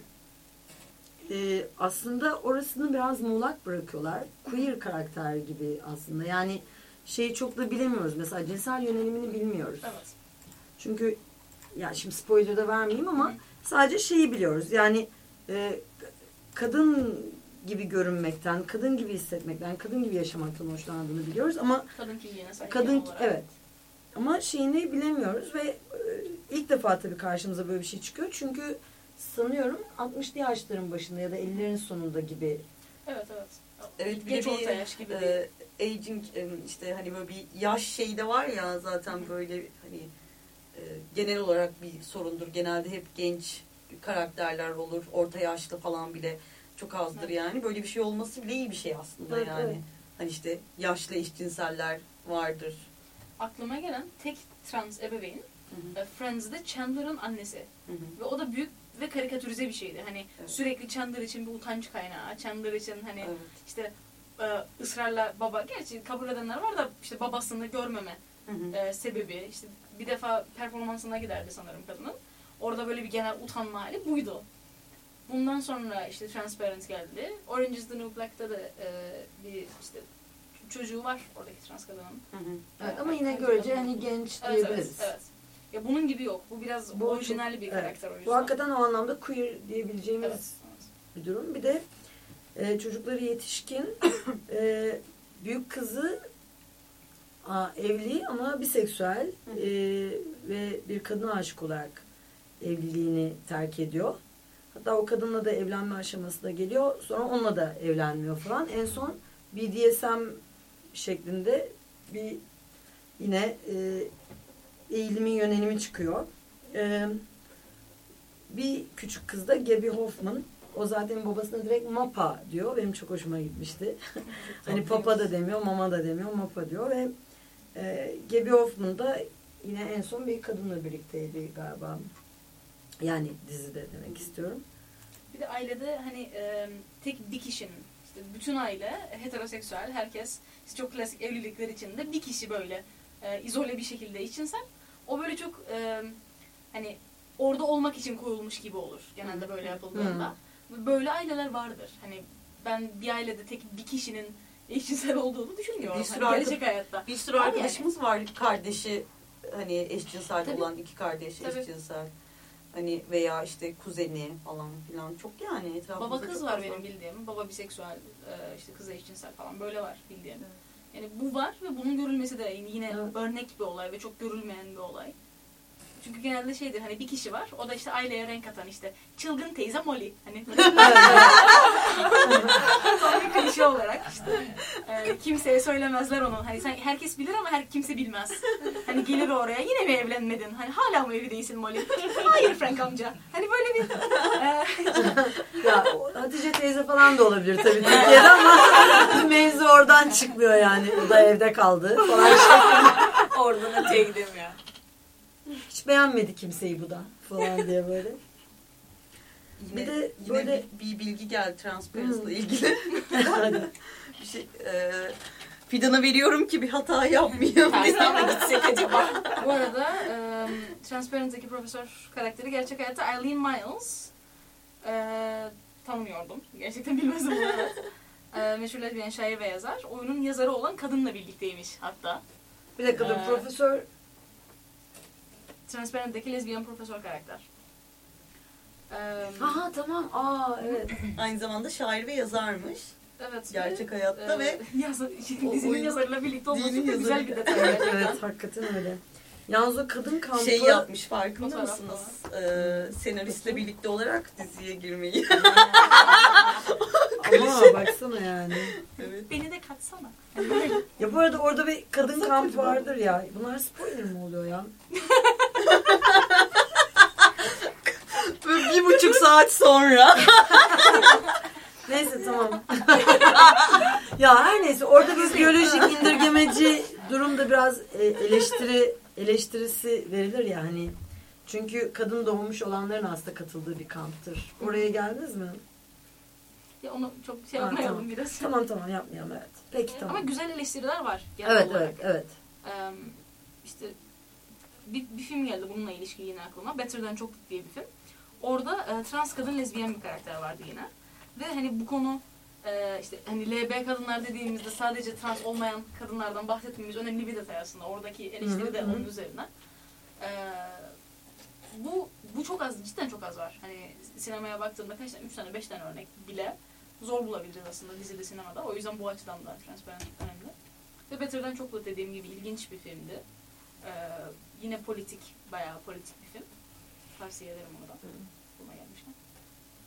[SPEAKER 7] e, aslında orasını biraz muğlak bırakıyorlar. Queer karakter gibi aslında. Yani şeyi çok da bilemiyoruz. Mesela cinsel yönelimini bilmiyoruz.
[SPEAKER 5] Evet.
[SPEAKER 7] Çünkü ya şimdi spoiler da vermeyeyim ama sadece şeyi biliyoruz. Yani e, kadın gibi görünmekten, kadın gibi hissetmekten, kadın gibi yaşamaktan hoşlandığını biliyoruz ama
[SPEAKER 5] Kadın kimliğine sahip
[SPEAKER 7] kadın
[SPEAKER 5] olarak.
[SPEAKER 7] evet. Ama şeyini bilemiyoruz ve e, ilk defa tabii karşımıza böyle bir şey çıkıyor. Çünkü sanıyorum 60'lı yaşların başında ya da 50'lerin sonunda gibi.
[SPEAKER 5] Evet evet.
[SPEAKER 4] Evet bir
[SPEAKER 5] Geç
[SPEAKER 4] de bir
[SPEAKER 5] orta yaş gibi
[SPEAKER 4] e, aging e, işte hani böyle bir yaş şeyi de var ya zaten böyle hani e, genel olarak bir sorundur. Genelde hep genç karakterler olur. Orta yaşlı falan bile çok azdır
[SPEAKER 5] Evet.
[SPEAKER 4] yani. Böyle bir şey olması bile iyi bir şey aslında
[SPEAKER 7] Evet,
[SPEAKER 4] yani.
[SPEAKER 7] evet.
[SPEAKER 4] Hani işte yaşlı eşcinseller vardır.
[SPEAKER 5] Aklıma gelen tek trans ebeveyn
[SPEAKER 4] Hı
[SPEAKER 5] e, Friends'de Chandler'ın annesi.
[SPEAKER 4] hı. Hı hı.
[SPEAKER 5] Ve o da büyük ve karikatürize bir şeydi. Hani
[SPEAKER 4] Evet.
[SPEAKER 5] sürekli Chandler için bir utanç kaynağı. Chandler için hani
[SPEAKER 4] Evet.
[SPEAKER 5] işte e, ısrarla baba, gerçi kabul edenler var da işte babasını görmeme
[SPEAKER 4] Hı hı.
[SPEAKER 5] e, sebebi. işte bir defa performansına giderdi sanırım kadının. Orada böyle bir genel utanma hali buydu. Bundan sonra işte Transparent geldi. Orange is the New Black'ta da e, bir işte çocuğu var oradaki trans kadının.
[SPEAKER 4] Hı hı.
[SPEAKER 7] Evet, ama yine görece hani genç
[SPEAKER 5] Evet, evet,
[SPEAKER 7] diyebiliriz.
[SPEAKER 5] evet. Ya bunun gibi yok. Bu biraz
[SPEAKER 7] Bu
[SPEAKER 5] orijinal
[SPEAKER 7] çok-
[SPEAKER 5] bir
[SPEAKER 7] evet.
[SPEAKER 5] karakter o yüzden.
[SPEAKER 7] Bu hakikaten o anlamda queer diyebileceğimiz
[SPEAKER 5] Evet.
[SPEAKER 7] bir durum. Bir de e, çocukları yetişkin, e, büyük kızı a, evli ama biseksüel e, ve bir kadına aşık olarak evliliğini terk ediyor. Hatta o kadınla da evlenme aşamasına geliyor. Sonra onunla da evlenmiyor falan. En son BDSM şeklinde bir yine e, eğilimi yönelimi çıkıyor. E, bir küçük kız da Gabby Hoffman. O zaten babasına direkt Mapa diyor. Benim çok hoşuma gitmişti. hani Papa da demiyor, Mama da demiyor, Mapa diyor ve e, Gabby Hoffman da yine en son bir kadınla birlikteydi galiba. Yani dizide demek istiyorum.
[SPEAKER 5] Bir de ailede hani e, tek bir kişinin işte bütün aile heteroseksüel herkes çok klasik evlilikler içinde bir kişi böyle e, izole bir şekilde içinsel o böyle çok e, hani orada olmak için koyulmuş gibi olur genelde böyle yapıldığında. Ve Böyle aileler vardır. Hani ben bir ailede tek bir kişinin eşcinsel olduğunu düşünmüyorum.
[SPEAKER 4] Bir sürü
[SPEAKER 5] hani gelecek hayatta.
[SPEAKER 4] Bir sürü arkadaşımız var kardeşi hani eşcinsel
[SPEAKER 5] Tabii.
[SPEAKER 4] olan iki kardeş
[SPEAKER 5] Tabii.
[SPEAKER 4] eşcinsel. Hani veya işte kuzeni falan filan çok yani etrafımızda
[SPEAKER 5] Baba kız var
[SPEAKER 4] fazla.
[SPEAKER 5] benim bildiğim. Baba biseksüel, işte kız eşcinsel falan böyle var bildiğim. Yani bu var ve bunun görülmesi de yine
[SPEAKER 7] Evet.
[SPEAKER 5] örnek bir olay ve çok görülmeyen bir olay. Çünkü genelde şeydir hani bir kişi var o da işte aileye renk atan işte çılgın teyze Molly. Hani tam bir klişe olarak işte e, kimseye söylemezler onun. Hani sen herkes bilir ama her kimse bilmez. Hani gelir oraya yine mi evlenmedin? Hani hala mı evli değilsin Molly? Hayır Frank amca. Hani böyle bir e,
[SPEAKER 7] Ya Hatice teyze falan da olabilir tabii Türkiye'de ama mevzu oradan çıkmıyor yani. O da evde kaldı falan.
[SPEAKER 6] Oradan öteye gidemiyor.
[SPEAKER 7] Hiç beğenmedi kimseyi bu da falan diye böyle.
[SPEAKER 4] Yine,
[SPEAKER 7] Bir de
[SPEAKER 4] yine
[SPEAKER 7] böyle-
[SPEAKER 4] bir, bir bilgi geldi Transparency'la
[SPEAKER 7] Hmm.
[SPEAKER 4] ilgili.
[SPEAKER 7] Hadi.
[SPEAKER 4] bir şey, e, Fidan'a veriyorum ki bir hata yapmayayım.
[SPEAKER 6] Tersten mi gitsek acaba?
[SPEAKER 5] Bu arada e, Transparent'daki profesör karakteri gerçek hayatta Eileen Miles. E, tanımıyordum. Gerçekten bilmezdim bunu. E, meşhur şair ve yazar. Oyunun yazarı olan kadınla birlikteymiş hatta.
[SPEAKER 7] Bir dakika dur
[SPEAKER 5] Ee,
[SPEAKER 7] profesör
[SPEAKER 5] Transparent'daki lezbiyen profesör karakter. E,
[SPEAKER 7] Aha tamam. Aa evet.
[SPEAKER 4] Aynı zamanda şair ve yazarmış.
[SPEAKER 5] evet.
[SPEAKER 4] Gerçek hayatta ve
[SPEAKER 5] yazar, dizinin
[SPEAKER 4] oyun-
[SPEAKER 5] yazarıyla birlikte olması
[SPEAKER 4] dinin
[SPEAKER 5] da güzel
[SPEAKER 4] yazarı.
[SPEAKER 5] bir detay
[SPEAKER 7] evet
[SPEAKER 5] gerçekten.
[SPEAKER 7] evet hakikaten öyle. Yalnız o kadın kampı
[SPEAKER 4] şey yapmış farkında
[SPEAKER 5] Fotoğraf
[SPEAKER 4] mısınız? Ee, senaristle birlikte olarak diziye girmeyi.
[SPEAKER 7] ama baksana yani.
[SPEAKER 4] evet.
[SPEAKER 5] Beni de katsana.
[SPEAKER 7] Ya bu arada orada bir kadın kampı vardır ya. Bunlar spoiler mi oluyor ya?
[SPEAKER 4] Böyle bir buçuk saat sonra.
[SPEAKER 7] Neyse tamam. ya her neyse orada bir biyolojik indirgemeci durumda biraz e, eleştiri eleştirisi verilir ya hani. Çünkü kadın doğmuş olanların aslında katıldığı bir kamptır. Oraya geldiniz mi?
[SPEAKER 5] Ya onu çok şey yapmayalım
[SPEAKER 7] tamam.
[SPEAKER 5] biraz.
[SPEAKER 7] Tamam tamam yapmayalım evet. Peki tamam.
[SPEAKER 5] Ama güzel eleştiriler var.
[SPEAKER 7] Evet
[SPEAKER 5] olarak.
[SPEAKER 7] evet evet.
[SPEAKER 5] Eee, işte bir, bir film geldi bununla ilişkili yine aklıma. Better Than Çok diye bir film. Orada e, trans kadın lezbiyen bir karakter vardı yine. Ve hani bu konu e, işte hani LB kadınlar dediğimizde sadece trans olmayan kadınlardan bahsetmemiz önemli bir detay aslında. Oradaki eleştiri de onun üzerine. Eee, bu bu çok az, cidden çok az var. Hani sinemaya baktığımda kaç tane, üç tane, beş tane örnek bile zor bulabileceğiz aslında dizide, sinemada. O yüzden bu açıdan da transparan önemli. Ve Better'dan çok da dediğim gibi ilginç bir filmdi. Ee, yine politik, bayağı politik bir film. Tavsiye ederim onu da.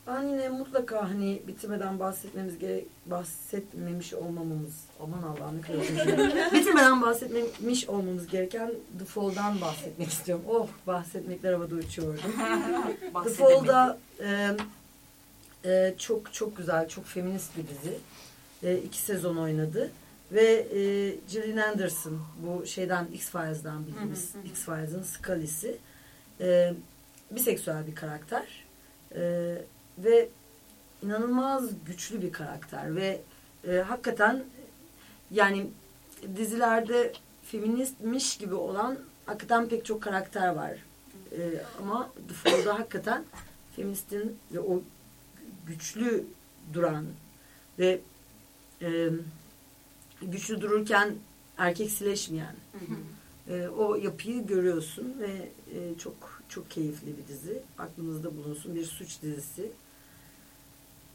[SPEAKER 7] Ben yine mutlaka hani bitirmeden bahsetmemiz gerek bahsetmemiş olmamamız aman Allah'ım ne kadar bitirmeden bahsetmemiş olmamız gereken The Fall'dan bahsetmek istiyorum. Oh bahsetmekler havada uçuyordum. The Fall'da e, e, çok çok güzel, çok feminist bir dizi. E, iki sezon oynadı. Ve e, Gillian Anderson bu şeyden X-Files'dan bildiğimiz X-Files'ın Scully'si. E, biseksüel bir karakter. E, ve inanılmaz güçlü bir karakter ve e, hakikaten yani dizilerde feministmiş gibi olan hakikaten pek çok karakter var. E, ama The Fall'da hakikaten feministin ve o güçlü duran ve e, güçlü dururken erkeksileşmeyen e, o yapıyı görüyorsun ve e, çok çok keyifli bir dizi. Aklınızda bulunsun bir suç dizisi.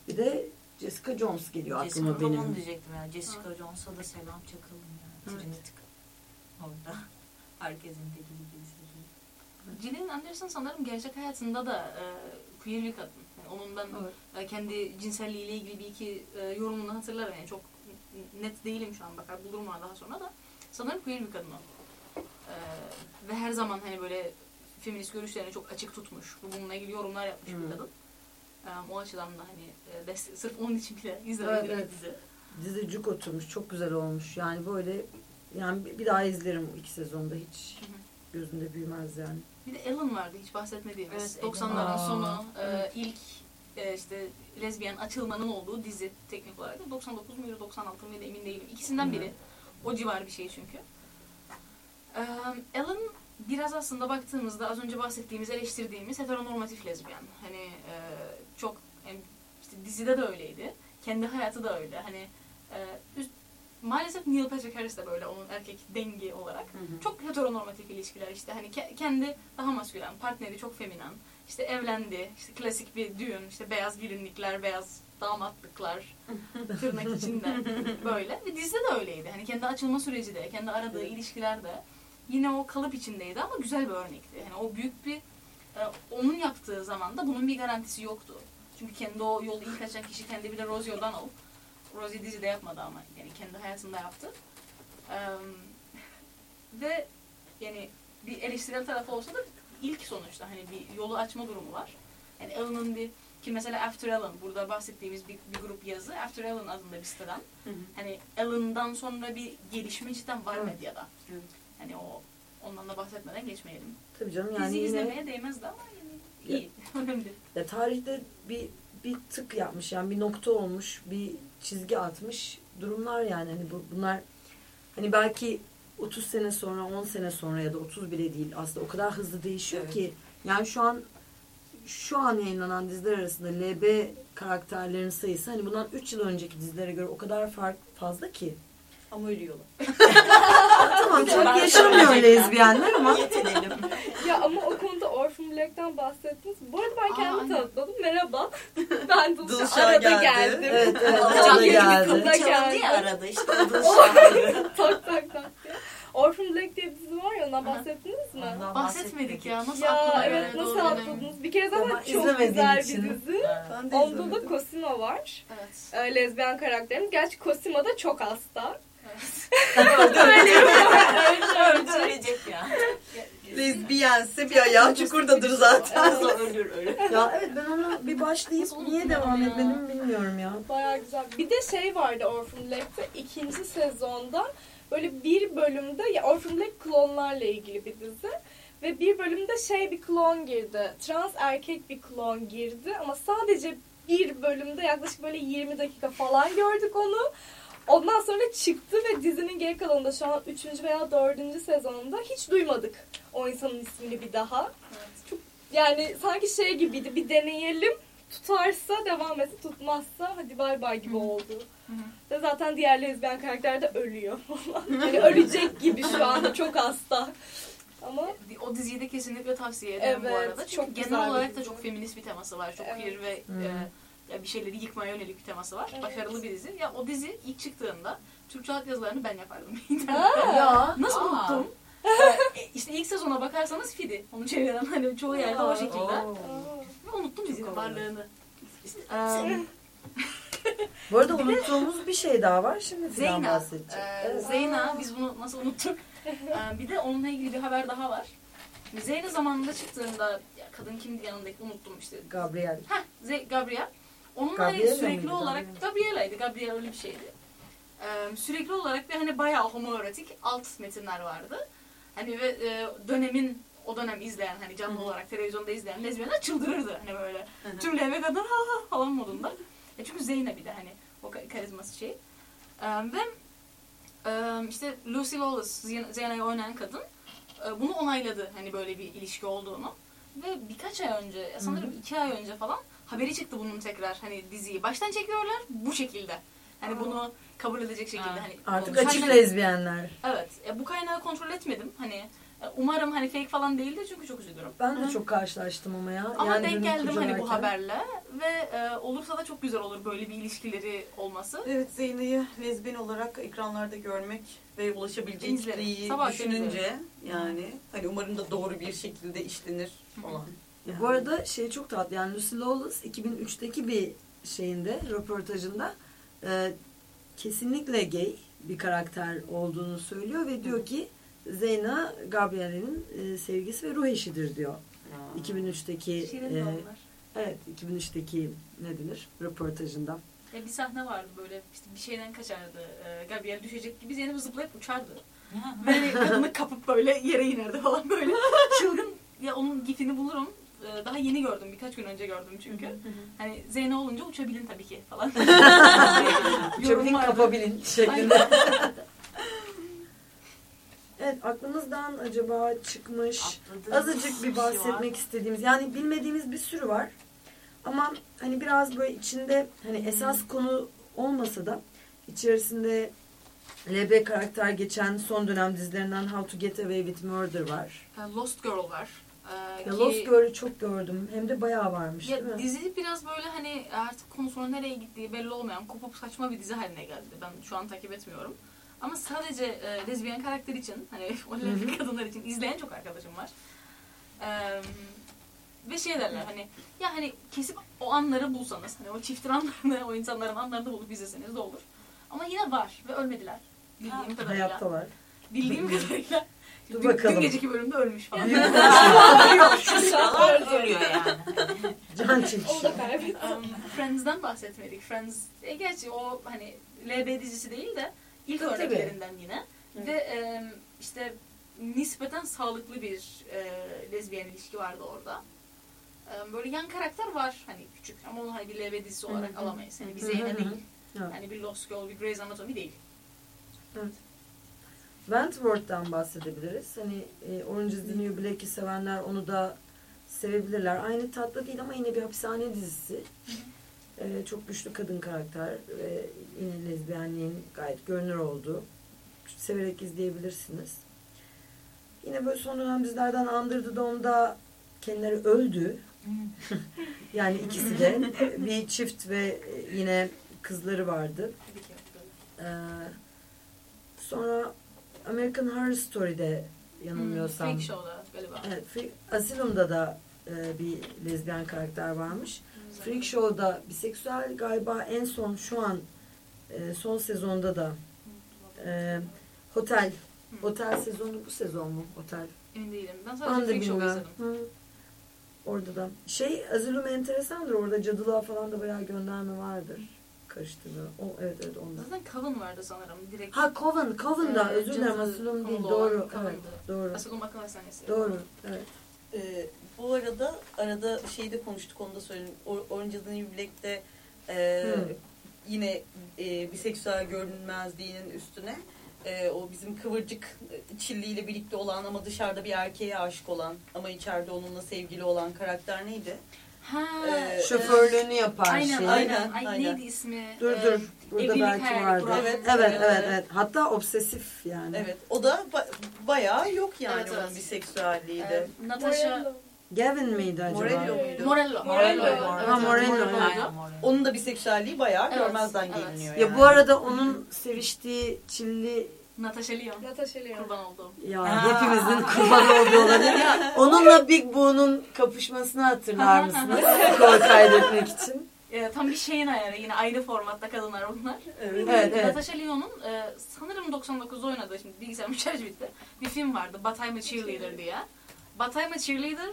[SPEAKER 7] Bir de Jessica Jones geliyor
[SPEAKER 6] Jessica
[SPEAKER 7] aklıma benim.
[SPEAKER 6] onu diyecektim ya. Jessica Jones'a da selam çakalım ya. Trinity orada. Herkesin dediği gibi izlediği.
[SPEAKER 5] Gillian Anderson sanırım gerçek hayatında da e, queer bir kadın. Yani onun ben e, kendi cinselliğiyle ilgili bir iki e, yorumunu hatırlarım. Yani çok net değilim şu an bakar bulurum var daha sonra da. Sanırım queer bir kadın o. E, ve her zaman hani böyle feminist görüşlerini çok açık tutmuş. Bununla ilgili yorumlar yapmış
[SPEAKER 7] Hı.
[SPEAKER 5] bir kadın. E, o açıdan da hani e, sırf onun için bile izlenebilir
[SPEAKER 7] Evet, evet.
[SPEAKER 5] dizi.
[SPEAKER 7] Dizi cuk oturmuş. Çok güzel olmuş. Yani böyle yani bir- bir daha izlerim iki sezonda hiç
[SPEAKER 5] Hı hı.
[SPEAKER 7] gözümde büyümez yani.
[SPEAKER 5] Bir de Ellen vardı hiç bahsetmediğimiz.
[SPEAKER 6] Evet,
[SPEAKER 5] 90'ların
[SPEAKER 7] Aa,
[SPEAKER 5] sonu e, ilk e, işte lezbiyen açılmanın olduğu dizi teknik olarak. 99 muydu 96 mıydı emin değilim. İkisinden biri. O civar bir şey çünkü. E, Ellen biraz aslında baktığımızda az önce bahsettiğimiz, eleştirdiğimiz heteronormatif lezbiyen. Hani e, çok yani işte dizide de öyleydi. Kendi hayatı da öyle. Hani e, üst, maalesef Neil Patrick Harris de böyle onun erkek dengi olarak. Çok heteronormatif ilişkiler işte hani ke- kendi daha maskülen, partneri çok feminen. İşte evlendi, işte klasik bir düğün, işte beyaz gelinlikler, beyaz damatlıklar tırnak içinde böyle. Ve dizide de öyleydi. Hani kendi açılma süreci de, kendi aradığı ilişkiler de yine o kalıp içindeydi ama güzel bir örnekti. Yani o büyük bir e, onun yaptığı zaman da bunun bir garantisi yoktu. Çünkü kendi o yolu ilk açan kişi kendi bir de Rosie O'Donnell. Rosie dizide yapmadı ama yani kendi hayatında yaptı. Eee, ve yani bir eleştirel tarafı olsa da ilk sonuçta hani bir yolu açma durumu var. Yani Ellen'ın bir ki mesela After Ellen burada bahsettiğimiz bir, bir grup yazı After Ellen adında bir siteden. Hani Ellen'dan sonra bir gelişme cidden var
[SPEAKER 7] Evet.
[SPEAKER 5] medyada.
[SPEAKER 4] Evet.
[SPEAKER 5] Hani o ondan da bahsetmeden geçmeyelim.
[SPEAKER 7] Tabii canım yani
[SPEAKER 5] Dizi
[SPEAKER 7] yine
[SPEAKER 5] izlemeye değmezdi ama yani iyi. Önemli.
[SPEAKER 7] ya tarihte bir bir tık yapmış yani bir nokta olmuş bir çizgi atmış durumlar yani hani bu bunlar hani belki 30 sene sonra 10 sene sonra ya da 30 bile değil aslında o kadar hızlı değişiyor
[SPEAKER 4] Evet.
[SPEAKER 7] ki yani şu an şu an yayınlanan diziler arasında LB karakterlerin sayısı hani bundan 3 yıl önceki dizilere göre o kadar fark fazla ki.
[SPEAKER 4] Ama ölüyorlar.
[SPEAKER 7] Tamam çok yaşamıyor lezbiyenler ama
[SPEAKER 4] Yetenelim.
[SPEAKER 11] Ya ama o konuda Orphan Black'ten bahsettiniz. Bu arada ben kendimi tanıtmadım. Merhaba. ben Dulşa.
[SPEAKER 4] Dulşa
[SPEAKER 11] Arada
[SPEAKER 4] geldi.
[SPEAKER 11] geldim.
[SPEAKER 7] evet evet
[SPEAKER 4] Alacak
[SPEAKER 7] o da
[SPEAKER 11] yeni bir
[SPEAKER 7] geldi.
[SPEAKER 11] kız.
[SPEAKER 4] Çalındı
[SPEAKER 11] geldi.
[SPEAKER 4] ya arada işte o da şarkı.
[SPEAKER 11] tak tak tak diye. Orphan Black diye bir dizi var ya ondan bahsettiniz mi?
[SPEAKER 4] Ondan
[SPEAKER 5] Bahsetmedik ya. Nasıl
[SPEAKER 11] Ya
[SPEAKER 5] aklıma
[SPEAKER 11] evet
[SPEAKER 5] geldi
[SPEAKER 11] nasıl atladınız? Bir kere zaten çok güzel
[SPEAKER 7] için.
[SPEAKER 11] bir dizi.
[SPEAKER 4] De
[SPEAKER 11] Onda da. Cosima var.
[SPEAKER 5] Evet.
[SPEAKER 11] Ee, lezbiyen karakterimiz. Gerçi Cosima da çok hasta.
[SPEAKER 6] Öldü ölecek ya.
[SPEAKER 4] Lezbiyense bir ayağı çukurdadır zaten.
[SPEAKER 6] Ölür ölür.
[SPEAKER 7] Ya evet ben onu bir başlayıp niye devam
[SPEAKER 5] ya?
[SPEAKER 7] etmedim bilmiyorum ya.
[SPEAKER 11] Bayağı güzel. Bir de şey vardı Orphan Black'te ikinci sezonda böyle bir bölümde ya Orphan Black klonlarla ilgili bir dizi. Ve bir bölümde şey bir klon girdi. Trans erkek bir klon girdi ama sadece bir bölümde yaklaşık böyle 20 dakika falan gördük onu. Ondan sonra çıktı ve dizinin geri kalanında şu an 3. veya 4. sezonunda hiç duymadık o insanın ismini bir daha. Çok yani sanki şey gibiydi bir deneyelim tutarsa devam etsin tutmazsa hadi bay bay gibi oldu. Ve zaten diğer lezbiyen karakter de ölüyor falan. yani ölecek gibi şu anda çok hasta. Ama
[SPEAKER 5] O diziyi de kesinlikle tavsiye ederim bu
[SPEAKER 11] Evet,
[SPEAKER 5] arada. Çünkü
[SPEAKER 11] çok
[SPEAKER 5] genel olarak da çok feminist bir teması var. Çok
[SPEAKER 11] Evet.
[SPEAKER 5] queer ve e, ya bir şeyleri yıkmaya yönelik bir teması var.
[SPEAKER 11] Evet.
[SPEAKER 5] Başarılı bir dizi. Ya o dizi ilk çıktığında Türkçe alt yazılarını ben yapardım internette.
[SPEAKER 11] Aa,
[SPEAKER 5] Nasıl
[SPEAKER 6] Aa.
[SPEAKER 5] unuttum? Ee, işte ilk sezona bakarsanız Fidi. Onu çeviren hani çoğu yerde o şekilde. Ve unuttum dizinin varlığını.
[SPEAKER 7] Bu arada unuttuğumuz bir şey daha var. Şimdi
[SPEAKER 5] Zeyna.
[SPEAKER 7] bahsedecek.
[SPEAKER 5] Ee,
[SPEAKER 7] Evet.
[SPEAKER 5] Zeyna biz bunu nasıl unuttuk? Ee, bir de onunla ilgili bir haber daha var. Zeyna zamanında çıktığında ya kadın kimdi yanındaki unuttum işte.
[SPEAKER 7] Gabriel.
[SPEAKER 5] Heh, Ze- Gabriel. Onun
[SPEAKER 7] Gabriela
[SPEAKER 5] sürekli
[SPEAKER 7] mıydı?
[SPEAKER 5] olarak Gabriela'ydı. Gabriel öyle bir şeydi. Ee, sürekli olarak ve hani bayağı homoerotik alt metinler vardı. Hani ve e, dönemin o dönem izleyen hani canlı olarak televizyonda izleyen lezbiyenler çıldırırdı hani böyle. Tüm leve kadar ha ha falan modunda. E çünkü Zeyna bir de hani o ka- karizması şey. Ee, ve e, işte Lucy Lawless Zey- Zeyna'yı oynayan kadın e, bunu onayladı hani böyle bir ilişki olduğunu. Ve birkaç ay önce sanırım iki ay önce falan haberi çıktı bunun tekrar hani diziyi. Baştan çekiyorlar bu şekilde. Hani bunu kabul edecek şekilde
[SPEAKER 6] Ha.
[SPEAKER 5] hani
[SPEAKER 7] Artık açık
[SPEAKER 5] kaynağı-
[SPEAKER 7] lezbiyenler.
[SPEAKER 5] Evet. E, bu kaynağı kontrol etmedim. Hani e, umarım hani fake falan değildir çünkü çok üzülürüm.
[SPEAKER 7] Ben de çok karşılaştım ama ya.
[SPEAKER 5] Ama
[SPEAKER 7] yani
[SPEAKER 5] denk geldim hani bu haberle ve e, olursa da çok güzel olur böyle bir ilişkileri olması.
[SPEAKER 4] Evet Zeyna'yı lezbiyen olarak ekranlarda görmek ve ulaşabileceği düşününce
[SPEAKER 5] izlerim.
[SPEAKER 4] yani hani umarım da doğru bir şekilde işlenir falan.
[SPEAKER 7] Ya Bu arada şey çok tatlı. Yani Lucy Lawless 2003'teki bir şeyinde, röportajında e, kesinlikle gay bir karakter olduğunu söylüyor ve diyor ki Zeyna Gabriel'in e, sevgisi ve ruh eşidir diyor. 2003'teki
[SPEAKER 5] Şirin
[SPEAKER 7] e,
[SPEAKER 5] de onlar.
[SPEAKER 7] evet 2003'teki ne denir röportajında.
[SPEAKER 5] Ya bir sahne vardı böyle işte bir şeyden kaçardı. E, Gabriel düşecek gibi Zeynep zıplayıp uçardı. Ve kadını kapıp böyle yere inerdi falan böyle. Çılgın ya onun gifini bulurum. E, Daha yeni gördüm. Birkaç gün önce gördüm çünkü. Hani Zeyno olunca uçabilin tabii ki falan. Vardı.
[SPEAKER 7] kapabilin şeklinde. evet aklımızdan acaba çıkmış
[SPEAKER 6] Atladığımız
[SPEAKER 7] azıcık bir
[SPEAKER 6] şey var.
[SPEAKER 7] bahsetmek istediğimiz yani bilmediğimiz bir sürü var. Ama hani biraz böyle içinde hani esas konu olmasa da içerisinde LB karakter geçen son dönem dizilerinden How to Get Away with Murder var.
[SPEAKER 5] Lost Girl var. E,
[SPEAKER 7] Ya
[SPEAKER 5] ki-
[SPEAKER 7] Lost Girl'ü çok gördüm. Hem de bayağı varmış
[SPEAKER 5] Ya
[SPEAKER 7] değil mi?
[SPEAKER 5] dizi biraz böyle hani artık konusuna nereye gittiği belli olmayan kopup saçma bir dizi haline geldi. Ben şu an takip etmiyorum. Ama sadece e, lezbiyen karakter için hani o lezbiyen kadınlar için izleyen çok arkadaşım var. E, ve şey derler hani ya hani kesip o anları bulsanız hani o çiftin anlarını o insanların anlarını bulup izleseniz de olur. Ama yine var ve ölmediler. Bildiğim kadarıyla.
[SPEAKER 7] Hayattalar.
[SPEAKER 5] Bildiğim kadarıyla.
[SPEAKER 7] Dur
[SPEAKER 5] dün,
[SPEAKER 7] bakalım.
[SPEAKER 5] Dün geceki bölümde ölmüş falan.
[SPEAKER 6] Şu sıralar ölüyor yani.
[SPEAKER 7] Can çekişi.
[SPEAKER 11] da kaybettim.
[SPEAKER 5] Um, Friends'den bahsetmedik. Friends, e, gerçi o hani LB dizisi değil de ilk
[SPEAKER 7] Tabii,
[SPEAKER 5] örneklerinden yine. Ve e, işte nispeten sağlıklı bir e, lezbiyen ilişki vardı orada. E, böyle yan karakter var hani küçük ama onu hani bir LB dizisi olarak
[SPEAKER 7] Hı hı.
[SPEAKER 5] alamayız. Hani bir
[SPEAKER 7] Hı hı hı.
[SPEAKER 5] değil.
[SPEAKER 7] Evet.
[SPEAKER 5] Hani bir Lost Girl, bir Grey's Anatomy değil.
[SPEAKER 7] Wentworth'tan bahsedebiliriz. Hani e, Orange is the New Black'i sevenler onu da sevebilirler. Aynı tatlı değil ama yine bir hapishane dizisi. E, çok güçlü kadın karakter ve yine lezbiyenliğin gayet görünür olduğu. Severek izleyebilirsiniz. Yine böyle son dönem dizilerden Under the Dome'da kendileri öldü. yani ikisi de bir çift ve yine kızları vardı. Ee, sonra American Horror Story'de yanılmıyorsam.
[SPEAKER 5] Freak Show'da galiba.
[SPEAKER 7] Evet, Freak- Asylum'da da e, bir lezbiyen karakter varmış. Freak Show'da biseksüel galiba en son şu an e, son sezonda da e, Hotel Otel sezonu bu sezon mu? Otel.
[SPEAKER 5] Emin değilim. Ben sadece
[SPEAKER 7] de
[SPEAKER 5] Freak Show'u izledim.
[SPEAKER 7] Hı. Orada da. Şey Azulum enteresandır. Orada cadılığa falan da bayağı gönderme vardır. Karıştırıyor. O, evet evet ondan.
[SPEAKER 5] Zaten Coven vardı sanırım. Direkt
[SPEAKER 7] Ha Coven. Coven da.
[SPEAKER 5] Ee,
[SPEAKER 7] Özür dilerim. Asylum değil. Doğru.
[SPEAKER 5] Coven'dı.
[SPEAKER 7] Evet. Doğru.
[SPEAKER 5] Asylum Akıl Hastanesi.
[SPEAKER 7] Doğru. Evet.
[SPEAKER 4] Ee, bu arada arada şeyde konuştuk onu da söyleyeyim. Or- Orange is the New Black'te e,
[SPEAKER 7] Hı.
[SPEAKER 4] yine e, biseksüel görünmezliğinin üstüne e, o bizim kıvırcık e, Çilli'yle birlikte olan ama dışarıda bir erkeğe aşık olan ama içeride onunla sevgili olan karakter neydi?
[SPEAKER 5] Ha,
[SPEAKER 4] Ee,
[SPEAKER 7] Şoförlüğünü yapar
[SPEAKER 5] Aynen,
[SPEAKER 7] şey.
[SPEAKER 5] aynen.
[SPEAKER 4] Aynen,
[SPEAKER 5] Ay neydi ismi?
[SPEAKER 7] Dur
[SPEAKER 5] Ee,
[SPEAKER 7] dur. Burada
[SPEAKER 5] evlilik
[SPEAKER 7] belki vardı. Evet,
[SPEAKER 4] Evet,
[SPEAKER 7] evet,
[SPEAKER 4] evet.
[SPEAKER 7] Hatta obsesif yani.
[SPEAKER 4] Evet. O da ba- bayağı yok yani
[SPEAKER 5] Evet,
[SPEAKER 4] onun
[SPEAKER 5] evet.
[SPEAKER 4] biseksüelliği de.
[SPEAKER 5] Ee, Natasha
[SPEAKER 11] Morello.
[SPEAKER 7] Gavin miydi acaba?
[SPEAKER 4] Morello muydu?
[SPEAKER 5] Morello.
[SPEAKER 11] Morello.
[SPEAKER 5] Evet,
[SPEAKER 7] Ha, Morello,
[SPEAKER 5] Morello'ydu.
[SPEAKER 6] Aynen Morello.
[SPEAKER 4] Onun da biseksüelliği bayağı
[SPEAKER 5] Evet,
[SPEAKER 4] görmezden
[SPEAKER 5] evet.
[SPEAKER 4] geliniyor
[SPEAKER 7] Ya
[SPEAKER 4] yani.
[SPEAKER 7] bu arada onun seviştiği Çilli
[SPEAKER 5] Natasha Lyonne.
[SPEAKER 11] Natasha Lyonne.
[SPEAKER 5] Kurban olduğum.
[SPEAKER 7] ya hepimizin kurban olduğu olabilir. Onunla Big Boo'nun kapışmasını hatırlar mısınız? Skor kaydetmek için.
[SPEAKER 5] Ee, tam bir şeyin ayarı. Yine aynı formatta kadınlar bunlar.
[SPEAKER 4] Evet.
[SPEAKER 7] Evet, evet.
[SPEAKER 5] Natasha Lyonne'un e, sanırım 99'da oynadığı, şimdi bilgisayar şarj bitti. Bir film vardı. But I'm a Cheerleader diye. But I'm a Cheerleader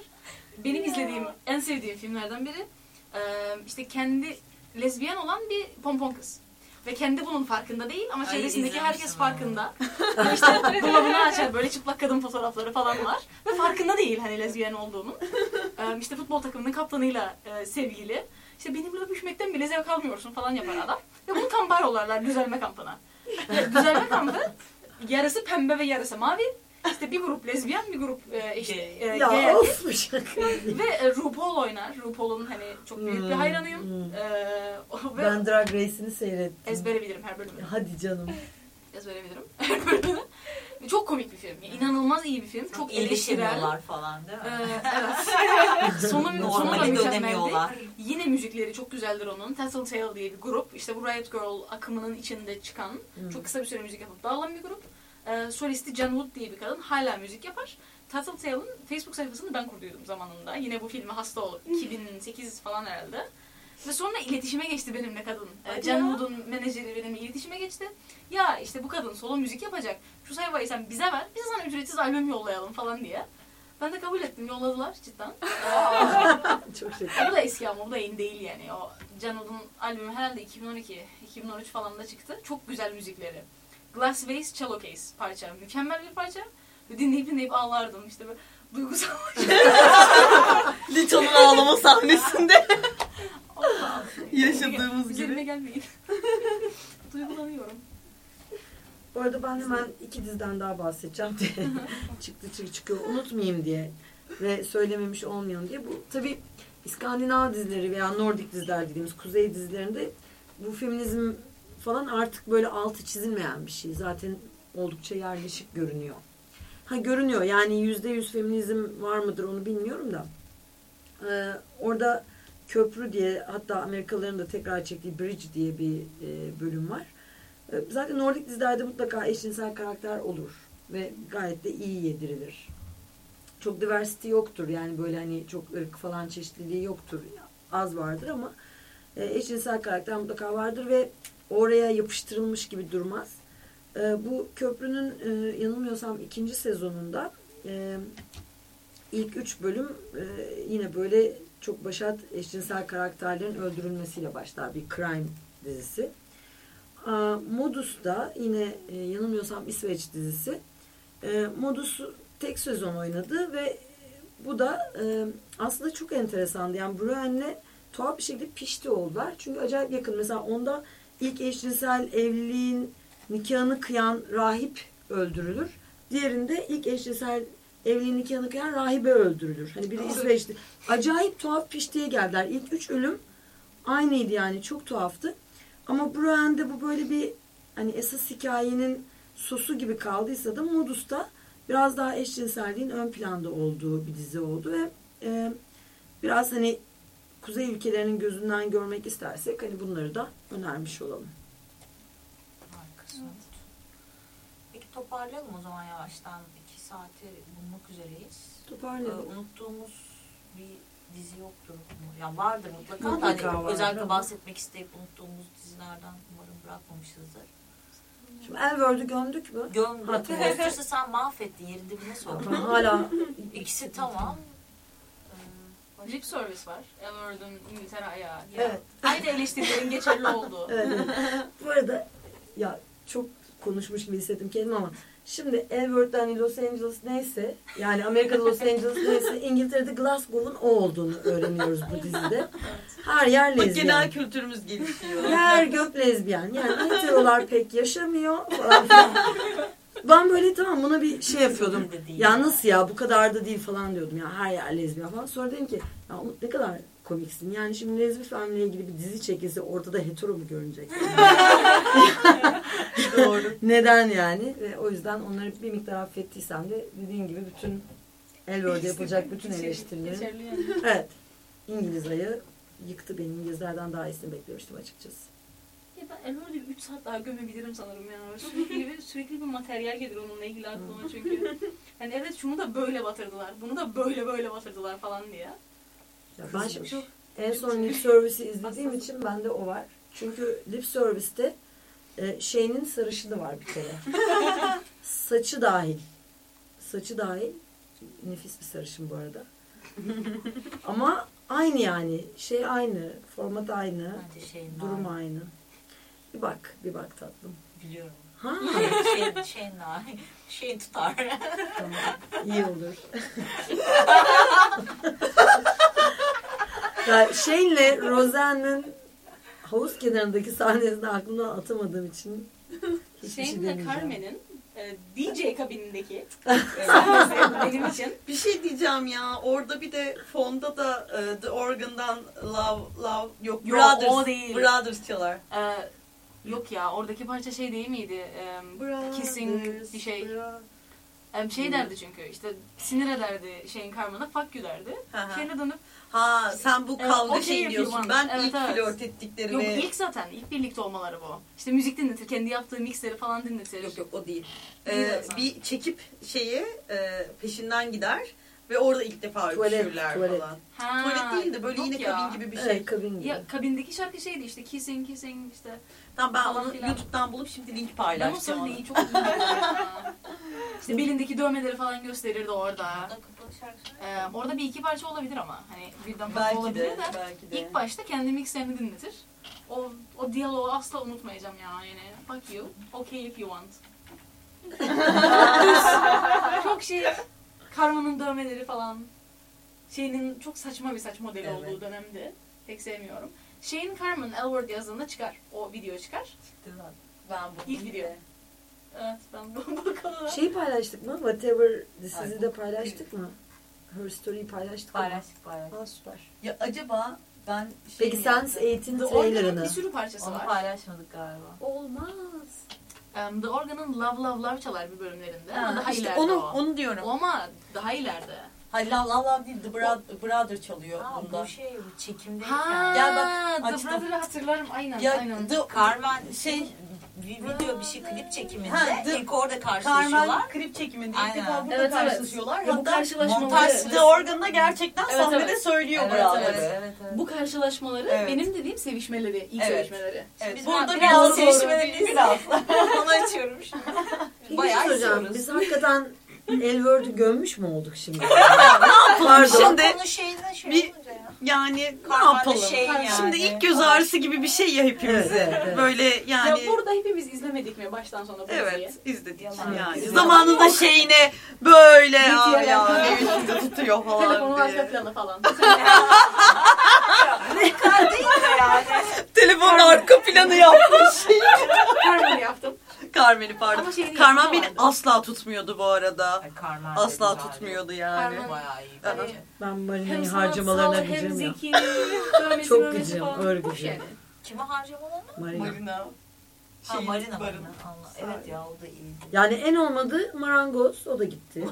[SPEAKER 5] benim izlediğim, en sevdiğim filmlerden biri. Ee, işte kendi lezbiyen olan bir pompon kız. Ve kendi bunun farkında değil ama
[SPEAKER 6] Ay,
[SPEAKER 5] çevresindeki herkes farkında. İşte dolabını açar böyle çıplak kadın fotoğrafları falan var. Ve farkında değil hani lezbiyen olduğunun. Ee, işte futbol takımının kaptanıyla e, sevgili. İşte benimle öpüşmekten bile zevk almıyorsun falan yapar adam. Ve bunu kampa yollarlar düzelme kampına. Ve düzelme kampı yarısı pembe ve yarısı mavi. İşte bir grup lezbiyen bir grup e, işte, e,
[SPEAKER 7] Ya of.
[SPEAKER 5] Ve e, RuPaul oynar. RuPaul'un hani çok büyük bir
[SPEAKER 7] Hmm,
[SPEAKER 5] hayranıyım.
[SPEAKER 7] hmm.
[SPEAKER 5] O- ve
[SPEAKER 7] Ben Drag Race'ini seyrettim.
[SPEAKER 5] ezbere bilirim her bölümü.
[SPEAKER 7] Hadi canım.
[SPEAKER 5] Ezbere bilirim her bölümü. Çok komik bir film. İnanılmaz iyi bir film. Çok eleştirel.
[SPEAKER 6] İyileşemiyorlar falan değil mi?
[SPEAKER 5] Ee, evet. sonu, sonu da mükemmeldi. Yine müzikleri çok güzeldir onun. Tattletale diye bir grup. İşte bu Riot Girl akımının içinde çıkan, çok kısa bir süre müzik yapıp dağılan bir grup. Ee, solisti Jan Wood diye bir kadın hala müzik yapar. Tattletail'ın Facebook sayfasını ben kurduydum zamanında. Yine bu filme hasta olup 2008 falan herhalde. Ve sonra iletişime geçti benimle kadın. Ee,
[SPEAKER 11] ya.
[SPEAKER 5] Wood'un menajeri benimle iletişime geçti. Ya işte bu kadın solo müzik yapacak. Şu sayfayı sen bize ver. Biz sana ücretsiz albüm yollayalım falan diye. Ben de kabul ettim. Yolladılar cidden.
[SPEAKER 7] Çok şeker.
[SPEAKER 5] bu da eski ama bu da yeni değil yani. O Can Wood'un albümü herhalde 2012, 2013 falan da çıktı. Çok güzel müzikleri. Glass Vase Cello Case parça. Mükemmel bir parça. Ve dinleyip dinleyip ağlardım işte böyle duygusal.
[SPEAKER 4] Lito'nun ağlama sahnesinde
[SPEAKER 5] Allah.
[SPEAKER 4] yaşadığımız
[SPEAKER 5] Üzerime
[SPEAKER 4] gibi.
[SPEAKER 5] gelmeyin. Duygulanıyorum.
[SPEAKER 7] Bu arada ben hemen iki diziden daha bahsedeceğim diye çıktı çık çıkıyor unutmayayım diye ve söylememiş olmayalım diye. Bu tabi İskandinav dizileri veya Nordik diziler dediğimiz kuzey dizilerinde bu feminizm falan artık böyle altı çizilmeyen bir şey. Zaten oldukça yerleşik görünüyor. Ha görünüyor yani yüzde yüz feminizm var mıdır onu bilmiyorum da. Ee, orada Köprü diye hatta Amerikalıların da tekrar çektiği Bridge diye bir e, bölüm var. E, Zaten Nordik dizilerde mutlaka eşcinsel karakter olur ve gayet de iyi yedirilir. Çok diversity yoktur yani böyle hani çok ırk falan çeşitliliği yoktur. Az vardır ama e, eşcinsel karakter mutlaka vardır ve oraya yapıştırılmış gibi durmaz. E, bu köprünün e, yanılmıyorsam ikinci sezonunda e, ilk üç bölüm e, yine böyle çok başat eşcinsel karakterlerin öldürülmesiyle başlar bir crime dizisi. Aa, Modus da yine e, yanılmıyorsam İsveç dizisi. E, Modus tek sezon oynadı ve bu da e, aslında çok enteresandı. Yani Bruen'le tuhaf bir şekilde pişti oldular. Çünkü acayip yakın. Mesela onda ilk eşcinsel evliliğin nikahını kıyan rahip öldürülür. Diğerinde ilk eşcinsel evliliğini nikahını kıyan rahibe öldürülür. Hani biri İsveç'te. Acayip tuhaf piştiye geldiler. İlk üç ölüm aynıydı yani çok tuhaftı. Ama Bruen'de bu böyle bir hani esas hikayenin sosu gibi kaldıysa da Modus'ta biraz daha eşcinselliğin ön planda olduğu bir dizi oldu ve e, biraz hani kuzey ülkelerinin gözünden görmek istersek hani bunları da önermiş olalım.
[SPEAKER 6] Harikasın. Peki toparlayalım o zaman yavaştan. İki saati bulmak üzereyiz. Ee,
[SPEAKER 7] Toparlayalım.
[SPEAKER 6] unuttuğumuz bir dizi yoktur. mu? Ya vardır mutlaka.
[SPEAKER 7] Mutlaka
[SPEAKER 6] Hani
[SPEAKER 7] vardır
[SPEAKER 6] özellikle
[SPEAKER 7] ama.
[SPEAKER 6] bahsetmek isteyip unuttuğumuz dizilerden umarım bırakmamışızdır.
[SPEAKER 7] Şimdi Elword'u gömdük mü?
[SPEAKER 6] Gömdük.
[SPEAKER 7] Hatırlıyorum.
[SPEAKER 6] Hostess'ı sen mahvettin. Yerin dibine soktun.
[SPEAKER 7] Hala
[SPEAKER 6] İkisi tamam.
[SPEAKER 5] Lip service var. Elward'ın İngiltere ayağı. Ya.
[SPEAKER 7] Evet.
[SPEAKER 5] Aynı eleştirilerin geçerli olduğu.
[SPEAKER 7] Evet. Bu arada ya çok konuşmuş gibi hissettim kendimi ama şimdi hani Los Angeles neyse yani Amerika'da Los Angeles neyse İngiltere'de Glasgow'un o olduğunu öğreniyoruz bu dizide. Her yer
[SPEAKER 4] Bak
[SPEAKER 7] lezbiyen.
[SPEAKER 4] genel kültürümüz gelişiyor.
[SPEAKER 7] Yer gök lezbiyen. Yani heterolar pek yaşamıyor falan filan. Ben böyle tamam buna bir şey yapıyordum. Ya nasıl ya bu kadar da değil falan diyordum ya her yer lezbiyen falan. Sonra dedim ki ya Umut ne kadar komiksin. Yani şimdi lezbi filmle ilgili bir dizi çekilse ortada hetero mu görünecek?
[SPEAKER 4] Doğru.
[SPEAKER 7] Neden yani? Ve o yüzden onları bir miktar affettiysem de dediğin gibi bütün Elword'e yapılacak bütün
[SPEAKER 5] yani.
[SPEAKER 7] Evet. İngiliz ayı yıktı beni. İngilizlerden daha iyisini beklemiştim açıkçası.
[SPEAKER 5] Ya ben Elward'ı 3 saat daha gömebilirim sanırım ya. Sürekli bir, sürekli bir materyal gelir onunla ilgili aklıma çünkü. Hani evet şunu da böyle batırdılar. Bunu da böyle böyle batırdılar falan diye.
[SPEAKER 7] Ya ben şimdi çok en son Lip Service'i izlediğim için bende o var. Çünkü Lip Service'te e, şeyinin sarışını var bir kere. Saçı dahil. Saçı dahil. Nefis bir sarışın bu arada. Ama aynı yani. Şey aynı. Format aynı.
[SPEAKER 6] Şeyin
[SPEAKER 7] Durum aynı. Bir bak. Bir bak tatlım.
[SPEAKER 6] Biliyorum.
[SPEAKER 7] Ha,
[SPEAKER 6] Şeyin, şeyin var. Şeyin tutar.
[SPEAKER 7] tamam. İyi olur. ya Shane'le Roseanne'ın havuz kenarındaki sahnesini aklımdan atamadığım için şey
[SPEAKER 5] Shane'le
[SPEAKER 7] demeyeceğim.
[SPEAKER 5] Carmen'in e, DJ kabinindeki sahnesi benim için
[SPEAKER 4] Bir şey diyeceğim ya. Orada bir de fonda da e, The Organ'dan Love Love yok, Brothers. Brothers çalar.
[SPEAKER 5] e, yok ya oradaki parça şey değil miydi? E, kissing bir şey.
[SPEAKER 4] Brothers.
[SPEAKER 5] E, şey derdi çünkü işte sinir ederdi şeyin Carmen'a fuck you derdi. Kendi dönüp
[SPEAKER 4] Ha sen bu
[SPEAKER 5] Evet,
[SPEAKER 4] kavga
[SPEAKER 5] o
[SPEAKER 4] şey diyorsun. Ben.
[SPEAKER 5] Evet,
[SPEAKER 4] ilk
[SPEAKER 5] evet.
[SPEAKER 4] flört ettiklerimi...
[SPEAKER 5] yok ilk zaten ilk birlikte olmaları bu. İşte müzik dinletir, kendi yaptığı mixleri falan dinletir.
[SPEAKER 4] Yok yok o değil. Ee, bir çekip şeyi e, peşinden gider ve orada ilk defa öpüşürler
[SPEAKER 7] tuvalet.
[SPEAKER 4] falan.
[SPEAKER 5] Ha,
[SPEAKER 4] Tuvalet değil de böyle yine
[SPEAKER 5] ya.
[SPEAKER 4] kabin gibi bir şey.
[SPEAKER 7] Evet kabin gibi.
[SPEAKER 5] Ya kabindeki şarkı şeydi işte kissing kissing işte.
[SPEAKER 4] Tamam ben
[SPEAKER 5] falan
[SPEAKER 4] onu
[SPEAKER 5] filan.
[SPEAKER 4] YouTube'dan bulup şimdi link
[SPEAKER 5] Ben o
[SPEAKER 4] paylaşacağım. ona.
[SPEAKER 5] sahneyi çok. İşte belindeki dövmeleri falan gösterirdi orada.
[SPEAKER 6] Kapalı şarkı.
[SPEAKER 5] Ee, orada bir iki parça olabilir ama hani birden fazla
[SPEAKER 4] Belki
[SPEAKER 5] olabilir
[SPEAKER 4] de,
[SPEAKER 5] de.
[SPEAKER 4] belki de.
[SPEAKER 5] İlk başta kendi mixlerini dinletir. O, o diyaloğu asla unutmayacağım ya yani. Fuck you, okay if you want. çok şey, Karma'nın dövmeleri falan. Şeyinin çok saçma bir saç modeli
[SPEAKER 4] Evet.
[SPEAKER 5] olduğu dönemde. Pek sevmiyorum. Shane Carmen Elward yazdığında çıkar. O video çıkar.
[SPEAKER 6] Ben bu
[SPEAKER 5] İlk video. Evet ben bu bakalım.
[SPEAKER 7] Şeyi paylaştık mı? Whatever sizi de paylaştık mı? Her Story'yi paylaştık mı?
[SPEAKER 6] Paylaştık paylaştık.
[SPEAKER 7] Aa, süper.
[SPEAKER 4] Ya acaba ben şey
[SPEAKER 7] Peki
[SPEAKER 4] mi
[SPEAKER 7] Sense
[SPEAKER 4] yaptım?
[SPEAKER 7] 8'in
[SPEAKER 5] The Organ'ın
[SPEAKER 7] trailerını.
[SPEAKER 5] bir sürü parçası
[SPEAKER 6] Onu
[SPEAKER 5] var.
[SPEAKER 6] paylaşmadık galiba.
[SPEAKER 7] Olmaz.
[SPEAKER 5] Um, The Organ'ın Love Love Love çalar bir bölümlerinde. ama
[SPEAKER 4] Ha,
[SPEAKER 5] daha
[SPEAKER 4] işte
[SPEAKER 5] ileride
[SPEAKER 4] onu,
[SPEAKER 5] o.
[SPEAKER 4] onu diyorum.
[SPEAKER 5] O ama daha ileride.
[SPEAKER 4] Hayır Love Love Love değil The Brother, Brother çalıyor
[SPEAKER 6] Aa,
[SPEAKER 4] bunda.
[SPEAKER 6] bu şey bu çekimdeyken.
[SPEAKER 5] Ha,
[SPEAKER 4] Gel bak,
[SPEAKER 5] The
[SPEAKER 4] açtım.
[SPEAKER 5] Brother'ı hatırlarım aynen.
[SPEAKER 4] Ya
[SPEAKER 5] aynen.
[SPEAKER 4] The
[SPEAKER 6] Carmen
[SPEAKER 4] şey
[SPEAKER 6] bir video bir şey klip çekiminde
[SPEAKER 4] Ha, the-
[SPEAKER 6] ilk orada karşılaşıyorlar.
[SPEAKER 4] Carmen klip çekiminde ilk
[SPEAKER 6] Aynen.
[SPEAKER 4] defa burada
[SPEAKER 5] Evet, evet.
[SPEAKER 4] karşılaşıyorlar.
[SPEAKER 5] Ve bu
[SPEAKER 4] Hatta
[SPEAKER 5] karşılaşmaları-
[SPEAKER 4] montaj The Organ'da gerçekten
[SPEAKER 5] Evet,
[SPEAKER 4] sahnede
[SPEAKER 5] evet.
[SPEAKER 4] söylüyor
[SPEAKER 6] Evet,
[SPEAKER 4] Brother.
[SPEAKER 6] evet, evet, evet.
[SPEAKER 5] Bu karşılaşmaları
[SPEAKER 4] Evet.
[SPEAKER 5] benim dediğim sevişmeleri, ilk
[SPEAKER 4] Evet.
[SPEAKER 5] sevişmeleri.
[SPEAKER 4] Evet,
[SPEAKER 6] Biz
[SPEAKER 4] burada
[SPEAKER 6] biraz
[SPEAKER 4] biraz
[SPEAKER 6] sevişmelerimiz-
[SPEAKER 4] biraz.
[SPEAKER 6] Onu açıyorum şimdi.
[SPEAKER 7] Peki
[SPEAKER 6] Bayağı
[SPEAKER 7] şey soracağım. Biz hakikaten Elword'u gömmüş mü olduk şimdi? Pardon.
[SPEAKER 4] Şimdi
[SPEAKER 6] Onun şeyine şey
[SPEAKER 4] bir-
[SPEAKER 6] olunca ya.
[SPEAKER 4] Yani ne
[SPEAKER 6] Carmen'de
[SPEAKER 4] yapalım?
[SPEAKER 6] şey yani.
[SPEAKER 4] Şimdi ilk göz ağrısı gibi bir şey ya hepimize.
[SPEAKER 7] Evet, evet, evet.
[SPEAKER 4] Böyle yani
[SPEAKER 5] Ya burada hepimiz izlemedik mi baştan sona bu diziyi?
[SPEAKER 4] Evet izledik
[SPEAKER 6] Yalan.
[SPEAKER 4] yani. Zamanında şeyine böyle
[SPEAKER 5] Bitiyor
[SPEAKER 4] ya,
[SPEAKER 5] yani.
[SPEAKER 4] ya üstünde tutuyor falan
[SPEAKER 5] Telefonun arka planı falan.
[SPEAKER 6] yani.
[SPEAKER 4] Telefonun arka planı yapmış.
[SPEAKER 5] Carmen'ı yaptım.
[SPEAKER 4] Carmen'i pardon.
[SPEAKER 5] Ama şey değil,
[SPEAKER 4] Carmen beni
[SPEAKER 5] vardı.
[SPEAKER 4] asla tutmuyordu bu arada.
[SPEAKER 6] Ay, Carmen
[SPEAKER 4] Asla tutmuyordu yani.
[SPEAKER 5] Carmen-
[SPEAKER 6] Bayağı iyi.
[SPEAKER 7] Ben Marina'yı harcamalarına gıcığım ya.
[SPEAKER 5] zeki. dövmesi
[SPEAKER 7] Çok
[SPEAKER 5] mövmesi
[SPEAKER 7] gıcığım,
[SPEAKER 5] falan.
[SPEAKER 7] gıcığım.
[SPEAKER 5] yani.
[SPEAKER 6] Kime harcamalarını?
[SPEAKER 7] Marina.
[SPEAKER 4] Marina.
[SPEAKER 6] Ha
[SPEAKER 4] Şey,
[SPEAKER 6] Marina. Marina. Allah. Evet ya o da iyiydi.
[SPEAKER 7] Yani en olmadı marangoz o da gitti.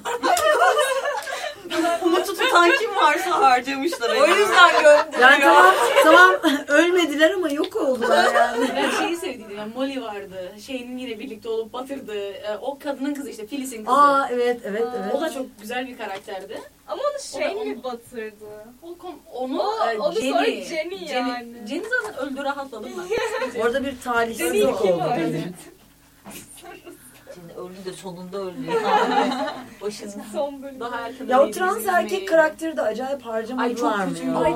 [SPEAKER 4] Umut'u tutan kim varsa harcamışlar.
[SPEAKER 6] O yüzden gönderiyor.
[SPEAKER 7] Yani tamam tamam ölmediler ama yok oldular yani.
[SPEAKER 5] Ben şeyi sevdiydim. Yani Molly vardı. Şeyin yine birlikte olup batırdı. Ee, O kadının kızı işte Phyllis'in kızı.
[SPEAKER 7] Aa evet evet evet.
[SPEAKER 5] O da çok güzel bir karakterdi.
[SPEAKER 11] Ama onu şey mi
[SPEAKER 5] onu-
[SPEAKER 11] batırdı?
[SPEAKER 5] O kom- onu,
[SPEAKER 11] O-
[SPEAKER 5] e,
[SPEAKER 11] onu
[SPEAKER 5] Jenny,
[SPEAKER 11] sonra Jenny yani.
[SPEAKER 5] Jenny zaten öldü rahatladım ben.
[SPEAKER 7] Orada bir
[SPEAKER 11] Jenny
[SPEAKER 7] talihsizlik
[SPEAKER 11] kim
[SPEAKER 7] oldu.
[SPEAKER 6] Şimdi öldü de sonunda öldü. Başında.
[SPEAKER 11] Son bölüm.
[SPEAKER 5] Daha erken
[SPEAKER 7] Ya o trans erkek karakteri de acayip
[SPEAKER 5] Ay çok
[SPEAKER 7] harcamadılar mı
[SPEAKER 5] kötü.
[SPEAKER 7] ya?
[SPEAKER 5] Ay,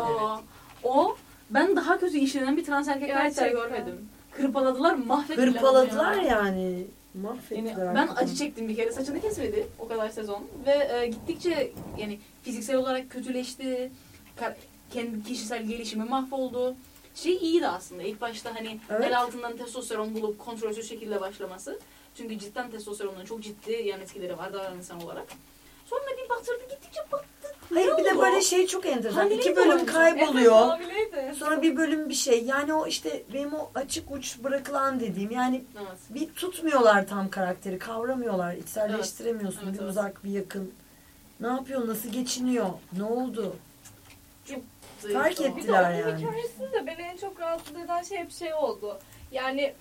[SPEAKER 5] o ben daha kötü işlenen bir trans erkek karakter
[SPEAKER 11] Gerçekten.
[SPEAKER 5] görmedim. Kırpaladılar, mahvettiler.
[SPEAKER 7] Hırpaladılar
[SPEAKER 5] ya.
[SPEAKER 7] yani. Mahvettiler.
[SPEAKER 5] Yani ben
[SPEAKER 7] hakikaten.
[SPEAKER 5] acı çektim bir kere saçını kesmedi o kadar sezon ve e, gittikçe yani fiziksel olarak kötüleşti Ka- kendi kişisel gelişimi mahvoldu şey iyiydi aslında ilk başta hani
[SPEAKER 7] Evet.
[SPEAKER 5] el altından testosteron bulup kontrolsüz şekilde başlaması çünkü cidden testosteronun çok ciddi yan etkileri var davranışsal olarak sonra bir batırdı gittikçe battı
[SPEAKER 7] Hayır bir de
[SPEAKER 5] oldu?
[SPEAKER 7] böyle şey çok enteresan.
[SPEAKER 5] Hamileydi
[SPEAKER 7] İki bölüm
[SPEAKER 5] oyuncu.
[SPEAKER 7] kayboluyor.
[SPEAKER 11] Hamileydi.
[SPEAKER 7] Sonra bir bölüm bir şey. Yani o işte benim o açık uç bırakılan dediğim. Yani
[SPEAKER 5] evet.
[SPEAKER 7] bir tutmuyorlar tam karakteri. Kavramıyorlar. içselleştiremiyorsun.
[SPEAKER 5] Evet,
[SPEAKER 7] bir
[SPEAKER 5] evet.
[SPEAKER 7] uzak bir yakın. Ne yapıyor? Nasıl geçiniyor? Ne oldu? Fark
[SPEAKER 5] Zayıf
[SPEAKER 11] Bir de
[SPEAKER 7] Ettiler yani.
[SPEAKER 11] hikayesinde beni en çok rahatsız eden şey hep şey oldu. Yani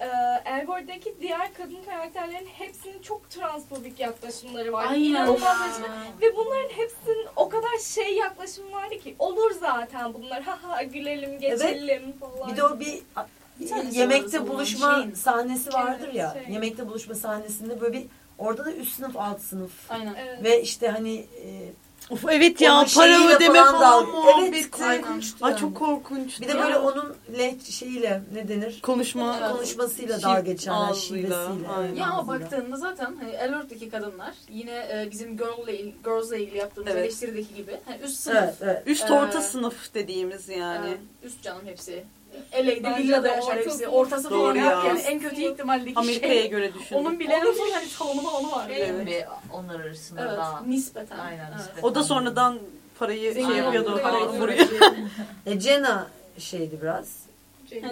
[SPEAKER 11] e, Elgore'daki diğer kadın karakterlerin hepsinin çok transfobik yaklaşımları var. İnanılmaz derecede. Ve bunların hepsinin o kadar şey yaklaşımı vardı ki olur zaten bunlar. Ha ha gülelim geçelim falan.
[SPEAKER 7] Bir de o bir yemekte buluşma sahnesi vardır
[SPEAKER 11] Evet,
[SPEAKER 7] ya.
[SPEAKER 11] şey.
[SPEAKER 7] Yemekte buluşma sahnesinde böyle bir orada da üst sınıf alt sınıf.
[SPEAKER 5] Aynen.
[SPEAKER 11] Evet.
[SPEAKER 7] Ve işte hani e,
[SPEAKER 4] Of evet ya
[SPEAKER 7] Onun
[SPEAKER 4] para
[SPEAKER 7] şeyiyle
[SPEAKER 4] ödeme
[SPEAKER 7] falan
[SPEAKER 4] falan,
[SPEAKER 7] da-
[SPEAKER 4] muhabbeti.
[SPEAKER 7] Evet, korkunçtu
[SPEAKER 4] Ay çok korkunç.
[SPEAKER 7] bir de böyle onun leç şeyiyle ne denir?
[SPEAKER 4] konuşma
[SPEAKER 5] Evet.
[SPEAKER 7] Konuşmasıyla dalga geçenler
[SPEAKER 4] ağzıyla,
[SPEAKER 7] şivesiyle.
[SPEAKER 4] aynen.
[SPEAKER 5] Ya ama
[SPEAKER 7] ağzıyla.
[SPEAKER 5] baktığında zaten hani Elort'taki kadınlar yine e, bizim Girl'la il, Girls'la ilgili yaptığımız
[SPEAKER 4] Evet.
[SPEAKER 5] eleştirideki gibi hani üst sınıf,
[SPEAKER 7] Evet evet.
[SPEAKER 4] üst
[SPEAKER 5] Ee,
[SPEAKER 4] orta sınıf dediğimiz yani.
[SPEAKER 5] e, üst canım hepsi. LA'de
[SPEAKER 11] Bence
[SPEAKER 5] villada yaşar hepsi. Ortası
[SPEAKER 4] Doğru
[SPEAKER 5] falan
[SPEAKER 4] ya.
[SPEAKER 5] yok yani en kötü ihtimaldeki
[SPEAKER 4] Amerika'ya
[SPEAKER 5] şey.
[SPEAKER 4] göre düşün.
[SPEAKER 5] Onun bile son hani salonuma onu var.
[SPEAKER 6] Şey
[SPEAKER 5] Evet.
[SPEAKER 6] mi onlar arasında
[SPEAKER 5] Evet,
[SPEAKER 6] daha.
[SPEAKER 5] nispeten.
[SPEAKER 6] Aynen,
[SPEAKER 5] Evet.
[SPEAKER 6] nispeten.
[SPEAKER 4] O da sonradan parayı
[SPEAKER 5] Zengin
[SPEAKER 4] şey yapıyordu. Parayı vuruyor.
[SPEAKER 7] E Jenna şeydi biraz.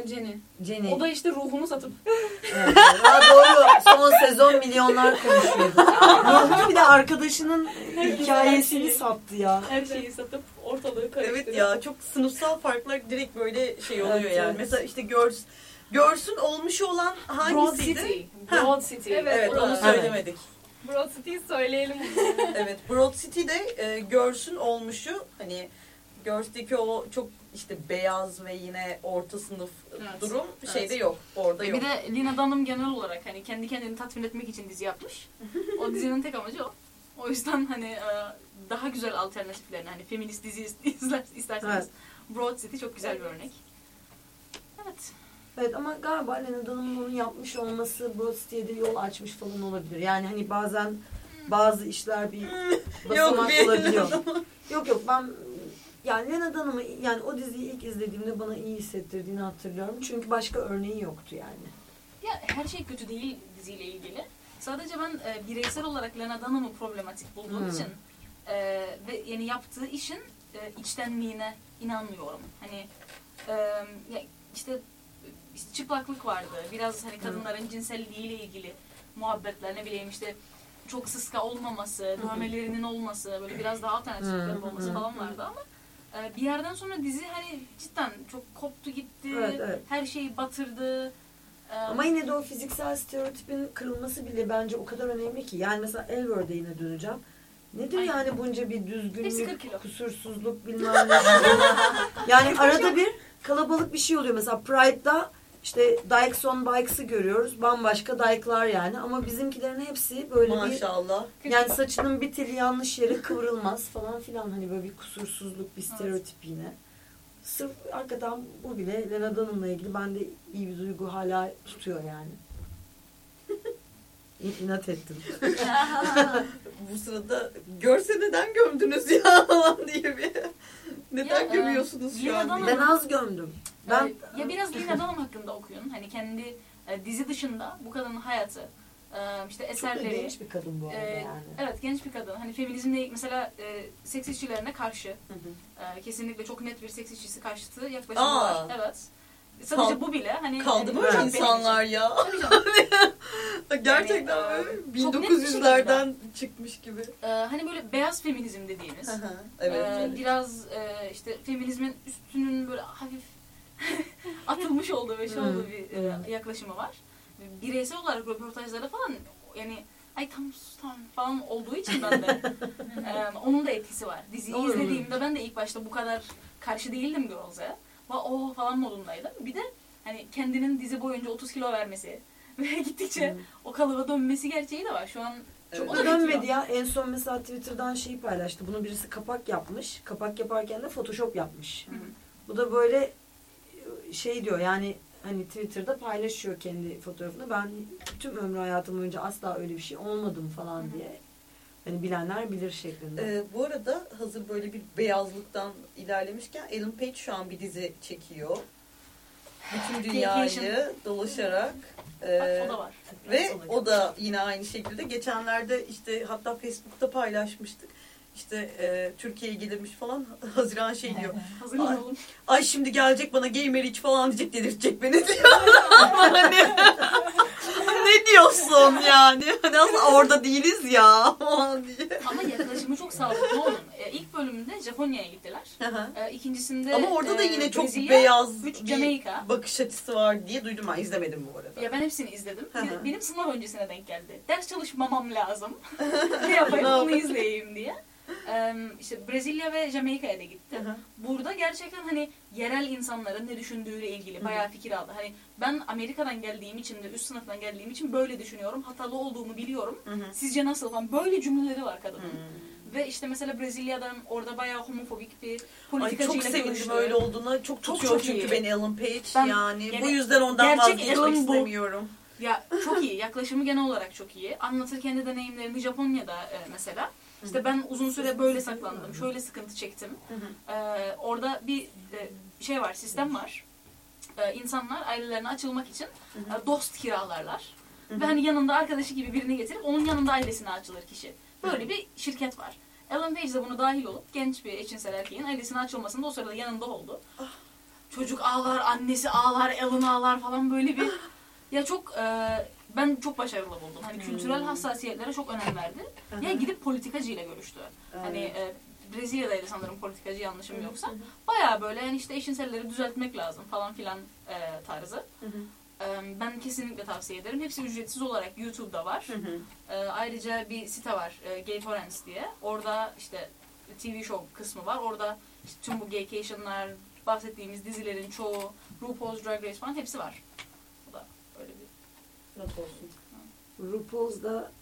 [SPEAKER 5] Jenny.
[SPEAKER 7] Jenny.
[SPEAKER 5] O da işte ruhunu satıp.
[SPEAKER 7] Evet, ha, doğru. Son sezon milyonlar konuşuyordu. Ruhunu bir de arkadaşının hikayesini sattı ya.
[SPEAKER 5] Her şeyi satıp ortalığı karıştırıp.
[SPEAKER 4] Evet ya çok sınıfsal farklar direkt böyle şey oluyor
[SPEAKER 7] Evet,
[SPEAKER 4] yani.
[SPEAKER 7] evet.
[SPEAKER 4] Mesela işte görs görsün olmuş olan
[SPEAKER 5] Broad
[SPEAKER 4] hangisiydi?
[SPEAKER 5] City. Broad City.
[SPEAKER 11] Evet,
[SPEAKER 4] Evet onu söylemedik.
[SPEAKER 11] Broad City'yi söyleyelim.
[SPEAKER 4] evet Broad City'de e, görsün olmuşu hani Girls'teki o çok işte beyaz ve yine orta sınıf
[SPEAKER 5] Evet.
[SPEAKER 4] durum
[SPEAKER 5] Evet.
[SPEAKER 4] şeyde yok. Orada
[SPEAKER 5] E
[SPEAKER 4] yok.
[SPEAKER 5] Bir de Lina Dunham genel olarak hani kendi kendini tatmin etmek için dizi yapmış. O dizinin tek amacı o. O yüzden hani e, daha güzel alternatiflerini hani feminist dizi izler, isterseniz
[SPEAKER 7] Evet.
[SPEAKER 5] Broad City çok güzel bir örnek. Evet.
[SPEAKER 7] Evet ama galiba Lena Dunham'ın onu yapmış olması Broad City'ye de yol açmış falan olabilir. Yani hani bazen bazı işler bir basamak
[SPEAKER 4] bir-
[SPEAKER 7] olabiliyor. yok yok ben yani Lena Dunham'ı yani o diziyi ilk izlediğimde bana iyi hissettirdiğini hatırlıyorum. Çünkü başka örneği yoktu yani.
[SPEAKER 5] Ya her şey kötü değil diziyle ilgili. Sadece ben e, bireysel olarak Lena Dunham'ı problematik bulduğum
[SPEAKER 7] Hmm.
[SPEAKER 5] için e, ve yani yaptığı işin e, içtenliğine inanmıyorum. Hani e, ya işte, işte çıplaklık vardı. Biraz hani kadınların cinselliğiyle ilgili muhabbetler ne bileyim işte çok sıska olmaması, dövmelerinin olması, böyle biraz daha
[SPEAKER 7] hı.
[SPEAKER 5] olması falan vardı ama e, bir yerden sonra dizi hani cidden çok koptu gitti.
[SPEAKER 7] Evet, evet.
[SPEAKER 5] Her şeyi batırdı. E,
[SPEAKER 7] Ama yine de o fiziksel stereotipin kırılması bile bence o kadar önemli ki. Yani mesela Elworth'e yine döneceğim. Nedir
[SPEAKER 5] Aynen.
[SPEAKER 7] yani bunca bir
[SPEAKER 5] Hepsi 40
[SPEAKER 7] düzgünlük, kusursuzluk bilmem ne. yani arada bir kalabalık bir şey oluyor. Mesela Pride'da işte Dykes on Bikes'ı görüyoruz. Bambaşka Dyke'lar yani. Ama bizimkilerin hepsi böyle bir...
[SPEAKER 4] Maşallah.
[SPEAKER 7] Yani saçının bir teli yanlış yere kıvrılmaz falan filan. Hani böyle bir kusursuzluk, bir stereotip yine. Sırf hakikaten bu bile Lena Dunham'la ilgili bende iyi bir duygu hala tutuyor yani. İnat ettim.
[SPEAKER 4] Bu sırada görse neden gömdünüz ya falan diye bir. Neden
[SPEAKER 5] Ya, e,
[SPEAKER 4] gömüyorsunuz şu
[SPEAKER 5] Lena
[SPEAKER 4] an?
[SPEAKER 7] Ben az gömdüm. Ben
[SPEAKER 5] ya biraz Lina Dunham hakkında okuyun. Hani kendi e, dizi dışında bu kadının hayatı, e, işte
[SPEAKER 12] Çok
[SPEAKER 5] eserleri,
[SPEAKER 12] genç bir kadın bu arada
[SPEAKER 5] Ee,
[SPEAKER 12] yani.
[SPEAKER 5] Evet genç bir kadın. Hani feminizmle mesela e, seks işçilerine karşı e, kesinlikle çok net bir seks işçisi karşıtı yaklaşımı
[SPEAKER 4] Aa.
[SPEAKER 5] var. Evet. Sadece
[SPEAKER 4] Kal-
[SPEAKER 5] bu bile hani
[SPEAKER 4] Kaldı
[SPEAKER 5] hani,
[SPEAKER 4] öyle
[SPEAKER 5] çok
[SPEAKER 4] insanlar ya?
[SPEAKER 5] Canım.
[SPEAKER 4] Gerçekten
[SPEAKER 5] Yani,
[SPEAKER 4] böyle
[SPEAKER 5] e, çok net bir
[SPEAKER 4] 1900'lerden çıkmış gibi.
[SPEAKER 5] Ee, hani böyle beyaz feminizm dediğimiz.
[SPEAKER 4] evet,
[SPEAKER 5] e,
[SPEAKER 4] evet.
[SPEAKER 5] Biraz e, işte feminizmin üstünün böyle hafif atılmış olduğu ve şey olduğu bir e, yaklaşımı var. Bireysel olarak röportajlarda falan yani ay tam sus tamam falan olduğu için ben de e, onun da etkisi var. Diziyi
[SPEAKER 12] Doğru.
[SPEAKER 5] izlediğimde ben de ilk başta bu kadar karşı değildim Girls'e. Va o falan modundaydım. Bir de hani kendinin dizi boyunca 30 kilo vermesi ve gittikçe o kalıba dönmesi gerçeği de var. Şu an
[SPEAKER 12] Çok
[SPEAKER 5] o
[SPEAKER 12] da
[SPEAKER 5] bitiyor.
[SPEAKER 12] dönmedi ya. En son mesela Twitter'dan şeyi paylaştı. Bunu birisi kapak yapmış. Kapak yaparken de Photoshop yapmış. Bu da böyle şey diyor yani hani Twitter'da paylaşıyor kendi fotoğrafını. Ben tüm ömrü hayatım boyunca asla öyle bir şey olmadım falan diye. Hani bilenler bilir şeklinde.
[SPEAKER 4] Ee, bu arada hazır böyle bir beyazlıktan ilerlemişken Ellen Page şu an bir dizi çekiyor. Bütün dünyayı dolaşarak. Ee,
[SPEAKER 5] o da var.
[SPEAKER 4] ve o da yine aynı şekilde geçenlerde işte hatta Facebook'ta paylaşmıştık. İşte e, Türkiye'ye gelirmiş falan Haziran şey diyor.
[SPEAKER 5] Hazır
[SPEAKER 4] Ay. Ay şimdi gelecek bana gay marriage falan diyecek delirtecek beni diyor. ne diyorsun yani? Hani aslında orada değiliz ya falan diye.
[SPEAKER 5] Ama yaklaşımı çok sağlıklı onun. E, ilk bölümünde Japonya'ya gittiler. E, ikincisinde
[SPEAKER 4] Ama orada da
[SPEAKER 5] e,
[SPEAKER 4] yine çok
[SPEAKER 5] Brezilya,
[SPEAKER 4] beyaz
[SPEAKER 5] üç
[SPEAKER 4] bir
[SPEAKER 5] Jamaika.
[SPEAKER 4] bakış açısı var diye duydum ben izlemedim bu arada.
[SPEAKER 5] Ya ben hepsini izledim. Benim sınav öncesine denk geldi. Ders çalışmamam lazım. ne yapayım
[SPEAKER 4] Ne
[SPEAKER 5] bunu izleyeyim diye. Ee, işte Brezilya ve Jamaika'ya da gitti. Burada gerçekten hani yerel insanların ne düşündüğüyle ilgili bayağı fikir aldı. Hani ben Amerika'dan geldiğim için de üst sınıftan geldiğim için böyle düşünüyorum. Hatalı olduğumu biliyorum. Sizce nasıl falan böyle cümleleri var kadının. Ve işte mesela Brezilya'dan orada bayağı homofobik bir politikacıyla
[SPEAKER 4] çok sevindim
[SPEAKER 5] görüştü.
[SPEAKER 4] öyle olduğuna. Çok
[SPEAKER 5] Çok
[SPEAKER 4] tutuyor
[SPEAKER 5] çok
[SPEAKER 4] çünkü
[SPEAKER 5] iyi.
[SPEAKER 4] beni Ellen Page
[SPEAKER 5] Ben-
[SPEAKER 4] yani.
[SPEAKER 5] yani
[SPEAKER 4] Bu yüzden ondan vazgeçmek istemiyorum.
[SPEAKER 5] Ya çok iyi. Yaklaşımı genel olarak çok iyi. Anlatır kendi deneyimlerini Japonya'da e, mesela. İşte ben uzun süre böyle saklandım. Şöyle sıkıntı çektim. Ee, orada bir e, şey var, sistem var. Ee, insanlar ailelerine açılmak için e, dost kiralarlar. Ve hani yanında arkadaşı gibi birini getirip onun yanında ailesine açılır kişi. Böyle bir şirket var. Ellen Page de bunu dahil olup genç bir eşcinsel erkeğin ailesine açılmasında o sırada yanında oldu. Çocuk ağlar, annesi ağlar, Ellen ağlar falan böyle bir... Ya çok e, ben çok başarılı buldum. Hani kültürel hassasiyetlere çok önem verdi. Ya gidip politikacıyla görüştü. Hani e, Brezilya'daydı sanırım politikacı yanlışım yoksa. Bayağı böyle yani işte eşcinselleri düzeltmek lazım falan filan e, tarzı. E, ben kesinlikle tavsiye ederim. Hepsi ücretsiz olarak YouTube'da var. E, ayrıca bir site var e, Gay Torrents diye. Orada işte TV show kısmı var. Orada işte tüm bu gaycation'lar, bahsettiğimiz dizilerin çoğu, RuPaul's Drag Race falan hepsi var.
[SPEAKER 4] Olsun.
[SPEAKER 12] RuPaul's da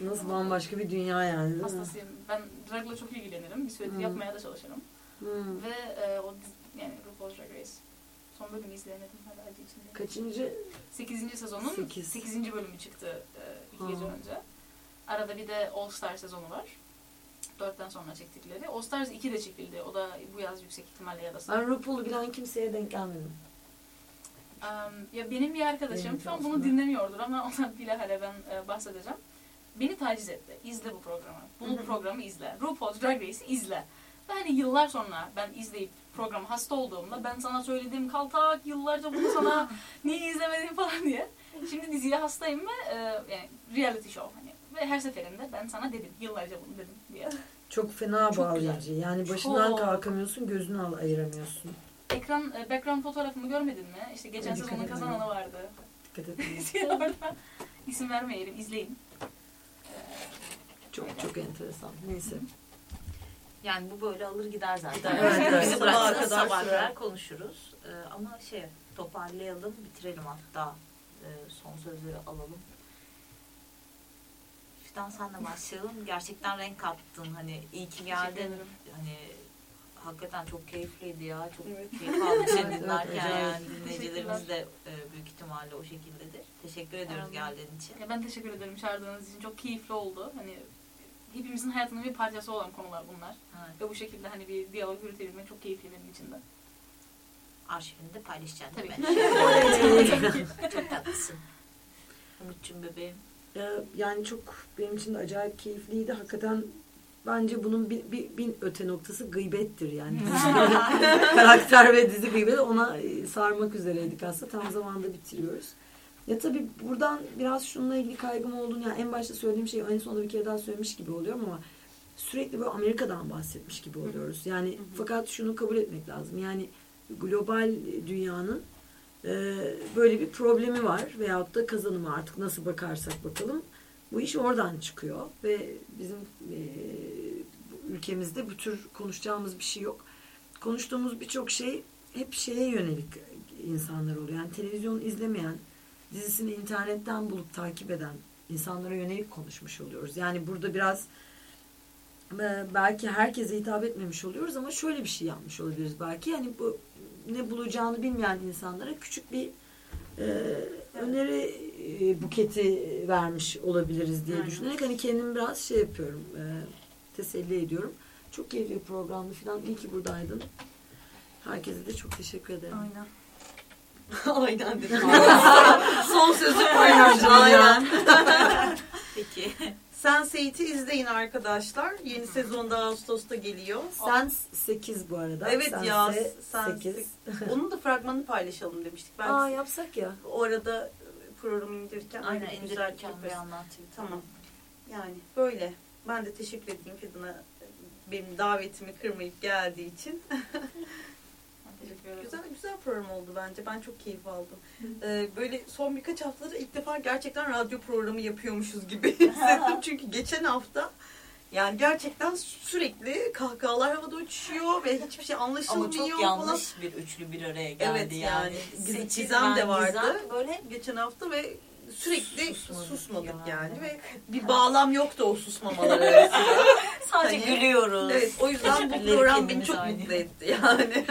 [SPEAKER 12] nasıl bambaşka bir dünya yani değil mi?
[SPEAKER 5] hastasıyım. Ben dragla çok ilgilenirim. Bir süredir
[SPEAKER 12] Hı.
[SPEAKER 5] yapmaya da çalışırım.
[SPEAKER 12] Hmm.
[SPEAKER 5] Ve e, o yani RuPaul's Drag Race son bölümü izleyemedim hala acı içinde.
[SPEAKER 12] Kaçıncı?
[SPEAKER 5] 8. sezonun
[SPEAKER 12] Sekiz.
[SPEAKER 5] 8. bölümü çıktı e, iki
[SPEAKER 12] Ha.
[SPEAKER 5] gece önce. Arada bir de All Star sezonu var. Dörtten sonra çektikleri. All Stars 2 de çekildi. O da bu yaz yüksek ihtimalle ya da
[SPEAKER 12] Ben RuPaul'u bilen kimseye denk gelmedim.
[SPEAKER 5] Um, ya benim bir arkadaşım
[SPEAKER 12] Benim
[SPEAKER 5] şu an
[SPEAKER 12] aslında.
[SPEAKER 5] bunu dinlemiyordur ama ondan bilahare ben e, bahsedeceğim. Beni taciz etti. İzle bu programı. Bu programı izle. RuPaul's Drag Race'i izle. Ve hani yıllar sonra ben izleyip programı hasta olduğumda ben sana söyledim kaltak yıllarca bunu sana niye izlemedin falan diye. Şimdi diziye hastayım ve e, yani reality show hani. Ve her seferinde ben sana dedim. Yıllarca bunu dedim diye.
[SPEAKER 12] Çok fena
[SPEAKER 5] Çok
[SPEAKER 12] bağlayıcı. Yani başından
[SPEAKER 5] Çok.
[SPEAKER 12] kalkamıyorsun, gözünü al ayıramıyorsun.
[SPEAKER 5] Ekran, e, background fotoğrafımı görmedin mi? İşte geçen
[SPEAKER 12] dikkat
[SPEAKER 5] sezonun
[SPEAKER 12] etmedim.
[SPEAKER 5] kazananı vardı.
[SPEAKER 12] Dikkat etmeyin.
[SPEAKER 5] Oradan isim vermeyelim, izleyin.
[SPEAKER 12] Çok çok enteresan. Neyse.
[SPEAKER 6] Yani bu böyle alır gider zaten.
[SPEAKER 4] Gider.
[SPEAKER 12] Evet.
[SPEAKER 6] Bizi
[SPEAKER 4] Sabaha
[SPEAKER 6] bıraksanız
[SPEAKER 4] kadar
[SPEAKER 6] sabaha
[SPEAKER 4] sürer.
[SPEAKER 6] kadar konuşuruz. Ee, ama şey toparlayalım, bitirelim hatta. Ee, son sözleri alalım. Şuradan senle başlayalım. Gerçekten renk kattın. Hani iyi ki geldin. Hani hakikaten çok keyifliydi ya. Çok keyif aldık seni
[SPEAKER 12] Evet,
[SPEAKER 6] dinlerken yani. Dinleyicilerimiz de e, büyük ihtimalle o şekildedir. Teşekkür ediyoruz
[SPEAKER 5] Aynen.
[SPEAKER 6] geldiğin için.
[SPEAKER 5] Ya ben teşekkür ederim çağırdığınız için. Çok keyifli oldu. Hani hepimizin hayatının bir parçası olan konular bunlar.
[SPEAKER 6] Evet.
[SPEAKER 5] Ve bu şekilde hani bir diyalog yürütebilmek çok keyifli benim için de.
[SPEAKER 6] Arşivini de paylaşacaksın
[SPEAKER 5] Tabii ki.
[SPEAKER 6] Çok tatlısın. Ümit'cim bebeğim.
[SPEAKER 7] Yani çok benim için de acayip keyifliydi. Hakikaten bence bunun bir, bir, bir öte noktası gıybettir yani. Karakter ve dizi gıybet ona e, sarmak üzereydik aslında. Tam zamanda bitiriyoruz. Ya tabii buradan biraz şununla ilgili kaygım olduğunu yani en başta söylediğim şeyi en sonunda bir kere daha söylemiş gibi oluyorum ama sürekli böyle Amerika'dan bahsetmiş gibi oluyoruz. Yani fakat şunu kabul etmek lazım. Yani global dünyanın e, böyle bir problemi var veyahut da kazanımı artık nasıl bakarsak bakalım. Bu iş oradan çıkıyor ve bizim e, ülkemizde bu tür konuşacağımız bir şey yok. Konuştuğumuz birçok şey hep şeye yönelik insanlar oluyor. Yani televizyon izlemeyen, dizisini internetten bulup takip eden insanlara yönelik konuşmuş oluyoruz. Yani burada biraz e, belki herkese hitap etmemiş oluyoruz ama şöyle bir şey yapmış olabiliriz belki. Yani bu ne bulacağını bilmeyen insanlara küçük bir e, öneri e, buketi vermiş olabiliriz diye
[SPEAKER 4] Aynen.
[SPEAKER 7] düşünerek hani kendimi biraz şey yapıyorum. E, teselli ediyorum. Çok keyifli bir programdı falan. İyi ki buradaydın. Herkese de çok teşekkür ederim.
[SPEAKER 4] Aynen. Aynen dedim. Son
[SPEAKER 7] canım ya.
[SPEAKER 4] Aynen. Peki. Sense8'i izleyin arkadaşlar. Yeni sezonda Ağustos'ta geliyor.
[SPEAKER 7] Sen 8 bu arada.
[SPEAKER 4] Evet
[SPEAKER 7] Sense
[SPEAKER 4] ya. Sen
[SPEAKER 7] 8.
[SPEAKER 4] Onun da fragmanını paylaşalım demiştik. Ben
[SPEAKER 7] Aa yapsak ya.
[SPEAKER 4] o arada programı indirirken
[SPEAKER 6] Aynen
[SPEAKER 4] bir güzel
[SPEAKER 6] indirirken bir anlatayım.
[SPEAKER 4] Tamam. Yani böyle. Ben de teşekkür edeyim Fidan'a benim davetimi kırmayıp geldiği için. güzel güzel program oldu bence. Ben çok keyif aldım. Ee, böyle son birkaç haftadır ilk defa gerçekten radyo programı yapıyormuşuz gibi hissettim. Çünkü geçen hafta yani gerçekten sürekli kahkahalar havada uçuşuyor ve hiçbir şey anlaşılmıyor
[SPEAKER 6] Ama çok
[SPEAKER 4] falan.
[SPEAKER 6] yanlış bir üçlü bir araya geldi
[SPEAKER 4] Evet
[SPEAKER 6] yani.
[SPEAKER 4] yani. Gizem
[SPEAKER 6] ben,
[SPEAKER 4] de vardı.
[SPEAKER 6] Gizem böyle
[SPEAKER 4] Geçen hafta ve sürekli
[SPEAKER 6] Susmadık
[SPEAKER 4] susmadık,
[SPEAKER 6] yani.
[SPEAKER 4] yani. ve bir bağlam yoktu o susmamalar arasında.
[SPEAKER 6] sadece
[SPEAKER 4] Hani-
[SPEAKER 6] gülüyoruz.
[SPEAKER 4] Evet o yüzden bu program beni çok
[SPEAKER 6] aynı.
[SPEAKER 4] mutlu etti yani.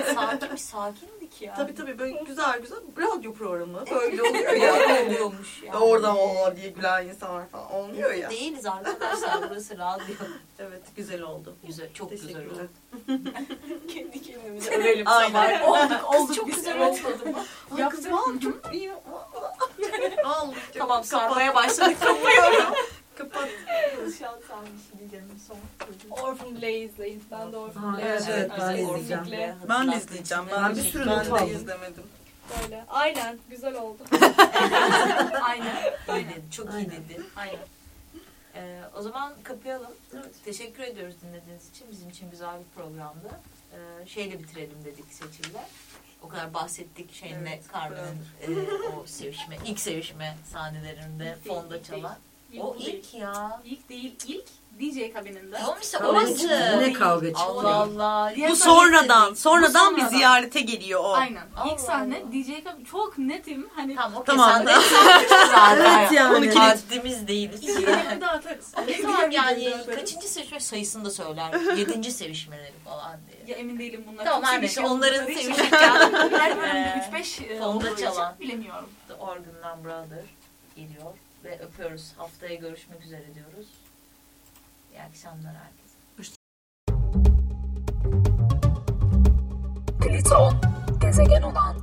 [SPEAKER 6] Sakin sakindik ya.
[SPEAKER 4] tabii tabii böyle güzel güzel radyo programı böyle oluyor ya.
[SPEAKER 6] oluyormuş yani.
[SPEAKER 4] Orada o diye gülen insanlar falan olmuyor ya.
[SPEAKER 6] Değiliz arkadaşlar burası radyo.
[SPEAKER 4] Evet güzel oldu.
[SPEAKER 6] Güzel çok güzel oldu. Kendi kendimize övelim
[SPEAKER 4] Aynen.
[SPEAKER 6] Olduk olduk
[SPEAKER 4] çok
[SPEAKER 6] biz
[SPEAKER 4] güzel
[SPEAKER 6] evet.
[SPEAKER 4] olmadı mı? Vallahi çok iyi. Al,
[SPEAKER 6] Tamam sarmaya başladık kapıyorum.
[SPEAKER 4] Kapat.
[SPEAKER 6] Şu an sen bir şey diyeceğim son.
[SPEAKER 11] Orphan Blae izleyin. Ben de Orphan
[SPEAKER 7] Ha,
[SPEAKER 11] Blae
[SPEAKER 7] evet, evet, ben izleyeceğim.
[SPEAKER 4] Ben de izleyeceğim. Ben,
[SPEAKER 7] bir sürü not aldım.
[SPEAKER 4] izlemedim.
[SPEAKER 11] Böyle. Aynen. Güzel oldu.
[SPEAKER 6] Aynen. Öyle dedi. Çok iyi
[SPEAKER 7] Aynen.
[SPEAKER 6] dedi. Aynen. Ee, o zaman kapayalım. Teşekkür ediyoruz dinlediğiniz için. Bizim için güzel bir programdı. Ee, şeyle bitirelim dedik Seçil'le. O kadar bahsettik şeyinle
[SPEAKER 4] Evet,
[SPEAKER 6] Carmen'in e, o sevişme, ilk sevişme sahnelerinde fonda çalan.
[SPEAKER 5] İlk
[SPEAKER 6] O
[SPEAKER 5] değil.
[SPEAKER 6] ilk ya.
[SPEAKER 5] İlk değil, ilk DJ kabininde.
[SPEAKER 6] Tamam işte orası.
[SPEAKER 7] Yine kavga çıktı.
[SPEAKER 6] Allah Allah.
[SPEAKER 5] Diğer
[SPEAKER 4] Bu sonradan, sonradan
[SPEAKER 5] Bu
[SPEAKER 4] bir
[SPEAKER 5] sonradan.
[SPEAKER 4] ziyarete geliyor o.
[SPEAKER 5] Aynen.
[SPEAKER 6] Allah
[SPEAKER 5] ilk sahne
[SPEAKER 6] Allah.
[SPEAKER 5] DJ kabin çok netim. Hani
[SPEAKER 6] Tamam okey
[SPEAKER 4] Tamam.
[SPEAKER 6] de zaten.
[SPEAKER 7] Evet yani.
[SPEAKER 6] Onu haddimiz değiliz.
[SPEAKER 5] iki bir daha atarız.
[SPEAKER 6] Tamam yani kaçıncı sevişme sayısını da söyler. Yedinci sevişmeleri falan diye.
[SPEAKER 5] Ya emin değilim bunlar.
[SPEAKER 6] Tamam
[SPEAKER 5] çok
[SPEAKER 6] her neyse onların sevişirken
[SPEAKER 5] Her bölümde
[SPEAKER 6] Ee,
[SPEAKER 5] 3-5 e,
[SPEAKER 6] fonda
[SPEAKER 5] olduğu için
[SPEAKER 6] çalan.
[SPEAKER 5] bilemiyorum.
[SPEAKER 6] The Organ'dan Brother geliyor ve öpüyoruz. Haftaya görüşmek üzere diyoruz. İyi akşamlar herkese.
[SPEAKER 13] Pliton, gezegen olan